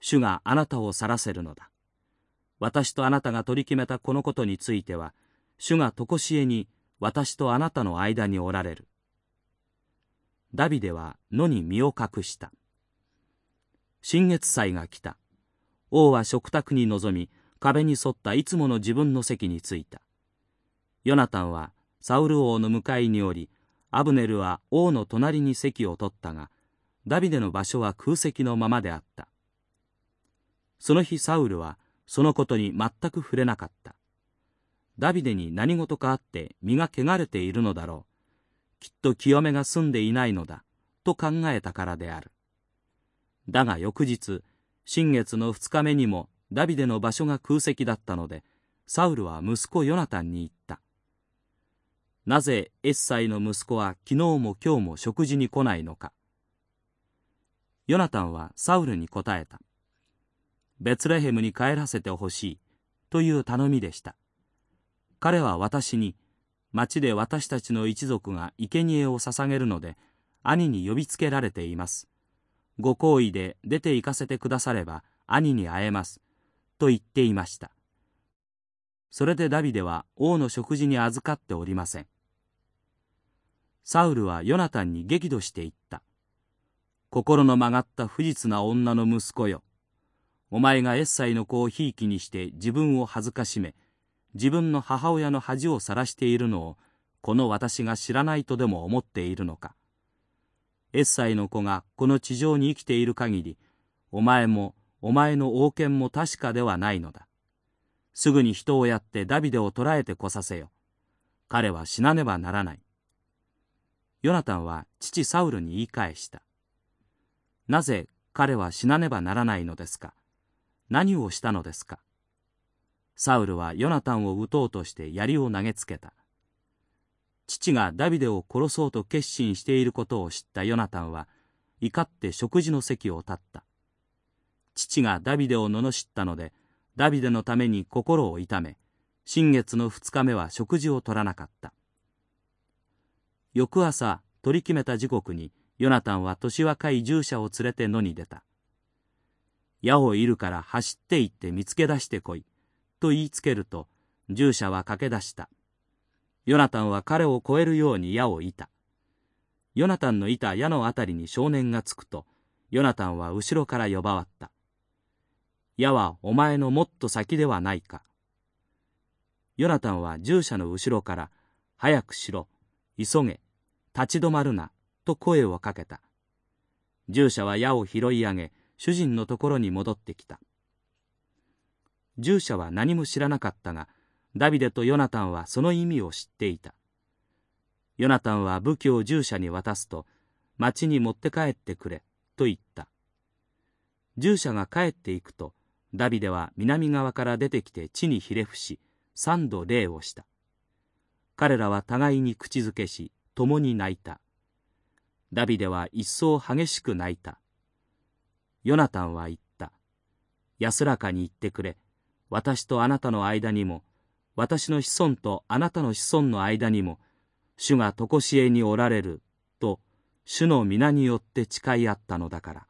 主があなたを去らせるのだ。私とあなたが取り決めたこのことについては、主がとこしえに私とあなたの間におられる。ダビデは野に身を隠した。新月祭が来た。王は食卓に臨み、壁に沿ったいつもの自分の席に着いた。ヨナタンはサウル王の迎えにおり、アブネルは王の隣に席を取ったが、ダビデの場所は空席のままであった。その日サウルはそのことに全く触れなかった。ダビデに何事かあって身が汚れているのだろう。きっと清めが済んでいないのだ、と考えたからである。だが翌日、新月の二日目にもダビデの場所が空席だったので、サウルは息子ヨナタンに言った。なぜエッサイの息子は昨日も今日も食事に来ないのか。ヨナタンはサウルに答えた。ベツレヘムに帰らせてほしいという頼みでした。彼は私に、町で私たちの一族が生贄を捧げるので、兄に呼びつけられています。ご好意で出て行かせてくだされば兄に会えます。と言っていました。それでダビデは王の食事に預かっておりません。サウルはヨナタンに激怒して言った。心の曲がった不実な女の息子よ。お前がエッサイの子をひいきにして自分を恥ずかしめ、自分の母親の恥をさらしているのを、この私が知らないとでも思っているのか。エッサイの子がこの地上に生きている限り、お前もお前の王権も確かではないのだ。すぐに人をやってダビデを捕らえてこさせよ。彼は死なねばならない。ヨナタンは父サウルに言い返した。なぜ彼は死なねばならないのですか？何をしたのですか？サウルはヨナタンを撃とうとして槍を投げつけた。父がダビデを殺そうと決心していることを知ったヨナタンは怒って食事の席を立った。父がダビデを罵ったので、ダビデのために心を痛め、新月の二日目は食事を取らなかった。翌朝、取り決めた時刻に、ヨナタンは年若い従者を連れて野に出た。矢をいるから走って行って見つけ出してこい、と言いつけると、従者は駆け出した。ヨナタンは彼を越えるように矢をいた。ヨナタンのいた矢のあたりに少年がつくと、ヨナタンは後ろから呼ばわった。矢はお前のもっと先ではないか。ヨナタンは従者の後ろから、早くしろ、急げ、立ち止まるな、と声をかけた。従者は矢を拾い上げ、主人のところに戻ってきた。従者は何も知らなかったが、ダビデとヨナタンはその意味を知っていた。ヨナタンは武器を従者に渡すと、町に持って帰ってくれ、と言った。従者が帰っていくと、ダビデは南側から出てきて地にひれ伏し、三度礼をした。彼らは互いに口づけし、共に泣いた。ダビデは一層激しく泣いた。ヨナタンは言った。安らかに言ってくれ。私とあなたの間にも、私の子孫とあなたの子孫の間にも、主が常しえにおられる、と、主の皆によって誓い合ったのだから。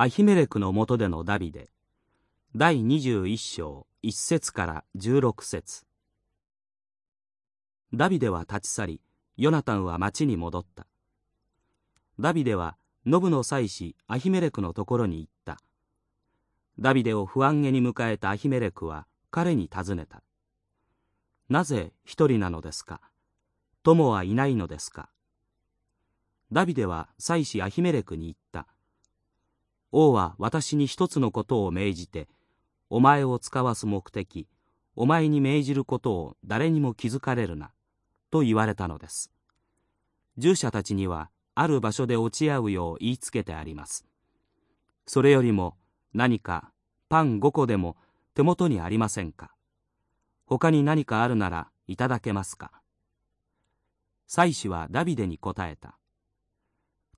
アヒメレクのもとでのダビデ第21章1節から16節ダビデは立ち去りヨナタンは町に戻った。ダビデはノブの妻子アヒメレクのところに行った。ダビデを不安げに迎えたアヒメレクは彼に尋ねた。なぜ一人なのですか？友はいないのですか？ダビデは妻子アヒメレクに言った。王は私に一つのことを命じて、お前を使わす目的、お前に命じることを誰にも気づかれるな、と言われたのです。従者たちには、ある場所で落ち合うよう言いつけてあります。それよりも、何か、パン5個でも手元にありませんか？他に何かあるならいただけますか？祭司はダビデに答えた。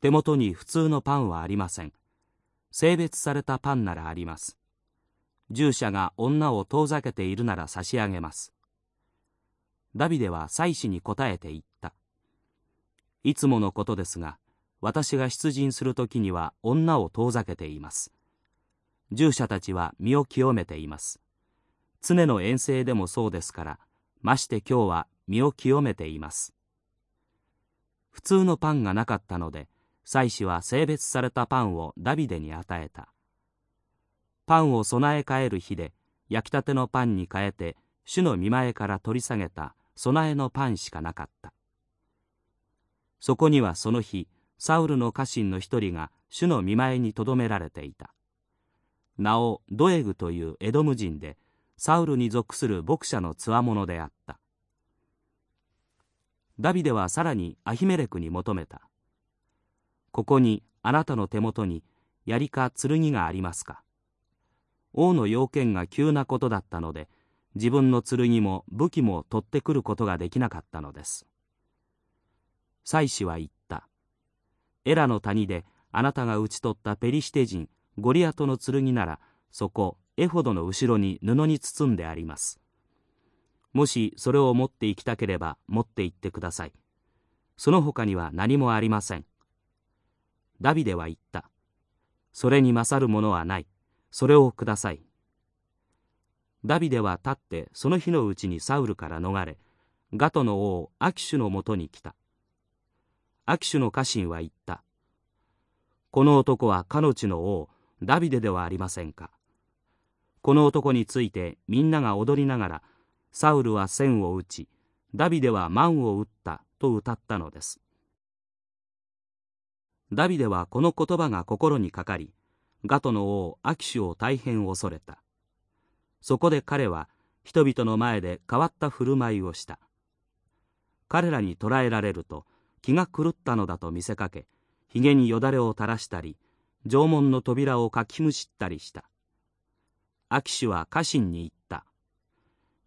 手元に普通のパンはありません。性別されたパンならあります。従者が女を遠ざけているなら差し上げます。ダビデは祭司に答えて言った。いつものことですが、私が出陣するときには女を遠ざけています。従者たちは身を清めています。常の遠征でもそうですから、まして今日は身を清めています。普通のパンがなかったので、祭司は性別されたパンをダビデに与えた。パンを備え替える日で、焼きたてのパンに変えて、主の見前から取り下げた備えのパンしかなかった。そこにはその日、サウルの家臣の一人が主の見前に留められていた。名をドエグというエドム人で、サウルに属する牧者のつわものであった。ダビデはさらにアヒメレクに求めた。ここにあなたの手元に槍か剣がありますか？王の要件が急なことだったので、自分の剣も武器も取ってくることができなかったのです。祭司は言った。エラの谷であなたが討ち取ったペリシテ人ゴリアトの剣ならそこエホドの後ろに布に包んであります。もしそれを持って行きたければ持って行ってください。その他には何もありません。ダビデは言った。それに勝るものはない。それをください。ダビデは立ってその日のうちにサウルから逃れガトの王アキシュのもとに来た。アキシュの家臣は言った。この男は彼のの王ダビデではありませんか。この男についてみんなが踊りながらサウルは千を打ちダビデは万を打ったと歌ったのです。ダビデはこの言葉が心にかかりガトの王アキシュを大変恐れた。そこで彼は人々の前で変わった振る舞いをした。彼らに捕らえられると気が狂ったのだと見せかけ髭によだれを垂らしたり縄文の扉をかきむしったりした。アキシュは家臣に言った。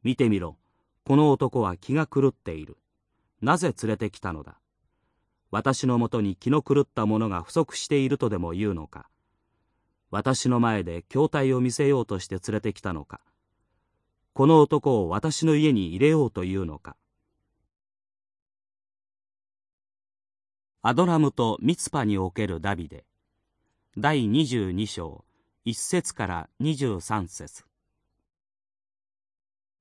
見てみろこの男は気が狂っている。なぜ連れてきたのだ。私のもとに気の狂った者が不足しているとでも言うのか。私の前で筐体を見せようとして連れてきたのか。この男を私の家に入れようというのか。アドラムとミツパにおけるダビデ。第22章1節から23節。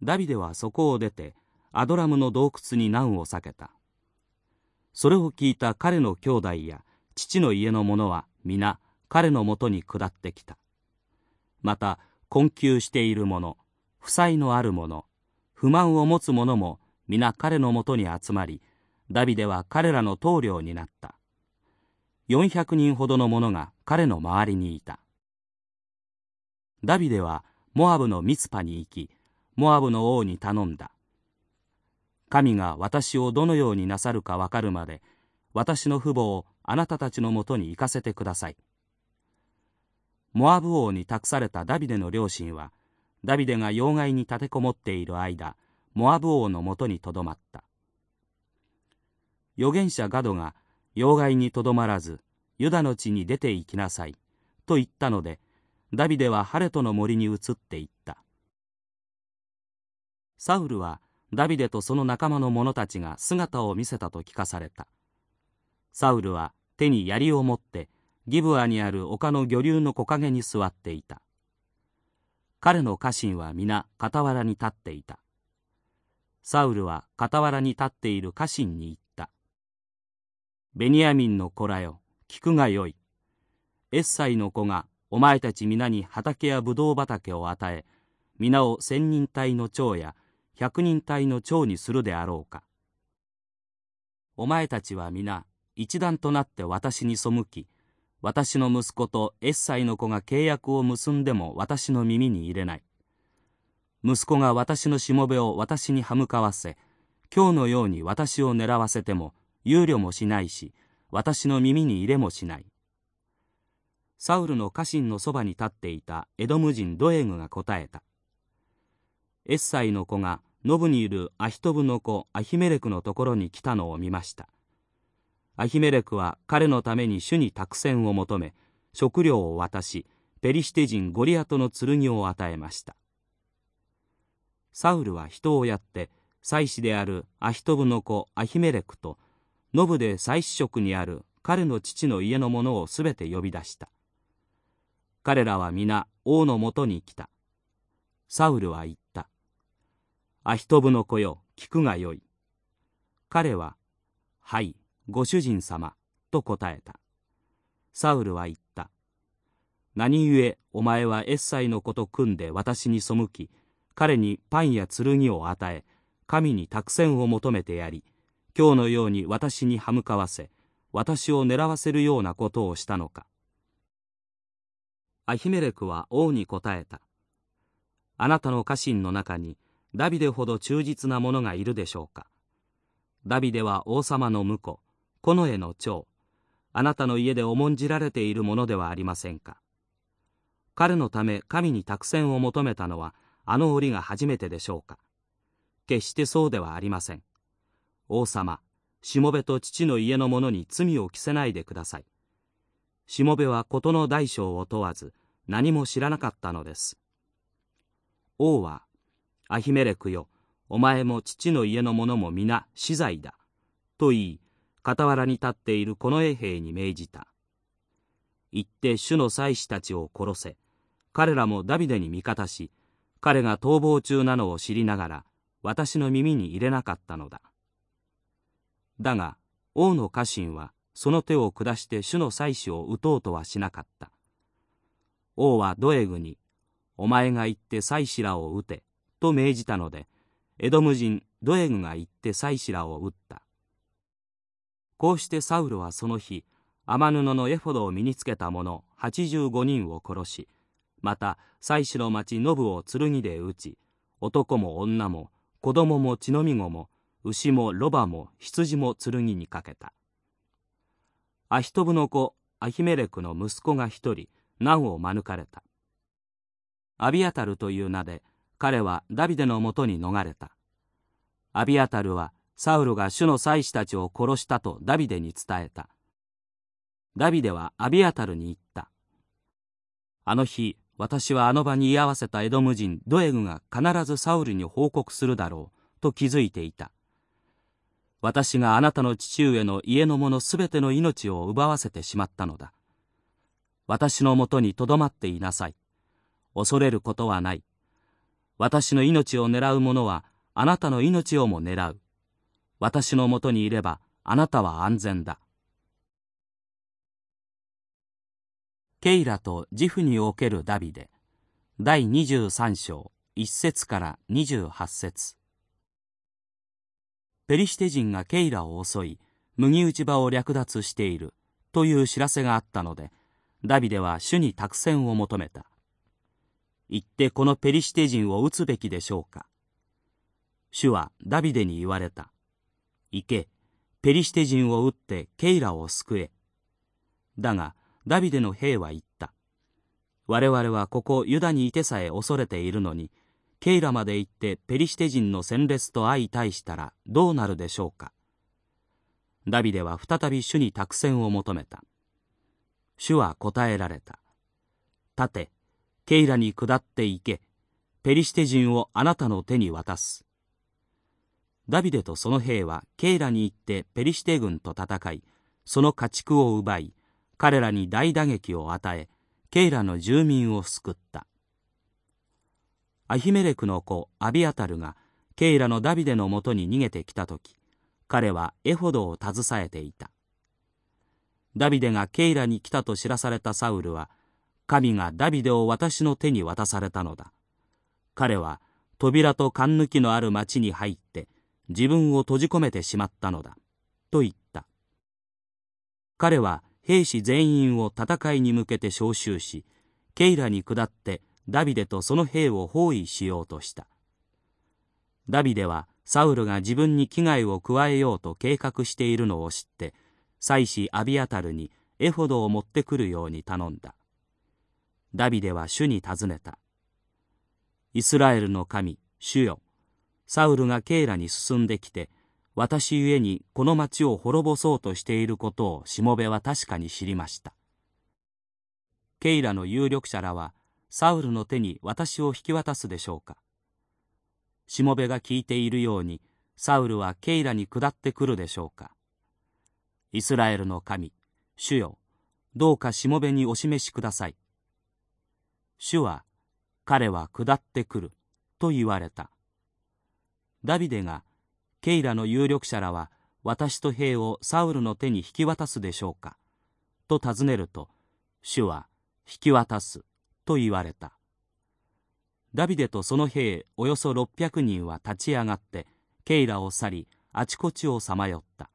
ダビデはそこを出てアドラムの洞窟に難を避けた。それを聞いた彼の兄弟や父の家の者は皆彼のもとに下ってきた。また困窮している者負債のある者不満を持つ者も皆彼のもとに集まりダビデは彼らの棟梁になった。400人ほどの者が彼の周りにいた。ダビデはモアブのミツパに行きモアブの王に頼んだ。神が私をどのようになさるかわかるまで私の父母をあなたたちのもとに行かせてください。モアブ王に託されたダビデの両親はダビデが要害に立てこもっている間モアブ王のもとにとどまった。預言者ガドが要害にとどまらずユダの地に出て行きなさいと言ったのでダビデはハレトの森に移っていった。サウルはダビデとその仲間の者たちが姿を見せたと聞かされた。サウルは手に槍を持ってギブアにある丘の魚流の木陰に座っていた。彼の家臣は皆傍らに立っていた。サウルは傍らに立っている家臣に言った。ベニヤミンの子らよ聞くがよい。エッサイの子がお前たち皆に畑やブドウ畑を与え皆を千人隊の長や百人隊の長にするであろうか。お前たちは皆一段となって私に背き私の息子とエッサイの子が契約を結んでも私の耳に入れない。息子が私のしもべを私に歯向かわせ、今日のように私を狙わせても、憂慮もしないし、私の耳に入れもしない。サウルの家臣のそばに立っていたエドム人ドエグが答えた。エッサイの子がノブにいるアヒトブの子アヒメレクのところに来たのを見ましたアヒメレクは彼のために主に託戦を求め食料を渡しペリシテ人ゴリアトの剣を与えました。サウルは人をやって祭司であるアヒトブの子アヒメレクとノブで祭司職にある彼の父の家の者をすべて呼び出した。彼らは皆王のもとに来た。サウルは言った。アヒトブの子よ、聞くがよい。彼は、はい、ご主人様、と答えた。サウルは言った。何故お前はエッサイの子と組んで私に背き、彼にパンや剣を与え、神に託戦を求めてやり、今日のように私に歯向かわせ、私を狙わせるようなことをしたのか。アヒメレクは王に答えた。あなたの家臣の中に、ダビデほど忠実な者がいるでしょうかダビデは王様の婿こへの長あなたの家で重んじられているものではありませんか。彼のため神に託戦を求めたのはあの折が初めてでしょうか。決してそうではありません。王様しもべと父の家の者に罪を着せないでください。しもべは事の大小を問わず何も知らなかったのです。王はアヒメレクよ、お前も父の家の者も皆死罪だ。と言い、傍らに立っているこの衛兵に命じた。行って主の祭司たちを殺せ。彼らもダビデに味方し、彼が逃亡中なのを知りながら、私の耳に入れなかったのだ。だが、王の家臣は、その手を下して主の祭司を撃とうとはしなかった。王はドエグに、お前が行って祭司らを撃て、と命じたのでエドム人ドエグが行って祭司らを撃ったこうしてサウルはその日天布のエフォドを身につけた者85人を殺しまた祭司の町ノブを剣で撃ち男も女も子供も血のみ子も牛もロバも羊も剣にかけたアヒトブの子アヒメレクの息子が一人難を免れたアビアタルという名で彼はダビデのもとに逃れた。アビアタルはサウルが主の祭司たちを殺したとダビデに伝えた。ダビデはアビアタルに言った。あの日、私はあの場に居合わせたエドム人ドエグが必ずサウルに報告するだろうと気づいていた。私があなたの父上の家の者すべての命を奪わせてしまったのだ。私のもとにとどまっていなさい。恐れることはない。私の命を狙う者はあなたの命をも狙う。私のもとにいればあなたは安全だ。ケイラとジフにおけるダビデ第23章1節から28節ペリシテ人がケイラを襲い麦打ち場を略奪しているという知らせがあったのでダビデは主に託戦を求めた行ってこのペリシテ人を撃つべきでしょうか。主はダビデに言われた。行け、ペリシテ人を撃ってケイラを救え。だが、ダビデの兵は言った。我々はここユダにいてさえ恐れているのに、ケイラまで行ってペリシテ人の戦列と相対したらどうなるでしょうか。ダビデは再び主に託戦を求めた。主は答えられた。立て、ケイラに下って行け。ペリシテ人をあなたの手に渡す。ダビデとその兵はケイラに行ってペリシテ軍と戦い、その家畜を奪い、彼らに大打撃を与え、ケイラの住民を救った。アヒメレクの子アビアタルがケイラのダビデのもとに逃げてきた時、彼はエホドを携えていた。ダビデがケイラに来たと知らされたサウルは、神がダビデを私の手に渡されたのだ。彼は扉と勘抜きのある町に入って自分を閉じ込めてしまったのだ。と言った。彼は兵士全員を戦いに向けて召集し、ケイラに下ってダビデとその兵を包囲しようとした。ダビデはサウルが自分に危害を加えようと計画しているのを知って、妻子アビアタルにエフォドを持ってくるように頼んだ。ダビデは主に尋ねた。イスラエルの神、主よ。サウルがケイラに進んできて私ゆえにこの町を滅ぼそうとしていることをしもべは確かに知りました。ケイラの有力者らはサウルの手に私を引き渡すでしょうか。しもべが聞いているようにサウルはケイラに下ってくるでしょうか。イスラエルの神主よどうかしもべにお示しください。主は彼は下ってくると言われた。ダビデがケイラの有力者らは私と兵をサウルの手に引き渡すでしょうか？と尋ねると主は引き渡すと言われた。ダビデとその兵およそ600人は立ち上がってケイラを去りあちこちをさまよった。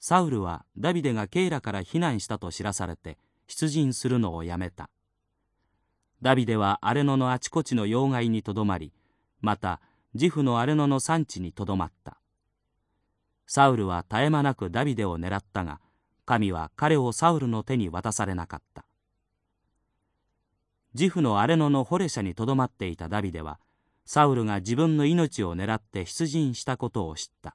サウルはダビデがケイラから避難したと知らされて出陣するのをやめた。ダビデは荒野のあちこちの要害にとどまりまた自負の荒野の産地にとどまった。サウルは絶え間なくダビデを狙ったが神は彼をサウルの手に渡されなかった。自負の荒野のホレシャにとどまっていたダビデはサウルが自分の命を狙って出陣したことを知った。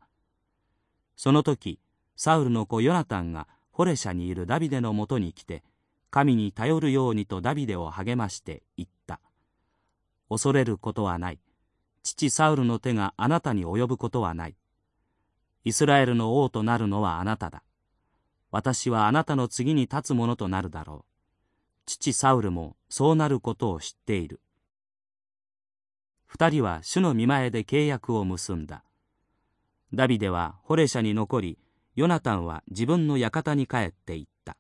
その時サウルの子ヨナタンがホレシャにいるダビデのもとに来て神に頼るようにとダビデを励まして言った。恐れることはない。父サウルの手があなたに及ぶことはない。イスラエルの王となるのはあなただ。私はあなたの次に立つ者となるだろう。父サウルもそうなることを知っている。二人は主の見前で契約を結んだ。ダビデはホレシャに残り、ヨナタンは自分の館に帰っていった。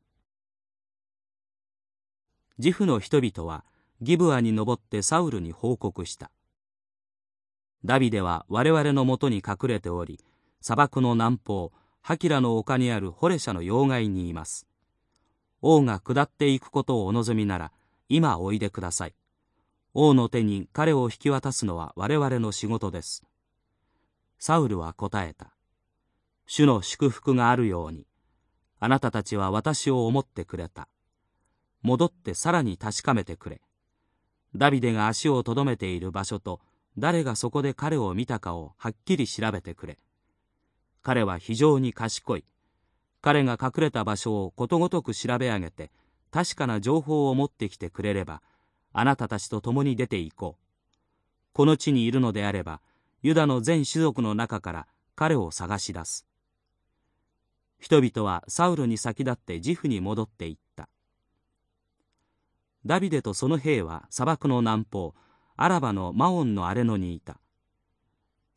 自負の人々はギブアに登ってサウルに報告した。ダビデは我々のもとに隠れており、砂漠の南方、ハキラの丘にあるホレシャの要害にいます。王が下っていくことをお望みなら、今おいでください。王の手に彼を引き渡すのは我々の仕事です。サウルは答えた。主の祝福があるように、あなたたちは私を思ってくれた。戻ってさらに確かめてくれ。ダビデが足をとどめている場所と、誰がそこで彼を見たかをはっきり調べてくれ。彼は非常に賢い。彼が隠れた場所をことごとく調べ上げて、確かな情報を持ってきてくれれば、あなたたちと共に出て行こう。この地にいるのであれば、ユダの全種族の中から彼を探し出す。人々はサウルに先立ってジフに戻っていった。ダビデとその兵は砂漠の南方、アラバのマオンの荒れ野にいた。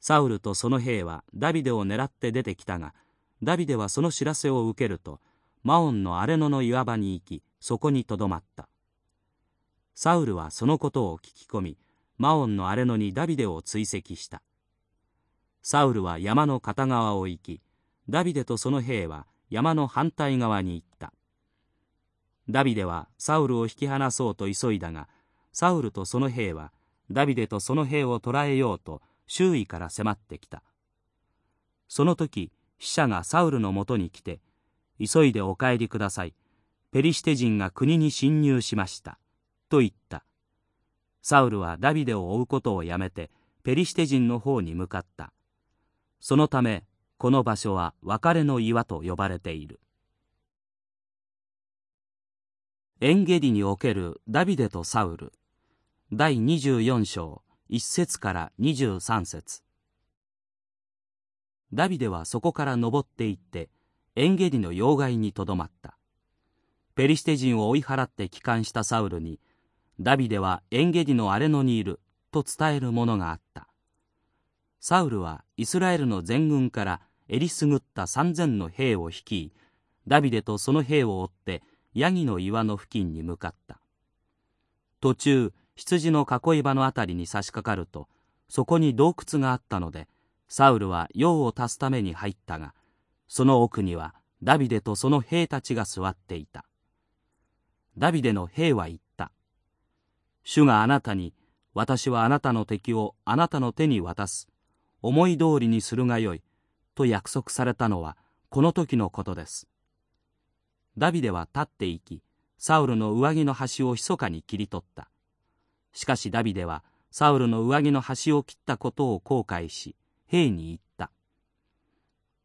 サウルとその兵はダビデを狙って出てきたが、ダビデはその知らせを受けると、マオンの荒れ野の岩場に行き、そこにとどまった。サウルはそのことを聞き込み、マオンの荒れ野にダビデを追跡した。サウルは山の片側を行き、ダビデとその兵は山の反対側に行った。ダビデはサウルを引き離そうと急いだが、サウルとその兵はダビデとその兵を捕らえようと周囲から迫ってきた。その時、死者がサウルのもとに来て、急いでお帰りください。ペリシテ人が国に侵入しました。と言った。サウルはダビデを追うことをやめて、ペリシテ人の方に向かった。そのため、この場所は別れの岩と呼ばれている。エンゲディにおけるダビデとサウル。第24章1節から23節。ダビデはそこから登って行ってエンゲディの要害にとどまった。ペリシテ人を追い払って帰還したサウルにダビデはエンゲディの荒れ野にいると伝えるものがあった。サウルはイスラエルの全軍からえりすぐった3000の兵を率いダビデとその兵を追ってヤギの岩の付近に向かった。途中羊の囲い場のあたりに差し掛かるとそこに洞窟があったのでサウルは用を足すために入ったがその奥にはダビデとその兵たちが座っていた。ダビデの兵は言った。主があなたに私はあなたの敵をあなたの手に渡す。思い通りにするがよいと約束されたのはこの時のことです。ダビデは立っていきサウルの上着の端を密かに切り取った。しかしダビデはサウルの上着の端を切ったことを後悔し兵に言った。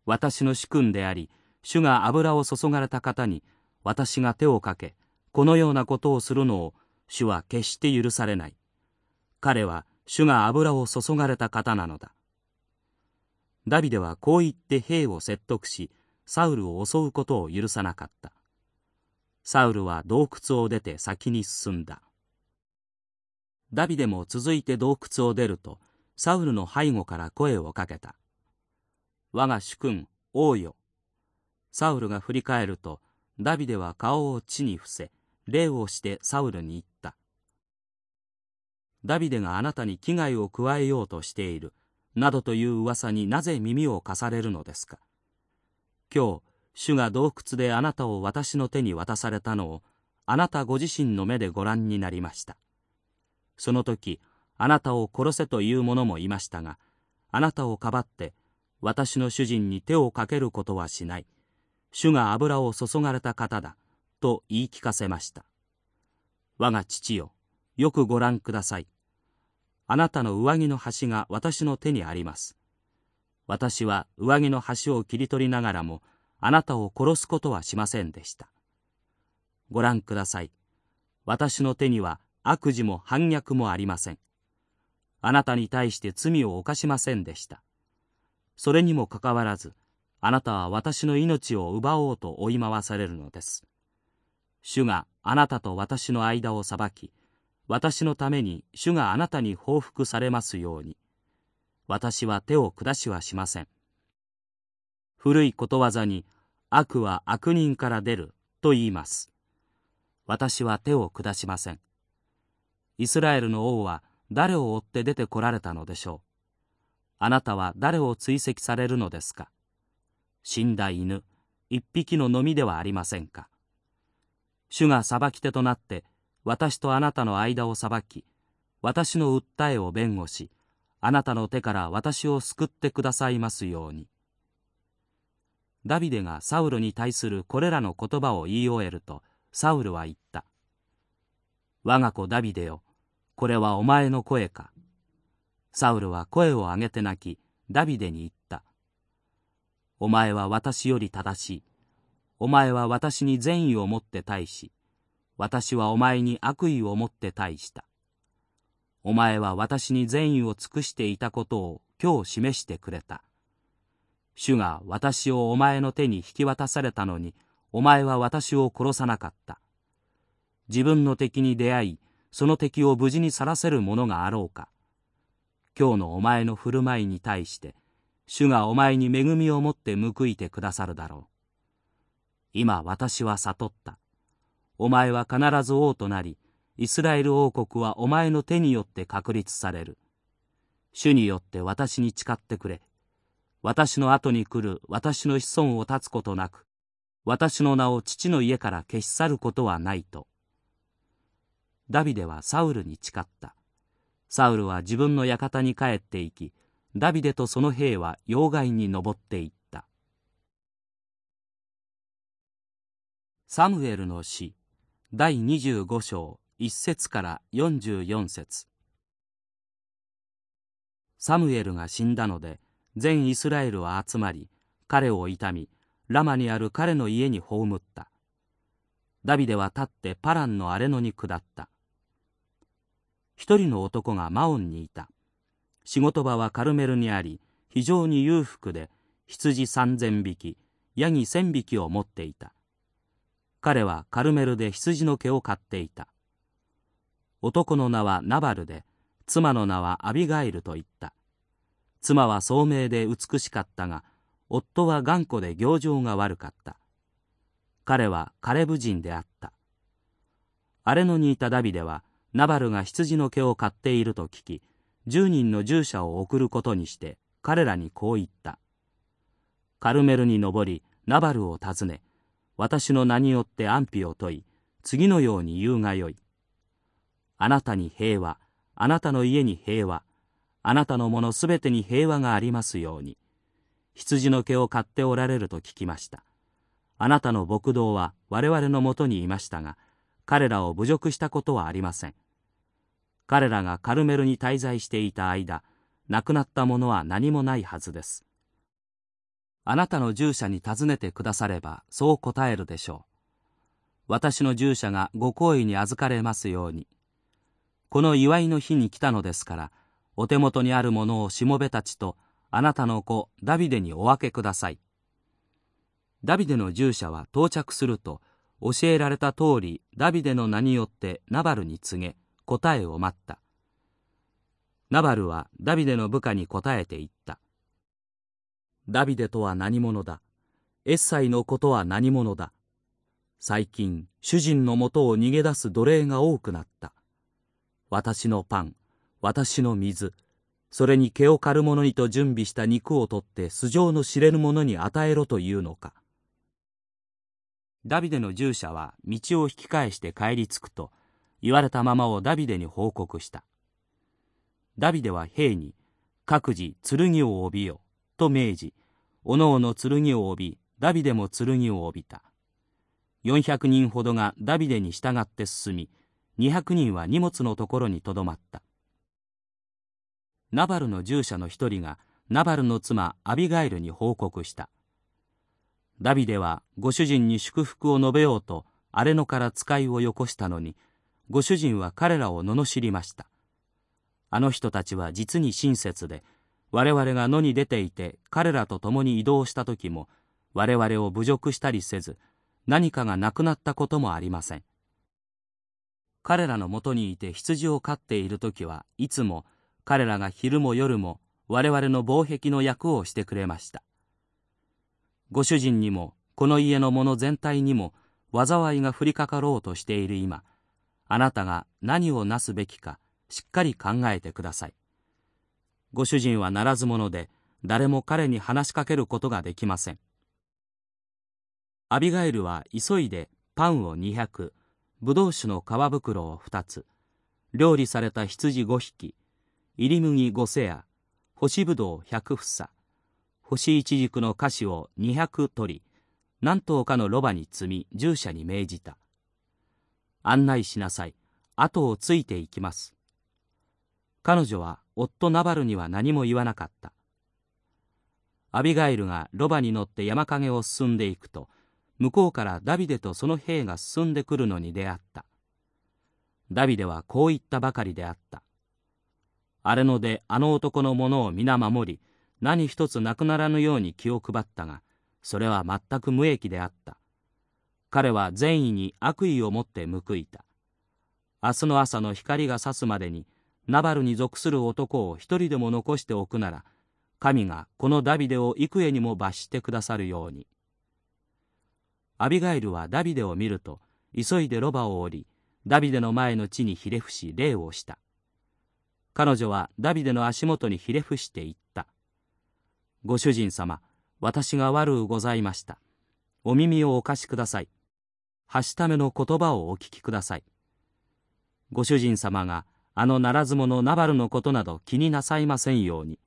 私の主君であり主が油を注がれた方に私が手をかけこのようなことをするのを主は決して許されない。彼は主が油を注がれた方なのだ。ダビデはこう言って兵を説得しサウルを襲うことを許さなかった。サウルは洞窟を出て先に進んだ。ダビデも続いて洞窟を出るとサウルの背後から声をかけた。我が主君王よ。サウルが振り返るとダビデは顔を地に伏せ礼をしてサウルに言った。ダビデがあなたに危害を加えようとしているなどという噂になぜ耳を貸されるのですか？今日主が洞窟であなたを私の手に渡されたのをあなたご自身の目でご覧になりました。その時あなたを殺せという者もいましたがあなたをかばって私の主人に手をかけることはしない。主が油を注がれた方だと言い聞かせました。我が父よよくご覧ください。あなたの上着の端が私の手にあります。私は上着の端を切り取りながらもあなたを殺すことはしませんでした。ご覧ください。私の手には悪事も反逆もありません。あなたに対して罪を犯しませんでした。それにもかかわらずあなたは私の命を奪おうと追い回されるのです。主があなたと私の間を裁き私のために主があなたに報復されますように。私は手を下しはしません。古いことわざに悪は悪人から出ると言います。私は手を下しません。イスラエルの王は誰を追って出てこられたのでしょう。あなたは誰を追跡されるのですか？死んだ犬一匹ののみではありませんか？主が裁き手となって私とあなたの間を裁き私の訴えを弁護しあなたの手から私を救ってくださいますように。ダビデがサウルに対するこれらの言葉を言い終えるとサウルは言った。我が子ダビデよこれはお前の声かサウルは声を上げて泣きダビデに言ったお前は私より正しいお前は私に善意を持って対し私はお前に悪意を持って対した。お前は私に善意を尽くしていたことを今日示してくれた。主が私をお前の手に引き渡されたのに、お前は私を殺さなかった。自分の敵に出会い、その敵を無事に去らせるものがあろうか。今日のお前の振る舞いに対して、主がお前に恵みをもって報いてくださるだろう。今私は悟った。お前は必ず王となり、イスラエル王国はお前の手によって確立される。主によって私に誓ってくれ。私の後に来る私の子孫を断つことなく、私の名を父の家から消し去ることはないと。ダビデはサウルに誓った。サウルは自分の館に帰っていき、ダビデとその兵は要害に登っていった。サムエルの死第25章1節から44節サムエルが死んだので全イスラエルは集まり彼を悼みラマにある彼の家に葬ったダビデは立ってパランの荒れ野に下った一人の男がマオンにいた。仕事場はカルメルにあり非常に裕福で羊三千匹ヤギ千匹を持っていた。彼はカルメルで羊の毛を飼っていた。男の名はナバルで妻の名はアビガイルと言った。妻は聡明で美しかったが夫は頑固で行情が悪かった。彼はカレブ人であった。荒れ野にいたダビデはナバルが羊の毛を飼っていると聞き10人の従者を送ることにして彼らにこう言ったカルメルに登りナバルを訪ね私の名によって安否を問い、次のように言うがよい。あなたに平和、あなたの家に平和、あなたのものすべてに平和がありますように。羊の毛を買っておられると聞きました。あなたの牧道は我々のもとにいましたが、彼らを侮辱したことはありません。彼らがカルメルに滞在していた間亡くなったものは何もないはずです。あなたの従者に尋ねてくださればそう答えるでしょう。私の従者がご好意に預かれますように。この祝いの日に来たのですからお手元にあるものをしもべたちとあなたの子ダビデにお分けください。ダビデの従者は到着すると教えられた通りダビデの名によってナバルに告げ答えを待った。ナバルはダビデの部下に答えて言った。ダビデとは何者だ？エッサイのことは何者だ？最近主人のもとを逃げ出す奴隷が多くなった。私のパン私の水それに毛を刈る者にと準備した肉を取って素性の知れぬ者に与えろというのか。ダビデの従者は道を引き返して帰り着くと言われたままをダビデに報告した。ダビデは兵に各自剣を帯びよと命じおのおの剣を帯びダビデも剣を帯びた。400人ほどがダビデに従って進み200人は荷物のところにとどまった。ナバルの従者の一人がナバルの妻アビガイルに報告した。ダビデはご主人に祝福を述べようと荒れ野から使いをよこしたのにご主人は彼らを罵りました。あの人たちは実に親切で我々が野に出ていて彼らと共に移動した時も我々を侮辱したりせず何かがなくなったこともありません。彼らのもとにいて羊を飼っている時はいつも彼らが昼も夜も我々の防壁の役をしてくれました。ご主人にもこの家の者全体にも災いが降りかかろうとしている今あなたが何をなすべきかしっかり考えてください。ご主人はならず者で誰も彼に話しかけることができません。アビガイルは急いでパンを200ブドウ酒の皮袋を2つ料理された羊5匹入り麦5セア干しぶどう100房干しイチジクの菓子を200取り何頭かのロバに積み従者に命じた。案内しなさい。後をついていきます。彼女は夫ナバルには何も言わなかった。アビガイルがロバに乗って山陰を進んでいくと向こうからダビデとその兵が進んでくるのに出会った。ダビデはこう言ったばかりであった。荒れ野であの男のものを皆守り何一つなくならぬように気を配ったがそれは全く無益であった。彼は善意に悪意を持って報いた。明日の朝の光が差すまでにナバルに属する男を一人でも残しておくなら神がこのダビデを幾重にも罰してくださるように。アビガイルはダビデを見ると急いでロバを降りダビデの前の地にひれ伏し礼をした。彼女はダビデの足元にひれ伏して言った。ご主人様私が悪うございました。お耳をお貸しください。はしための言葉をお聞きください。ご主人様があのならず者ナバルのことなど気になさいませんように。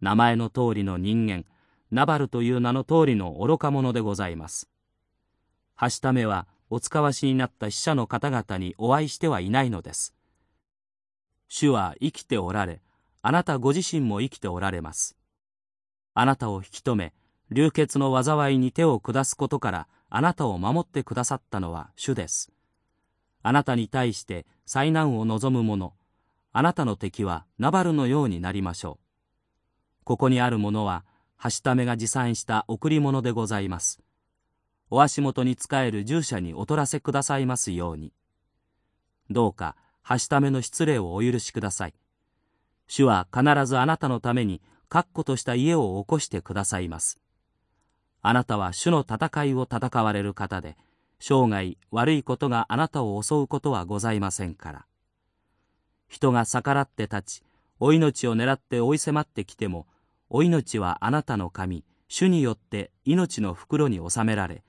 名前の通りの人間ナバルという名の通りの愚か者でございます。はしためはお使わしになった死者の方々にお会いしてはいないのです。主は生きておられあなたご自身も生きておられます。あなたを引き止め流血の災いに手を下すことからあなたを守ってくださったのは主です。あなたに対して災難を望む者あなたの敵はナバルのようになりましょう。ここにあるものははしためが持参した贈り物でございます。お足元に仕える従者に劣らせくださいますように。どうかはしための失礼をお許しください。主は必ずあなたのために確固とした家を起こしてくださいます。あなたは主の戦いを戦われる方で生涯悪いことがあなたを襲うことはございませんから。人が逆らって立ちお命を狙って追い迫ってきてもお命はあなたの神主によって命の袋に収められ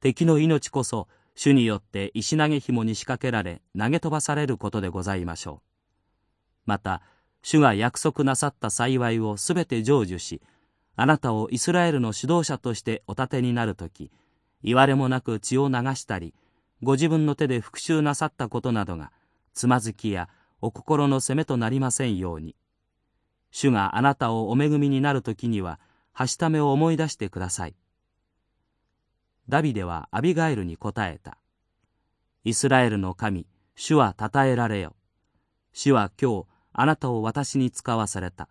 敵の命こそ主によって石投げ紐に仕掛けられ投げ飛ばされることでございましょう。また主が約束なさった幸いをすべて成就しあなたをイスラエルの指導者としてお立てになるとき言われもなく血を流したりご自分の手で復讐なさったことなどがつまずきやお心の責めとなりませんように。主があなたをお恵みになる時には、はしためを思い出してください。ダビデはアビガエルに答えた。イスラエルの神、主は称えられよ。主は今日、あなたを私に使わされた。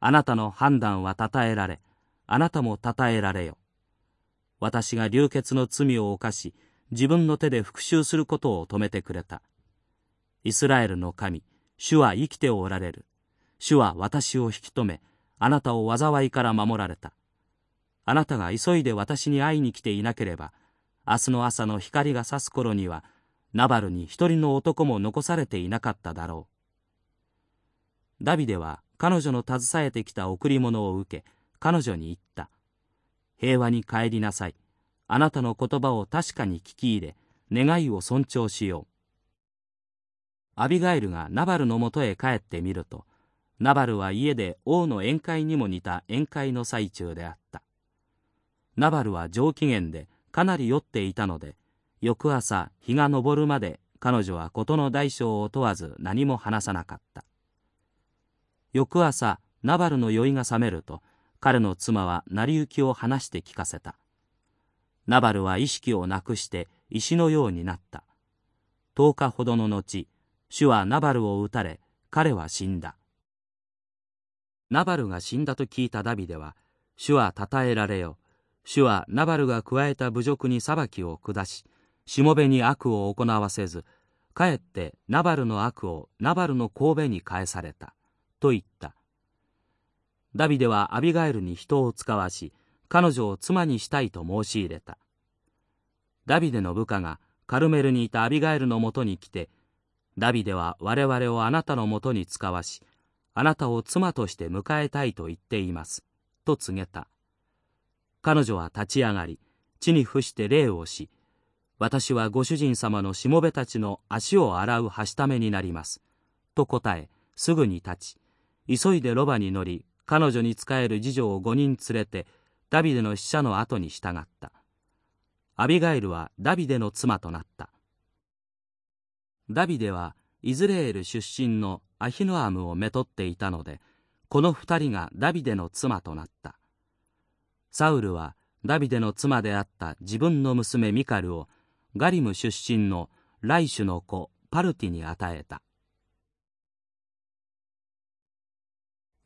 あなたの判断は称えられ、あなたも称えられよ。私が流血の罪を犯し、自分の手で復讐することを止めてくれた。イスラエルの神、主は生きておられる。主は私を引き止め、あなたを災いから守られた。あなたが急いで私に会いに来ていなければ、明日の朝の光が差す頃には、ナバルに一人の男も残されていなかっただろう。ダビデは彼女の携えてきた贈り物を受け、彼女に言った。平和に帰りなさい。あなたの言葉を確かに聞き入れ、願いを尊重しよう。アビガイルがナバルのもとへ帰ってみると、ナバルは家で王の宴会にも似た宴会の最中であった。ナバルは上機嫌でかなり酔っていたので、翌朝日が昇るまで彼女は事の大小を問わず何も話さなかった。翌朝、ナバルの酔いが覚めると、彼の妻は成り行きを話して聞かせた。ナバルは意識をなくして石のようになった。10日ほどの後、主はナバルを撃たれ、彼は死んだ。ナバルが死んだと聞いたダビデは、主は称えられよ。主はナバルが加えた侮辱に裁きを下し、しもべに悪を行わせず、かえってナバルの悪をナバルの神戸に返された。と言った。ダビデはアビガエルに人を使わし、彼女を妻にしたいと申し入れた。ダビデの部下がカルメルにいたアビガエルのもとに来て、ダビデは我々をあなたのもとに使わし、あなたを妻として迎えたいと言っています。と告げた。彼女は立ち上がり、地に伏して礼をし、私はご主人様のしもべたちの足を洗うはしためになります。と答え、すぐに立ち、急いでロバに乗り、彼女に仕える次女を五人連れて、ダビデの使者の後に従った。アビガイルはダビデの妻となった。ダビデはイズレール出身のアヒノアムをめとっていたので、この二人がダビデの妻となった。サウルはダビデの妻であった自分の娘ミカルをガリム出身のライシュの子パルティに与えた。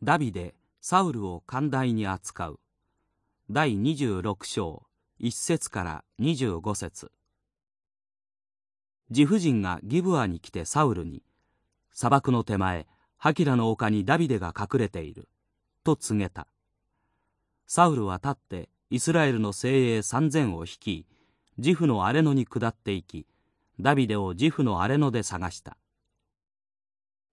ダビデ、サウルを寛大に扱う。第26章、1節から25節自婦人がギブアに来てサウルに、砂漠の手前、ハキラの丘にダビデが隠れている。と告げた。サウルは立ってイスラエルの精鋭三千を率い、ジフのアレノに下っていき、ダビデをジフのアレノで探した。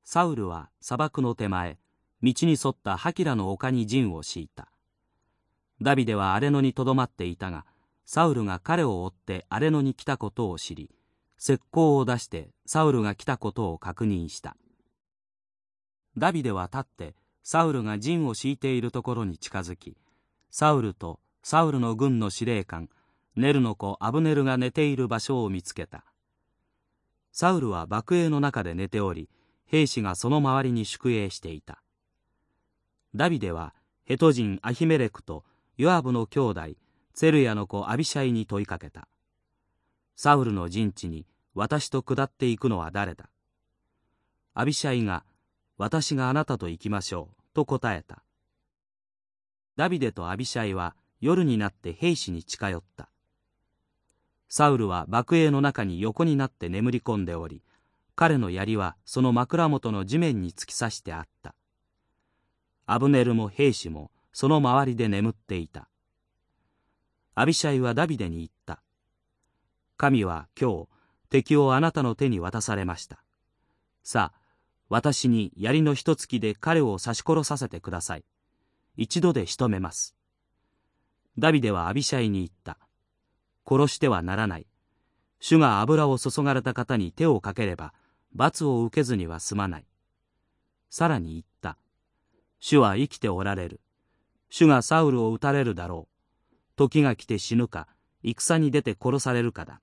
サウルは砂漠の手前、道に沿ったハキラの丘に陣を敷いた。ダビデはアレノにとどまっていたが、サウルが彼を追ってアレノに来たことを知り、石膏を出してサウルが来たことを確認した。ダビデは立ってサウルが陣を敷いているところに近づき、サウルとサウルの軍の司令官、ネルの子アブネルが寝ている場所を見つけた。サウルは幕営の中で寝ており、兵士がその周りに宿営していた。ダビデはヘト人アヒメレクとヨアブの兄弟、ツェルヤの子アビシャイに問いかけた。サウルの陣地に私と下っていくのは誰だ？アビシャイが、私があなたと行きましょう、と答えた。ダビデとアビシャイは夜になって兵士に近寄った。サウルは幕営の中に横になって眠り込んでおり、彼の槍はその枕元の地面に突き刺してあった。アブネルも兵士もその周りで眠っていた。アビシャイはダビデに言った。神は今日敵をあなたの手に渡されました。さあ、私に槍の一突きで彼を刺し殺させてください。一度で仕留めます。ダビデはアビシャイに言った。殺してはならない。主が油を注がれた方に手をかければ、罰を受けずには済まない。さらに言った。主は生きておられる。主がサウルを撃たれるだろう。時が来て死ぬか、戦に出て殺されるかだ。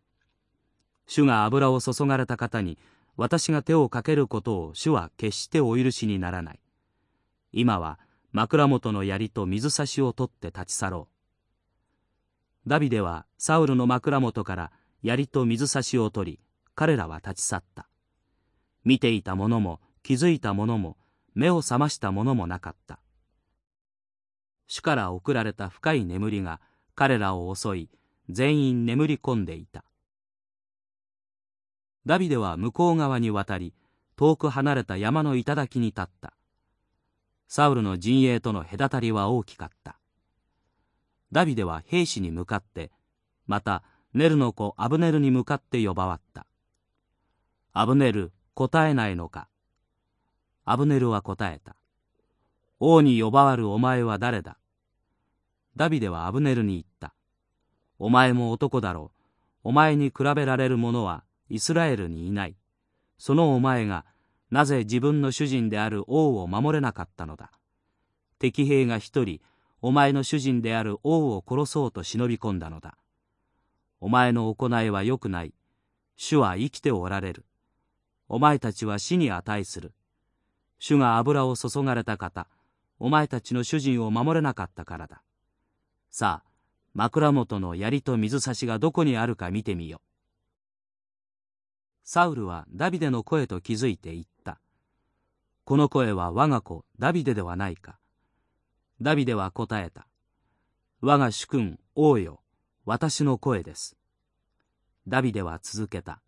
主が油を注がれた方に私が手をかけることを主は決してお許しにならない。今は枕元の槍と水差しを取って立ち去ろう。ダビデはサウルの枕元から槍と水差しを取り、彼らは立ち去った。見ていた者も気づいた者も目を覚ました者もなかった。主から送られた深い眠りが彼らを襲い、全員眠り込んでいた。ダビデは向こう側に渡り、遠く離れた山の頂に立った。サウルの陣営との隔たりは大きかった。ダビデは兵士に向かって、またネルの子アブネルに向かって呼ばわった。アブネル、答えないのか？アブネルは答えた。王に呼ばわるお前は誰だ？ダビデはアブネルに言った。お前も男だろう。お前に比べられる者はイスラエルにいない。そのお前がなぜ自分の主人である王を守れなかったのだ？敵兵が一人、お前の主人である王を殺そうと忍び込んだのだ。お前の行いは良くない。主は生きておられる。お前たちは死に値する。主が油を注がれた方、お前たちの主人を守れなかったからだ。さあ、枕元の槍と水差しがどこにあるか見てみよ。サウルはダビデの声と気づいて言った。この声は我が子ダビデではないか。ダビデは答えた。我が主君王よ、私の声です。ダビデは続けた。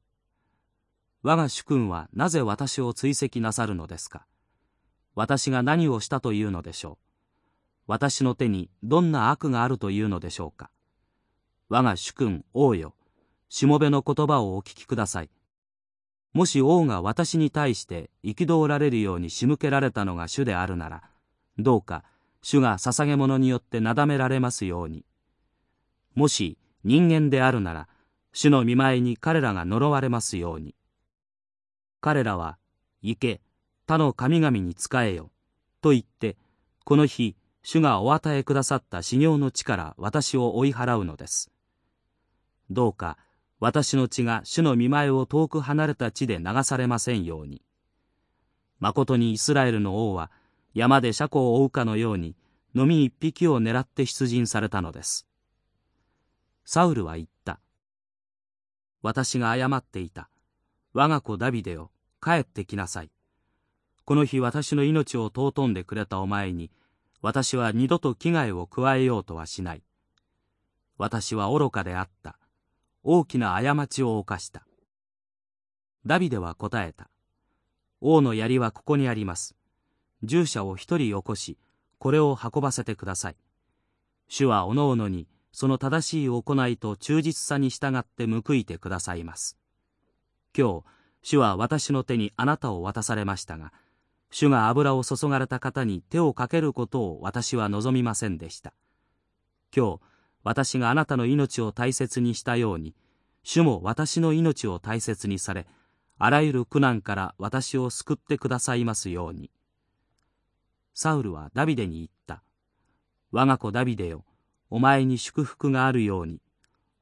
我が主君はなぜ私を追跡なさるのですか？私が何をしたというのでしょう私の手にどんな悪があるというのでしょうか我が主君王よ、しもべの言葉をお聞きください。もし王が私に対して憤られるように仕向けられたのが主であるなら、どうか主が捧げ物によってなだめられますように。もし人間であるなら、主の見舞いに彼らが呪われますように。彼らは、行け、他の神々に仕えよ、と言って、この日、主がお与えくださった修行の地から私を追い払うのです。どうか、私の血が主の見前を遠く離れた地で流されませんように。誠にイスラエルの王は山で車庫を追うかのように飲み一匹を狙って出陣されたのです。サウルは言った。私が誤っていた。我が子ダビデよ、帰ってきなさい。この日私の命を尊んでくれたお前に、私は二度と危害を加えようとはしない。私は愚かであった。大きな過ちを犯した。ダビデは答えた。王の槍はここにあります。従者を一人起こし、これを運ばせてください。主はおのおのにその正しい行いと忠実さに従って報いてくださいます。今日、主は私の手にあなたを渡されましたが、主が油を注がれた方に手をかけることを私は望みませんでした。今日、私があなたの命を大切にしたように、主も私の命を大切にされ、あらゆる苦難から私を救ってくださいますように。サウルはダビデに言った。我が子ダビデよ、お前に祝福があるように、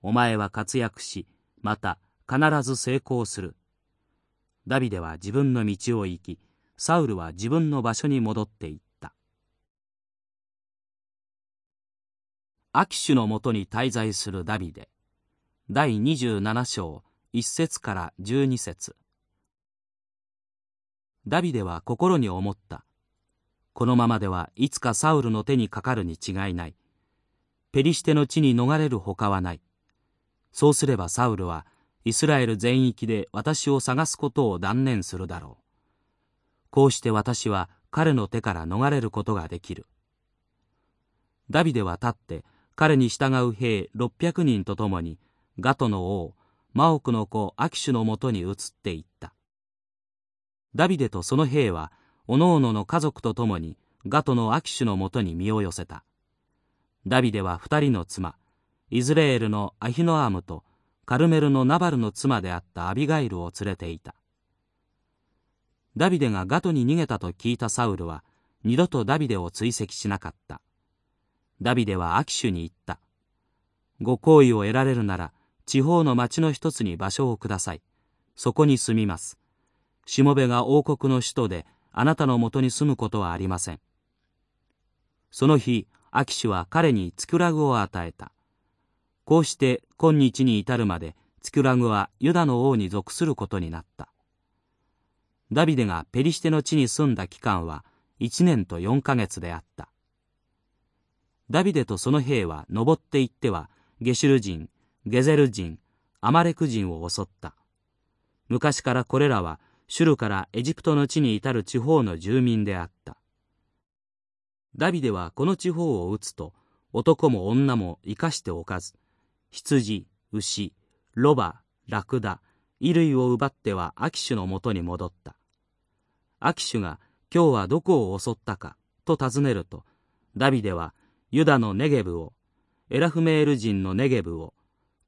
お前は活躍し、また必ず成功する。ダビデは自分の道を行き、サウルは自分の場所に戻っていった。アキシュのもとに滞在するダビデ。第27章1節から12節。ダビデは心に思った。このままではいつかサウルの手にかかるに違いない。ペリシテの地に逃れるほかはない。そうすればサウルはイスラエル全域で私を探すことを断念するだろう。こうして私は彼の手から逃れることができる。ダビデは立って彼に従う兵600人と共にガトの王マオクの子アキシュのもとに移っていった。ダビデとその兵はおのおのの家族と共にガトのアキシュのもとに身を寄せた。ダビデは二人の妻イズレールのアヒノアームとカルメルのナバルの妻であったアビガイルを連れていた。ダビデがガトに逃げたと聞いたサウルは二度とダビデを追跡しなかったダビデはアキシュに言った。ご好意を得られるなら、地方の町の一つに場所をください。そこに住みます。しもべが王国の首都であなたのもとに住むことはありません。その日、アキシュは彼にツクラグを与えた。こうして今日に至るまでツクラグはユダの王に属することになった。ダビデがペリシテの地に住んだ期間は1年と4ヶ月であった。ダビデとその兵は登っていってはゲシュル人、ゲゼル人、アマレク人を襲った。昔からこれらはシュルからエジプトの地に至る地方の住民であった。ダビデはこの地方を撃つと男も女も生かしておかず、羊、牛、ロバ、ラクダ、衣類を奪ってはアキシュのもとに戻った。アキシュが今日はどこを襲ったかと尋ねると、ダビデはユダのネゲブを、エラフメール人のネゲブを、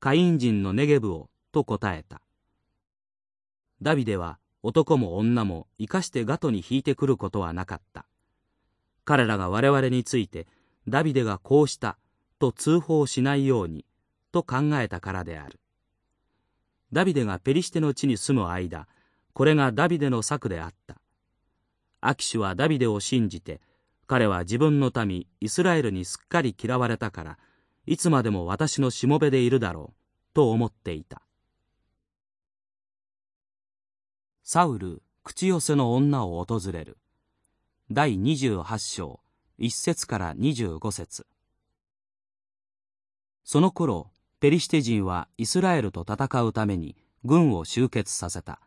カイン人のネゲブをと答えた。ダビデは男も女も生かしてガトに引いてくることはなかった。彼らが我々についてダビデがこうしたと通報しないようにと考えたからである。ダビデがペリシテの地に住む間、これがダビデの策であった。アキシュはダビデを信じて彼は自分の民イスラエルにすっかり嫌われたからいつまでも私のしもべでいるだろうと思っていた。サウル口寄せの女を訪れる。第28章1節から25節。その頃ペリシテ人はイスラエルと戦うために軍を集結させた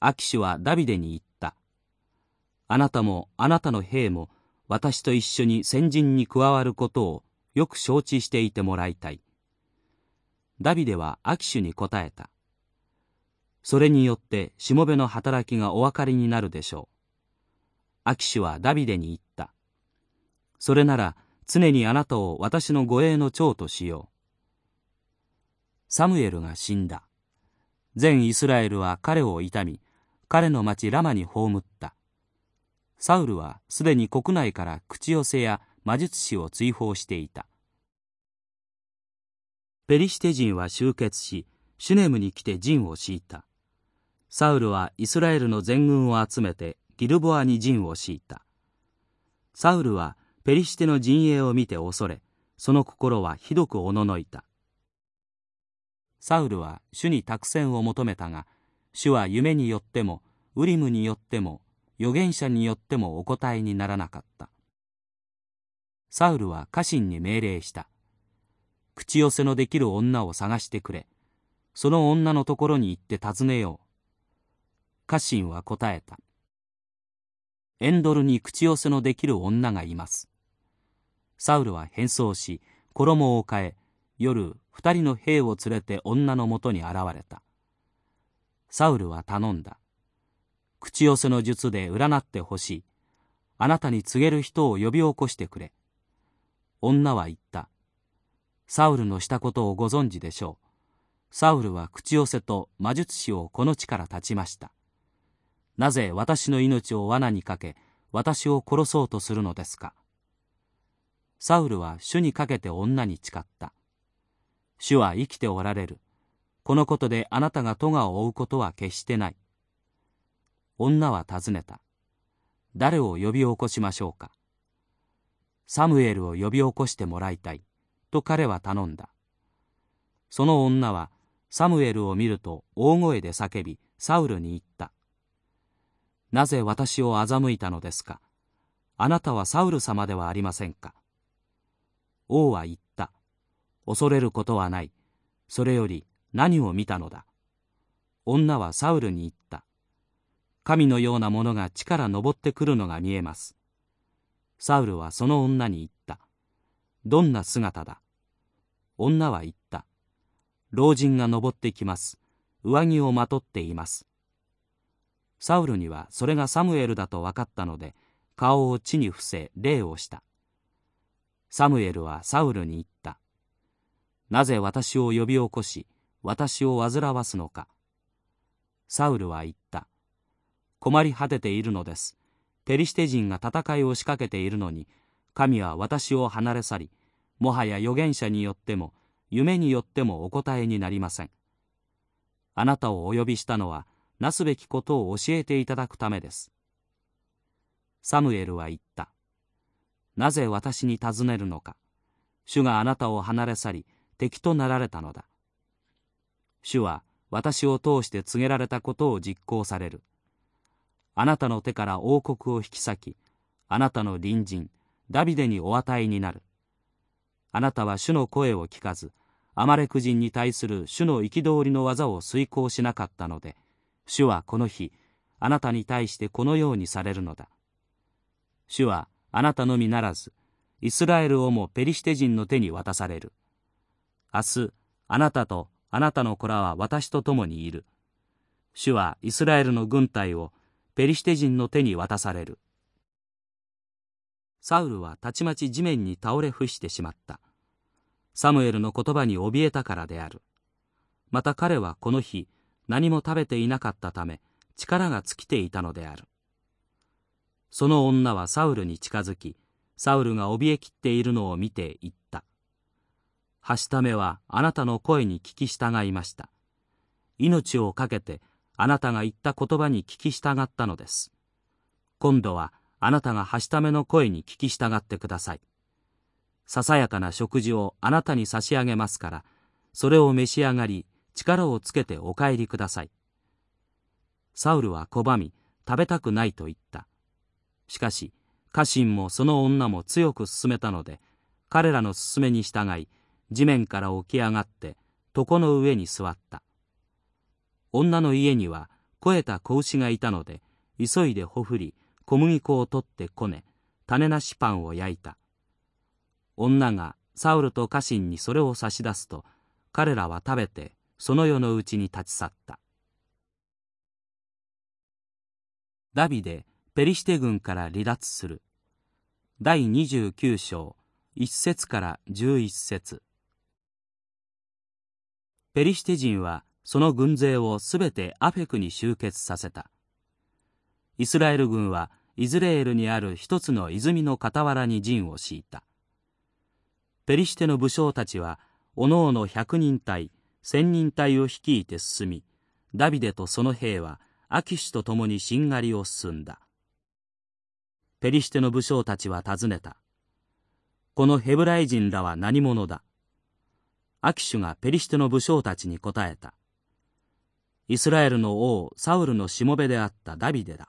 アキシュはダビデに言ったあなたもあなたの兵も私と一緒に先陣に加わることをよく承知していてもらいたい。ダビデはアキシュに答えた。それによってしもべの働きがお分かりになるでしょう。アキシュはダビデに言った。それなら常にあなたを私の護衛の長としよう。サムエルが死んだ。全イスラエルは彼を悼み、彼の町ラマに葬った。サウルはすでに国内から口寄せや魔術師を追放していた。ペリシテ人は集結し、シュネムに来て陣を敷いた。サウルはイスラエルの全軍を集めてギルボアに陣を敷いた。サウルはペリシテの陣営を見て恐れ、その心はひどくおののいた。サウルは主に託戦を求めたが、主は夢によっても、ウリムによっても預言者によってもお答えにならなかった。サウルは家臣に命令した。口寄せのできる女を探してくれ。その女のところに行って尋ねよう。家臣は答えた。エンドルに口寄せのできる女がいます。サウルは変装し、衣を変え、夜二人の兵を連れて女のもとに現れた。サウルは頼んだ。口寄せの術で占ってほしい。あなたに告げる人を呼び起こしてくれ。女は言った。サウルのしたことをご存知でしょう。サウルは口寄せと魔術師をこの地から立ちました。なぜ私の命を罠にかけ、私を殺そうとするのですか。サウルは主にかけて女に誓った。主は生きておられる。このことであなたが咎を負うことは決してない。女は尋ねた。誰を呼び起こしましょうか。サムエルを呼び起こしてもらいたい。と彼は頼んだ。その女はサムエルを見ると大声で叫び、サウルに言った。なぜ私を欺いたのですか。あなたはサウル様ではありませんか。王は言った。恐れることはない。それより何を見たのだ？女はサウルに言った。神のようなものが地から登ってくるのが見えます。サウルはその女に言った。どんな姿だ？女は言った。老人が登ってきます。上着をまとっています。サウルにはそれがサムエルだと分かったので、顔を地に伏せ礼をした。サムエルはサウルに言った。なぜ私を呼び起こし、私を煩わすのか。サウルは言った。困り果てているのです。ペリシテ人が戦いを仕掛けているのに、神は私を離れ去り、もはや預言者によっても、夢によってもお答えになりません。あなたをお呼びしたのは、なすべきことを教えていただくためです。サムエルは言った。なぜ私に尋ねるのか。主があなたを離れ去り、敵となられたのだ。主は私を通して告げられたことを実行される。あなたの手から王国を引き裂き、あなたの隣人、ダビデにお与えになる。あなたは主の声を聞かず、アマレク人に対する主の憤りの技を遂行しなかったので、主はこの日、あなたに対してこのようにされるのだ。主はあなたのみならず、イスラエルをもペリシテ人の手に渡される。明日、あなたとあなたの子らは私と共にいる。主はイスラエルの軍隊をペリシテ人の手に渡される。サウルはたちまち地面に倒れ伏してしまった。サムエルの言葉に怯えたからである。また彼はこの日、何も食べていなかったため、力が尽きていたのである。その女はサウルに近づき、サウルが怯えきっているのを見て言った。はしためはあなたの声に聞き従いました。命を懸けてあなたが言った言葉に聞き従ったのです。今度はあなたがはしための声に聞き従ってください。ささやかな食事をあなたに差し上げますから、それを召し上がり、力をつけてお帰りください。サウルは拒み、食べたくないと言った。しかし、家臣もその女も強く進めたので、彼らの勧めに従い、地面から起き上がって、床の上に座った。女の家には肥えた子牛がいたので、急いでほふり、小麦粉を取ってこね、種なしパンを焼いた。女がサウルと家臣にそれを差し出すと、彼らは食べて、その世のうちに立ち去った。ダビデ、ペリシテ軍から離脱する。第29章、1節から11節ペリシテ人はその軍勢をすべてアフェクに集結させた。イスラエル軍はイズレールにある一つの泉の傍らに陣を敷いた。ペリシテの武将たちは、おのおの百人隊、千人隊を率いて進み、ダビデとその兵は、アキシュと共にしんがりを進んだ。ペリシテの武将たちは尋ねた。このヘブライ人らは何者だ？アキシュがペリシテの武将たちに答えた。イスラエルの王サウルのしもべであったダビデだ。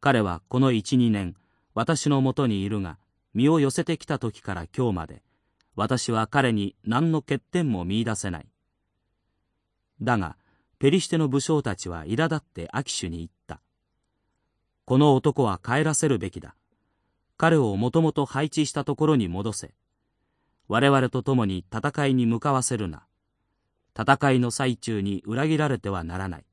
彼はこの一二年、私のもとにいるが、身を寄せてきた時から今日まで、私は彼に何の欠点も見いだせない。だが、ペリシテの武将たちは苛立ってアキシュに言った。この男は帰らせるべきだ。彼をもともと配置したところに戻せ。我々と共に戦いに向かわせるな。戦いの最中に裏切られてはならない。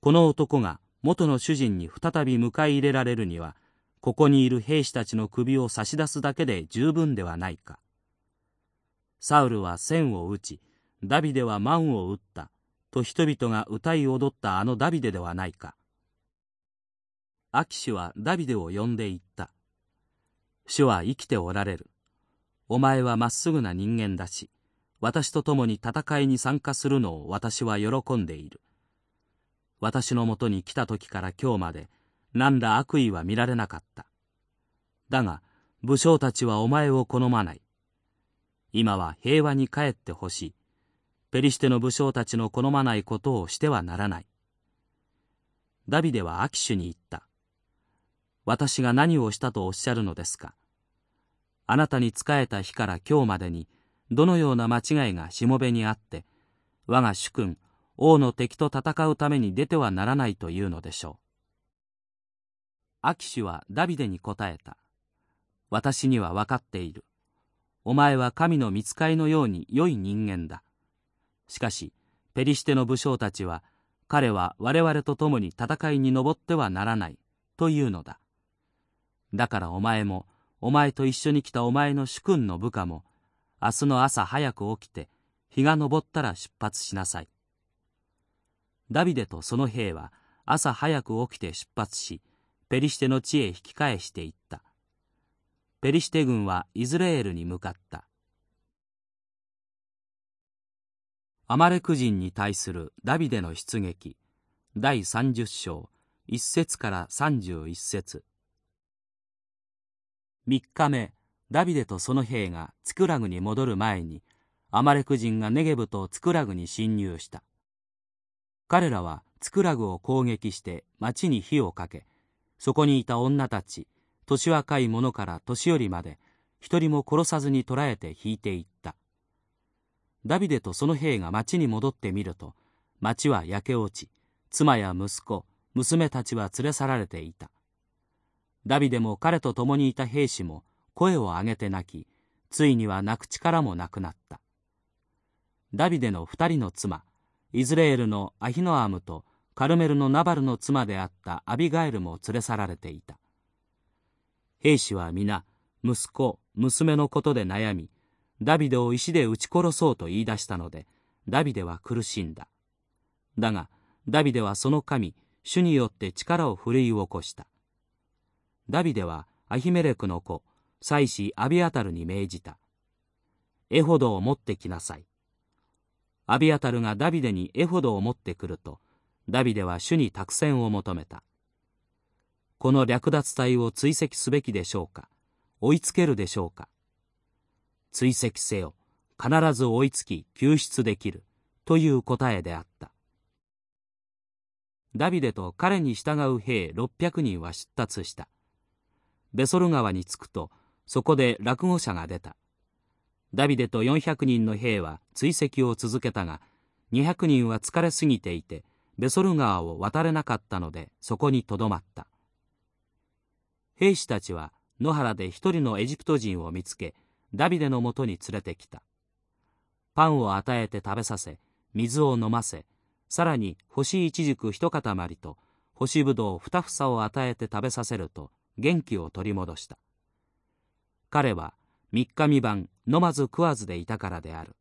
この男が元の主人に再び迎え入れられるには、ここにいる兵士たちの首を差し出すだけで十分ではないか。サウルは千を撃ち、ダビデは万を撃った、と人々が歌い踊ったあのダビデではないか。アキシはダビデを呼んで言った。主は生きておられる。お前はまっすぐな人間だし、私と共に戦いに参加するのを私は喜んでいる。私のもとに来た時から今日まで、何ら悪意は見られなかった。だが、武将たちはお前を好まない。今は平和に帰ってほしい。ペリシテの武将たちの好まないことをしてはならない。ダビデはアキシュに言った。私が何をしたとおっしゃるのですか？あなたに仕えた日から今日までに、どのような間違いがしもべにあって、我が主君、王の敵と戦うために出てはならないというのでしょう。アキシュはダビデに答えた。私には分かっている。お前は神の見つかいのように良い人間だ。しかし、ペリシテの武将たちは、彼は我々と共に戦いに登ってはならない、というのだ。だからお前も、お前と一緒に来たお前の主君の部下も、明日の朝早く起きて、日が昇ったら出発しなさい。ダビデとその兵は、朝早く起きて出発し、ペリシテの地へ引き返していった。ペリシテ軍はイズレールに向かった。アマレク人に対するダビデの出撃第30章1節から31節3日目ダビデとその兵がツクラグに戻る前にアマレク人がネゲブとツクラグに侵入した。彼らはツクラグを攻撃して町に火をかけそこにいた女たち年若い者から年寄りまで一人も殺さずに捕らえて引いていった。ダビデとその兵が町に戻ってみると町は焼け落ち妻や息子娘たちは連れ去られていた。ダビデも彼と共にいた兵士も声を上げて泣きついには泣く力もなくなった。ダビデの二人の妻イズレールのアヒノアムとカルメルのナバルの妻であったアビガエルも連れ去られていた。兵士は皆息子娘のことで悩みダビデを石で撃ち殺そうと言い出したのでダビデは苦しんだ。だがダビデはその神主によって力を振るい起こした。ダビデはアヒメレクの子妻子アビアタルに命じた。エホドを持ってきなさい。アビアタルがダビデにエホドを持ってくるとダビデは主に託戦を求めた。この略奪隊を追跡すべきでしょうか？追いつけるでしょうか？追跡せよ。必ず追いつき救出できる。という答えであった。ダビデと彼に従う兵600人は出立した。ベソル川に着くとそこで落語者が出た。ダビデと400人の兵は追跡を続けたが200人は疲れすぎていてベソル川を渡れなかったのでそこにとどまった。兵士たちは野原で一人のエジプト人を見つけダビデのもとに連れてきた。パンを与えて食べさせ水を飲ませさらに干しイチジク一塊と干しぶどう二房を与えて食べさせると元気を取り戻した。彼は三日三晩飲まず食わずでいたからである。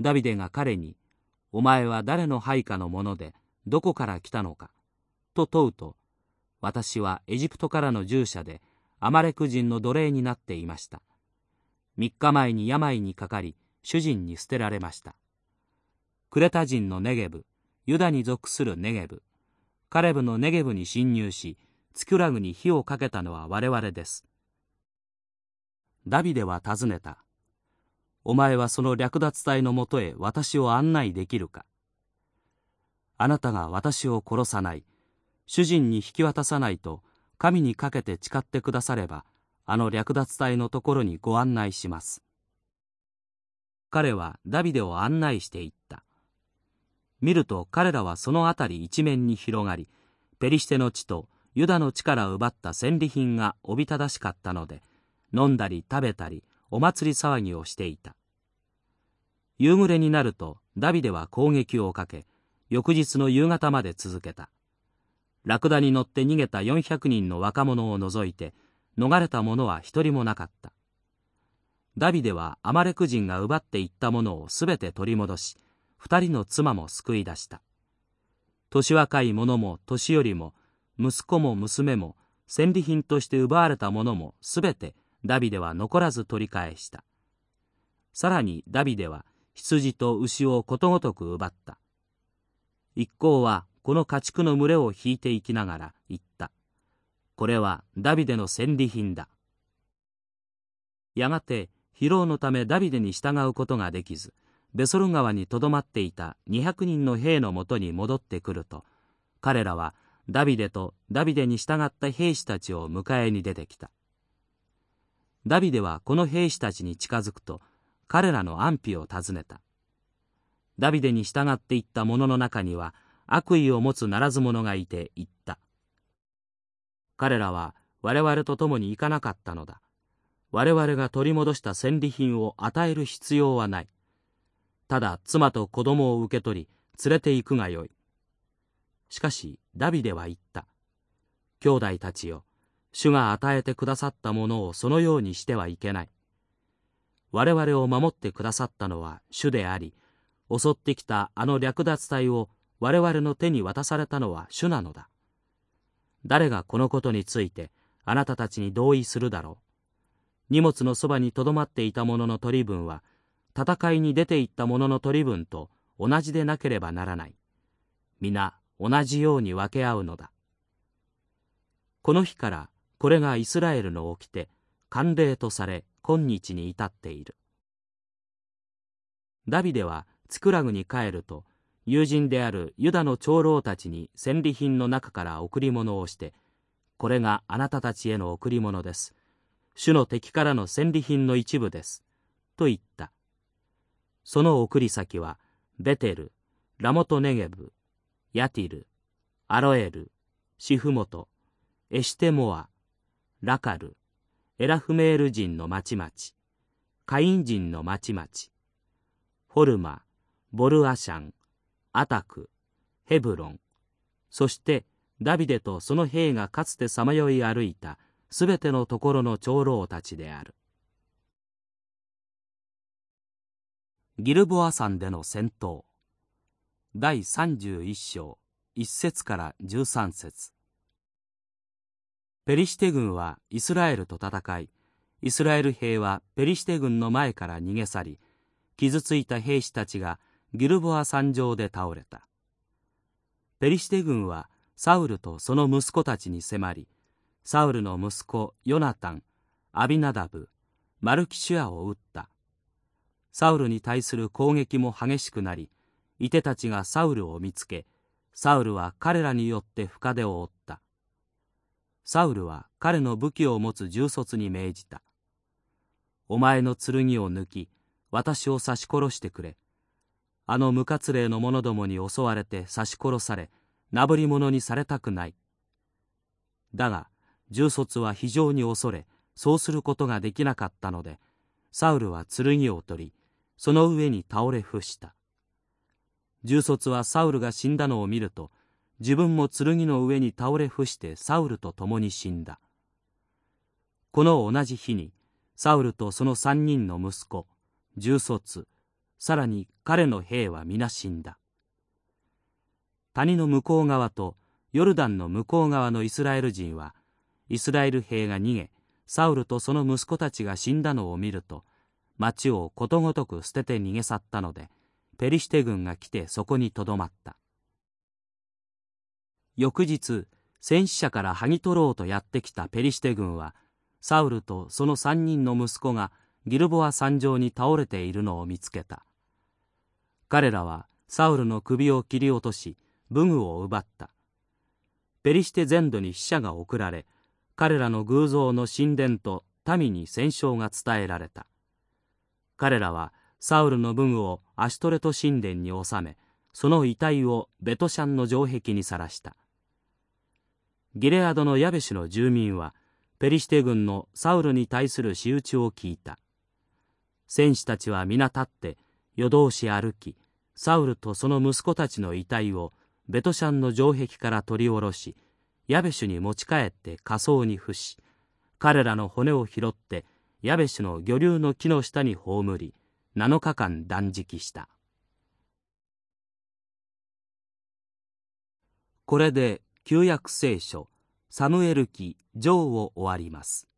ダビデが彼に「お前は誰の配下のものでどこから来たのか?」と問うと「私はエジプトからの従者でアマレク人の奴隷になっていました」3日前に病にかかり主人に捨てられました。クレタ人のネゲブユダに属するネゲブカレブのネゲブに侵入しツキュラグに火をかけたのは我々です。ダビデは尋ねた。お前はその略奪隊のもとへ私を案内できるか。あなたが私を殺さない。主人に引き渡さないと神にかけて誓ってくださればあの略奪隊のところにご案内します。彼はダビデを案内していった。見ると彼らはその辺り一面に広がりペリシテの地とユダの地から奪った戦利品がおびただしかったので飲んだり食べたりお祭り騒ぎをしていた。夕暮れになるとダビデは攻撃をかけ翌日の夕方まで続けた。ラクダに乗って逃げた400人の若者を除いて逃れた者は一人もなかった。ダビデはアマレク人が奪っていったものをすべて取り戻し二人の妻も救い出した。年若い者も年寄りも息子も娘も戦利品として奪われたものもすべてダビデは残らず取り返した。さらにダビデは羊と牛をことごとく奪った。一行はこの家畜の群れを引いていきながら言った。これはダビデの戦利品だ。やがて疲労のためダビデに従うことができず、ベソル川にとどまっていた200人の兵のもとに戻ってくると、彼らはダビデとダビデに従った兵士たちを迎えに出てきた。ダビデはこの兵士たちに近づくと、彼らの安否を尋ねた。ダビデに従っていった者の中には悪意を持つならず者がいて言った。彼らは我々と共に行かなかったのだ。我々が取り戻した戦利品を与える必要はない。ただ妻と子供を受け取り、連れて行くがよい。しかし、ダビデは言った。兄弟たちよ、主が与えてくださったものをそのようにしてはいけない。我々を守ってくださったのは主であり、襲ってきたあの略奪隊を我々の手に渡されたのは主なのだ。誰がこのことについてあなたたちに同意するだろう。荷物のそばにとどまっていた者の取り分は、戦いに出て行った者の取り分と同じでなければならない。皆、同じように分け合うのだ。この日からこれがイスラエルの掟慣例とされ今日に至っている。ダビデはツクラグに帰ると友人であるユダの長老たちに戦利品の中から贈り物をしてこれがあなたたちへの贈り物です。主の敵からの戦利品の一部です。と言った。その送り先はベテルラモトネゲブヤティルアロエルシフモトエシテモアラカルエラフメール人の町々カイン人の町々ホルマボルアシャンアタクヘブロンそしてダビデとその兵がかつてさまよい歩いたすべてのところの長老たちである。ギルボア山での戦闘。第31章1節から13節。ペリシテ軍はイスラエルと戦いイスラエル兵はペリシテ軍の前から逃げ去り傷ついた兵士たちがギルボア山上で倒れた。ペリシテ軍はサウルとその息子たちに迫りサウルの息子ヨナタンアビナダブマルキシュアを撃った。サウルに対する攻撃も激しくなりいてたちがサウルを見つけサウルは彼らによって深手を負った。サウルは彼の武器を持つ重卒に命じた。お前の剣を抜き私を刺し殺してくれ。あの無活霊の者どもに襲われて刺し殺されなぶり者にされたくない。だが重卒は非常に恐れそうすることができなかったのでサウルは剣を取りその上に倒れ伏した。重卒はサウルが死んだのを見ると自分も剣の上に倒れ伏してサウルと共に死んだ。この同じ日にサウルとその三人の息子重卒さらに彼の兵は皆死んだ。谷の向こう側とヨルダンの向こう側のイスラエル人はイスラエル兵が逃げサウルとその息子たちが死んだのを見ると町をことごとく捨てて逃げ去ったのでペリシテ軍が来てそこにとどまった。翌日戦死者から剥ぎ取ろうとやってきたペリシテ軍はサウルとその三人の息子がギルボア山上に倒れているのを見つけた。彼らはサウルの首を切り落とし武具を奪った。ペリシテ全土に死者が送られ彼らの偶像の神殿と民に戦勝が伝えられた。彼らはサウルの武具をアシュトレト神殿に収めその遺体をベトシャンの城壁にさらした。ギレアドのヤベシュの住民はペリシテ軍のサウルに対する仕打ちを聞いた。戦士たちは皆立って夜通し歩きサウルとその息子たちの遺体をベトシャンの城壁から取り下ろしヤベシュに持ち帰って火葬に付し彼らの骨を拾ってヤベシュの魚流の木の下に葬り7日間断食した。これで旧約聖書サムエル記上を終わります。